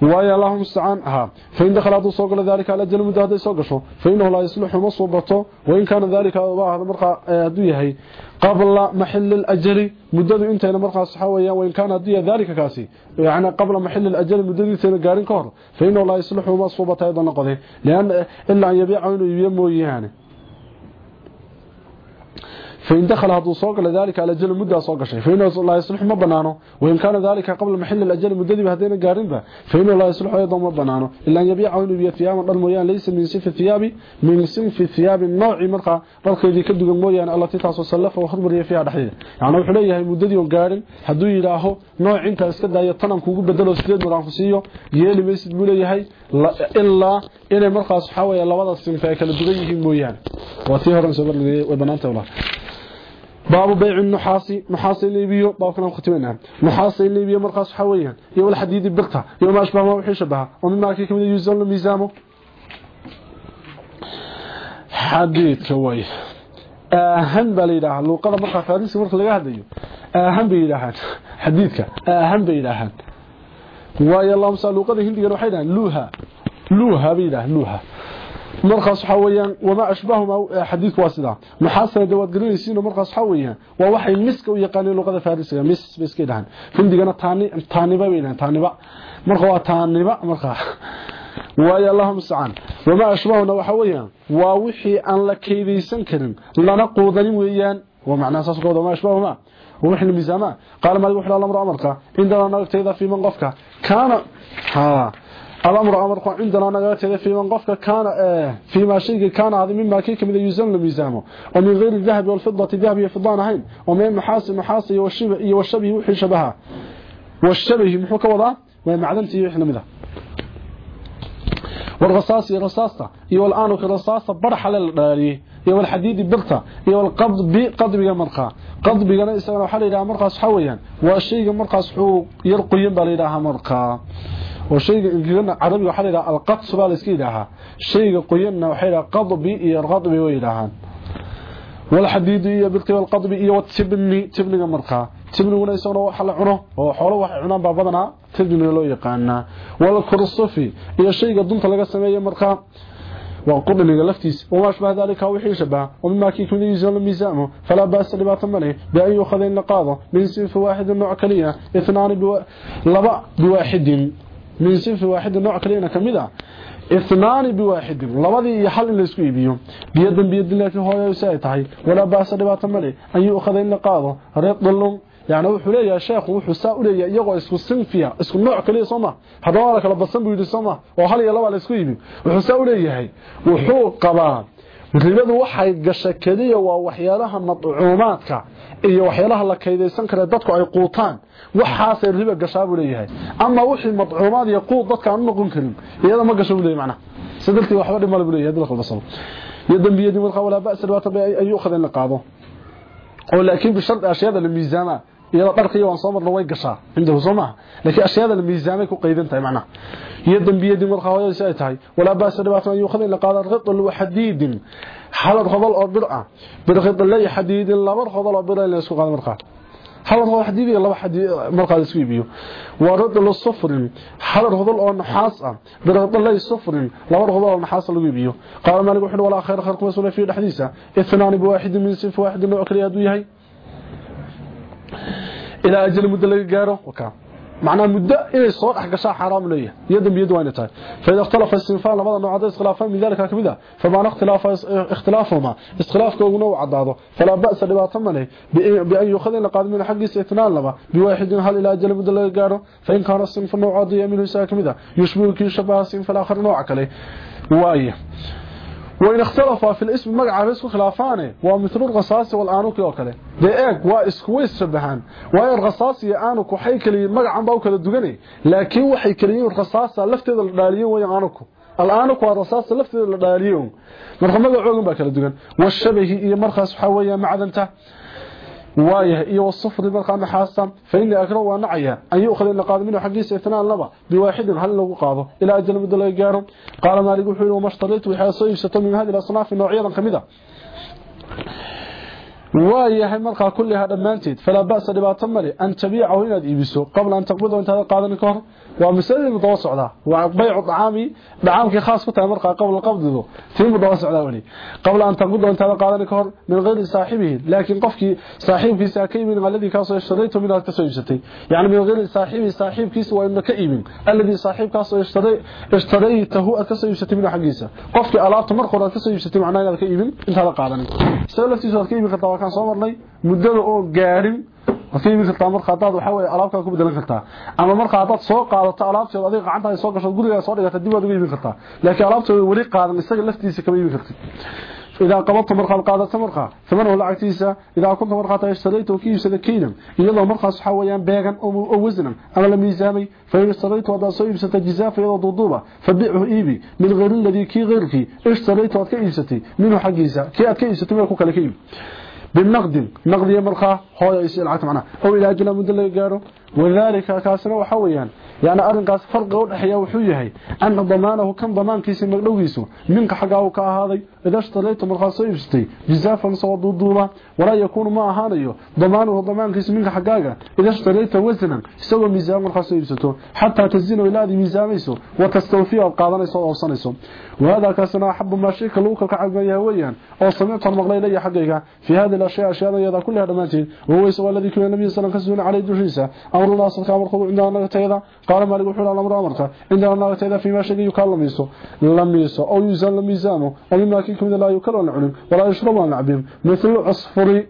waayo allahum musta'an ha fain dakhala hadu soo galo dalika ala jalmu dahday soo gasho fainahu la yuslihu masubato wa in kana dalika waa marqa haduu yahay qabla mahall al-ajri mudadu intayna marqaas waxa weeyaan wa in kana haduu dalika kaasi yaani qabla mahall al-ajri mudadu intayna gaarin ka hor fainahu la yuslihu masubato aydan qodeen laan illa an yabi'u inuu iibiyo mooyaane فإن دخل هذا صوق لذلك على أجل مدة صوق شيء. فإنه لا يصلح ما بنانه وإن كان ذلك قبل محل الأجل مدة بهذين قارنبا فإنه لا يصلح أيضا ما بنانه. إلا أن يبيع عون بيا ثياب المويان ليس من سنف الثياب من سنف الثياب النوع مرقى. مرقى ذي كدق المويان التي تعصى سلفه وخضبر فيها دحيده يعني وحلية مدة قارن حدو يلاهو نوع إنت اسكدا يطنم كوغو بدلو سيد مرانفسيو يلي ميسد بوليهي إلا إنه مرقى صحاوية لبدا سنف كلا دغيهم مويان وفي هرم سبر وبنانته الله baabu bayci nuxaasi nuxaasa liibiyo baabkan khatibanaa nuxaasa liibiyo markaas waxa weeyaan iyo wal xadiidi birta iyo ma ashbah ma wixii shabaha oo mimaa ka ka mid ah yuusan la miisaamo. Xadiidka way aahan baa la yidhaahaa. Luuqada markaa faarisiga marka laga hadlayo aahan bay yidhaahaan. Xadiidka aahan bay yidhaahaan. Waayo lamsa luuqada hindigana waxay yidhahaan luha luha bay yidhahaan luha markaas waxa weeyaan wama ashbahuma xadiidku waa sida maxaasana dawaad galinaysiin markaas waxa weeyaan waa waxay miska u yaqaaneen luqada farisiga mis miska dhahan hindigana taani taaniba weeyaan taaniba marka waa taaniba marka waayo allahum sa'an wama ashbahuna waxa weeyaan waa wixii aan la keydeysan karin lana quudanin weeyaan waa macna saas qowda ma ashbahuma وحنا ميزاما قال مالك وحنا الامر امرك عندنا نغتيدا في من قفك كان ها الأمر أمر عندنا نغتيدا في من قفك كان فيما شيء كان هذا مما كي كمد يوزن لميزامه ومن غير الذهب والفضة الذهب والفضه هين. ومن محاسن محاسن والشبه والشبه وحي شبهها. والشبه محو كودا ومعدنتي وحنا مده والرصاص رصاصة. iyo الان كرصاصه برح للداري iyo الحديد برتا. iyo القبض بقضبه مرقه قضبigana isagana waxa la yiraahdaa markaas waxa weeyaan waa shayga markaas uu yar qoyan baa oo shayga ingilana carabiga waxa la yiraahdaa alqats baa la iska yiraahdaa shayga qoyanna waxa la yiraahdaa qadbi iyo qadbi way yiraahdaan wal xadiid iyo bilqi wal qadbi iyo tibni tibniga markaa tibniguna isaguna waxa la cuno oo xoolo wax cunaan baa badanaa tibniga loo yaqaanaa wal kursufi iyo shayga dunta laga sameeyo markaa وقبل لفتيس وما شبه ذلك وحي شبه ومما كي كمد يزول ميزانه فلا بأس لبات ملي بأن يؤخذ النقاضة من سنف واحد النوع كلية اثنان بو... لبا بواحد من سنف واحد النوع كلية كمدة اثنان بواحد لبدي يحل in la isku iibiyo biyadan biyad laakiin hooyo ay tahay wala baasa dhibaato male an yuukhada in la qaado reed dhalum يعني wuxuu leeyahay sheekhu wuxuu saa u leeyahay iyagoo isku sinfiya isku nooc kaliya soo ma hadaba la kala badsan buu yidhi soo ma oo hal iyo laba la isku iibi wuxuu saa u leeyahay wuxuu qabaa ribadu waxay gasha kaliya waa waxyaalaha madcuumaadka iyo waxyaalaha la kaydaysan kara dadku ay quutaan waxaasay riba gashaa buu leeyahay ama wixii madcuumaad iyo quud dadka aan noqon karin iyada ma gasho buu leeyahay macnaha sidalkii waxba dhimal buu leeyahay dalka basal iyo dambiyadii markaa walaa ba'sa dhibaato ay u qadeen la qaado oo laakiin bishart ashyaada la miisaama iyada dharkiyo waan soo marno way gashaa indahu soo maaha laakiin ashyaada la miisaamay ku qaydan tahay macnaha iyo dambiyadii markaa hooyada ay tahay walaa ba'sa dhibaato ay u qadeen la qaado qidl wa xadiidin xalad qodol oo bir ah bir qidl la xadiidin laba qodol oo bir la isku qaado markaa حلر هو حديد لبا حديد مرقا اسku iibiyo warad la sufrin حلر hodol oo naxaas ah birad la sufrin laba hodol oo naxaas lagu iibiyo qaal maalik wuxuu wala khayr khayr kuma soo fi dhaxdiisa ithnaan bi waahid min sif waahid nooc kaliya adu yahay ila ajal muddo laga gaaro waka معناه مدة إنه صور أحقشاء حرام ليه؟ يدن بيد وين تاي؟ فإذا اختلف السنفان لماذا نوع عدد اختلافا من ذلك كبدا فمعنى اختلاف اختلافهما. اختلاف كونه نوع عداده. فلا بأس لباطم له بأن يأخذ القادم من حق استثنان لما بواحد هل إلى أجل مدة لغا قاره فإن كان الصنف النوع عادية منه ساك كبدا يشبه كي شبه الصنف الآخر نوع كليه وايه وإن اختلف في الاسم مقع رسك خلافانه ومثل الغصاص والآنوك وكله ده ايق واسكويس شبهان وإن الغصاص يآنوك وحي كلي مقع باو كلا لكن وحي كليين الغصاص لفتد الداليون وين آنوك. الآنوك والرصاص لفتد الداليون مرخى مقع عوغن با كلا دوغن والشبه إيا مرخى سحوية معدنته. وايه اي إيو الصفر بالقام حاسا فإن الأكرة ونعيها أن يؤخذ إلا قاد منه حقيس اثنان لبا بواحد هل لو قاضه. إلى أجل مدى الله يقارن قال مالك حول وما اشتريت وحاسي يشتر من هذه الأصناف نوعية قمدة وايه مرقى كلها دمانتيد فلا بأس لبا تملي. أن تبيعه إلا ديبسو قبل أن تقبضه انت هذا القاد من ومسلم متواصع له. وبيع طعامي طعامك خاص بتمرق قبل القبض ذو. في متواصع ولي. قبل أن تنقض أن تلقى ذلك من غير صاحبه. لكن قفكي صاحب في ساكي من الذي كان سيشتريته من التسويجتي يعني من غير صاحبه صاحب كيس وإن كئيب الذي صاحب كان سيشتريته التسويجتي من حقيسة قفكي ألاف تمرق ولا التسويجتي معناه إذا كئيب انت لقى ذلك سألت سيشتريته كئيب كان صور لي. مدده قارم gaarin wakiimi kartaa marka hadaad waxa weeye alaabta ku bedelan kartaa ama marka hadaad soo qaadato alaabteeda adiga gacanta soo gasho guriga soo dhigata dib aad uga iibin kartaa laakiin alaabteeda wali qaadan isaga laftiisa kama iibin kartid إذا قبضت مرقى القادة مرقى ثمنه لعكتيسة إذا كنت مرقى اشتريت وكيف سدكينا إذا مرقى صحويا باغا أو وزنا أما لم يزامي فإن اشتريت وضع صيب ستجزاء في يضا ضوضوبة فبيعه إيبي من غير الذي كي غيرك اشتريت وضع كيستي منه حقيسة كي أتكيستي ويكوك لكيب بالنقد نقد يمرخى هو يسير عقد معنا أو إلى أجل مدل قارو وذلك كاسنا وحويا يعني أرنقاس فرق an damaanahu kan damaankiisa magdhowgiisu minka xagaa uu ka ahaaday ida shtarayto markaas soo iibsatay jizaafan soo duuduuba wala yakunu ma ahaanayo damaanuhu damaankiisa minka xagaaga ida shtarayto wasnan isagoo miisaan markaas soo iibsato xataa tazinu ilaadi miisaamayso wa tastawfiya qaadanayso oo sanayso وهذا كاسنا حب ما شيك لو كلك عقبيها ويان أو سمعت المقلي لي حقيقه في هذه الاشياء اشياء يدا كلها دمانتين وهو سوى الذي كان النبي صلى الله عليه وسلم عليه دشيسا أمر الله صلى الله عليه وسلم عندنا قال مالك وحول الامر امرك عندنا تيدا فيما شيء يكلميسو لميسو أو يزال ميزانه أو مما كيكم لا يكل العلم ولا يشرب العبيم مثل عصفري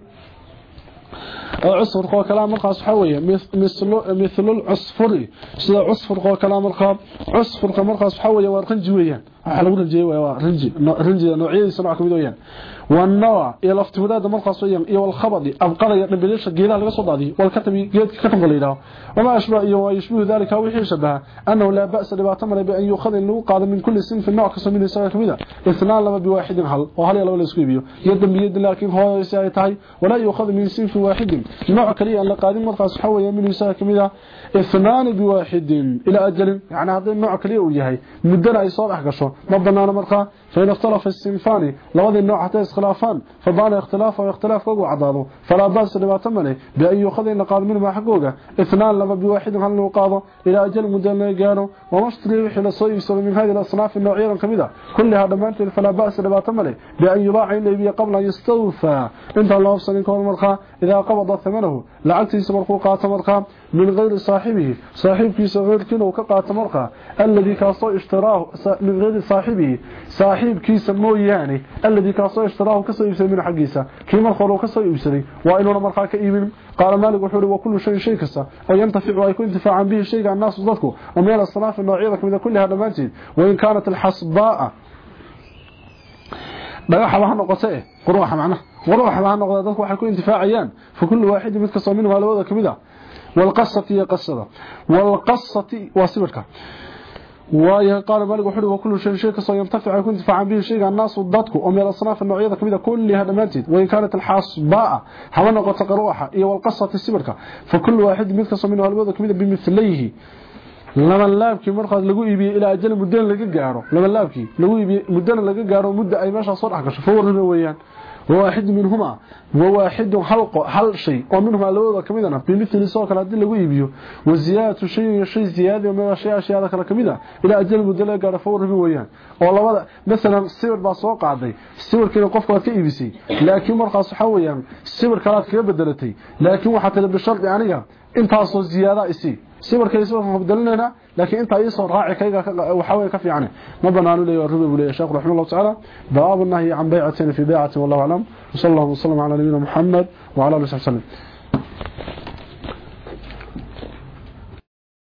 عصفر قو كلام مرخص حوية مثل مثل العصفر سida عصفر قو كلام مرخص عصفر مرخص حوية وارقن جويان waxa lagu rajiyay waa rinji rinji noocyadiisa nooc kamid weeyaan والنوع iyo laftiwadaada markaas weeyaan iyo wal khabadi abqalaya dhibilisha geedaha laga soo daadiyo wal katami geedka ka tanqaliida wama ashba iyo waa yishbu dalika wixii shabaha annahu la ba'sa dhibaato male bi an yuqad in lagu qaado min kulli sinf nooc ka sameeyay isaga kamida isnaan laba bi waahid hal oo hal laba la isku iibiyo yadan bi yad laakiin hooyaysa ay tahay wala yuqad min sinf waahid nooc kaliya la qaadin markaas waxa weeyaan min isaga kamida isnaan bi waahid ila ajal yani hada nooc kaliya uu yahay mudana ay soo dhaxgasho نبدأ نعلم أرخاء فإن اختلف السنفان لوضع النوع حتى اسخلافان فبان اختلاف واختلاف كوغو عضاضو فلا بأس لما تمني بأن يؤخذ إن قاد منه ما حقوقه. اثنان لما بواحد هل نقاضه إلى أجل مدن يقانو ومشتري وحي يسوي من هذه الأصناف النوعية الكميدة كلها دمانت فلا بأس لما تمني بأن يباع إليه قبل أن يستوفى. انت الله أفصل كون مرخى إذا قبض ثمنه لعلت يسمرخو قات مرخى من غير صاحبه. صاحب في صغير كنو كقات مرخى. الذي كاصو اشتراه من غير صاحبه. صاحب صاحب كيسا مو يعني الذي كاسو اشتراه كسو يبسي من حقيسة. كيما الخلو كسو يبسي وإنه نمرقا كإيمن قال مالك وحوري وكل شيء شيء كسر كسا وينتفع ويكون انتفاعا به شيء عن الناس وضدكو ومن الصلاة في النوعية من كل هذا ماتي وإن كانت الحصباء. بيوحى الله نقصيه قروحة معنا. قروحة معنا إيه؟ وضدكو حيكون انتفاعيان فكل واحد يبسي من هذا كبدا والقصة هي قصة. والقصة وصبرك maalik wuxuu wa kullu shay shay ka soo yantafica ku intifaacan bihi shayga annaasu dadku oo meel asnaaf noocyada kamida kulliha dhamaanteed way kaanat alxasbaa hawa noqoto qaruuxa iyo walqasati sibirka fa kullu waahid mid ka soo min halwada kamida bimithlihi lama laabkii markaas lagu iibiyay ilaa ajal muddan laga gaaro lama laabkii lagu iibiyay muddan laga gaaro muddo ay meesha soo dhaxgasho fawrina weeyaan waaxid minhuma wawaaxidun hal shay oo minhumaa labadooda ka midana bimili soo kale haddii lagu iibiyo wa ziyaadatu shay iyo shay ziyaadi meel shay ashyaada kale ka mid a ilaa ajal muddo laga gaadho fawr rabi weeyaan oo labada masalan sibir baa soo qaaday sibirkiina qofka waad ka iibisay laakiin markaas waxaa weeyaan sibir kalead kaga bedelatay laakiin waxaa tiri bishardi aniga intaasoo ziyaadaa isii sibirkay sibirka ka لكن انت اي صور راعي كيغا وحاول كفي عنه. ما بنانو لي ورضي بلي الشيخ رحمه الله تعالى. باب النهي عن بيعتين في بيعة والله أعلم. وصلى الله وسلم على نبينا محمد وعلى الله عليه وسلم.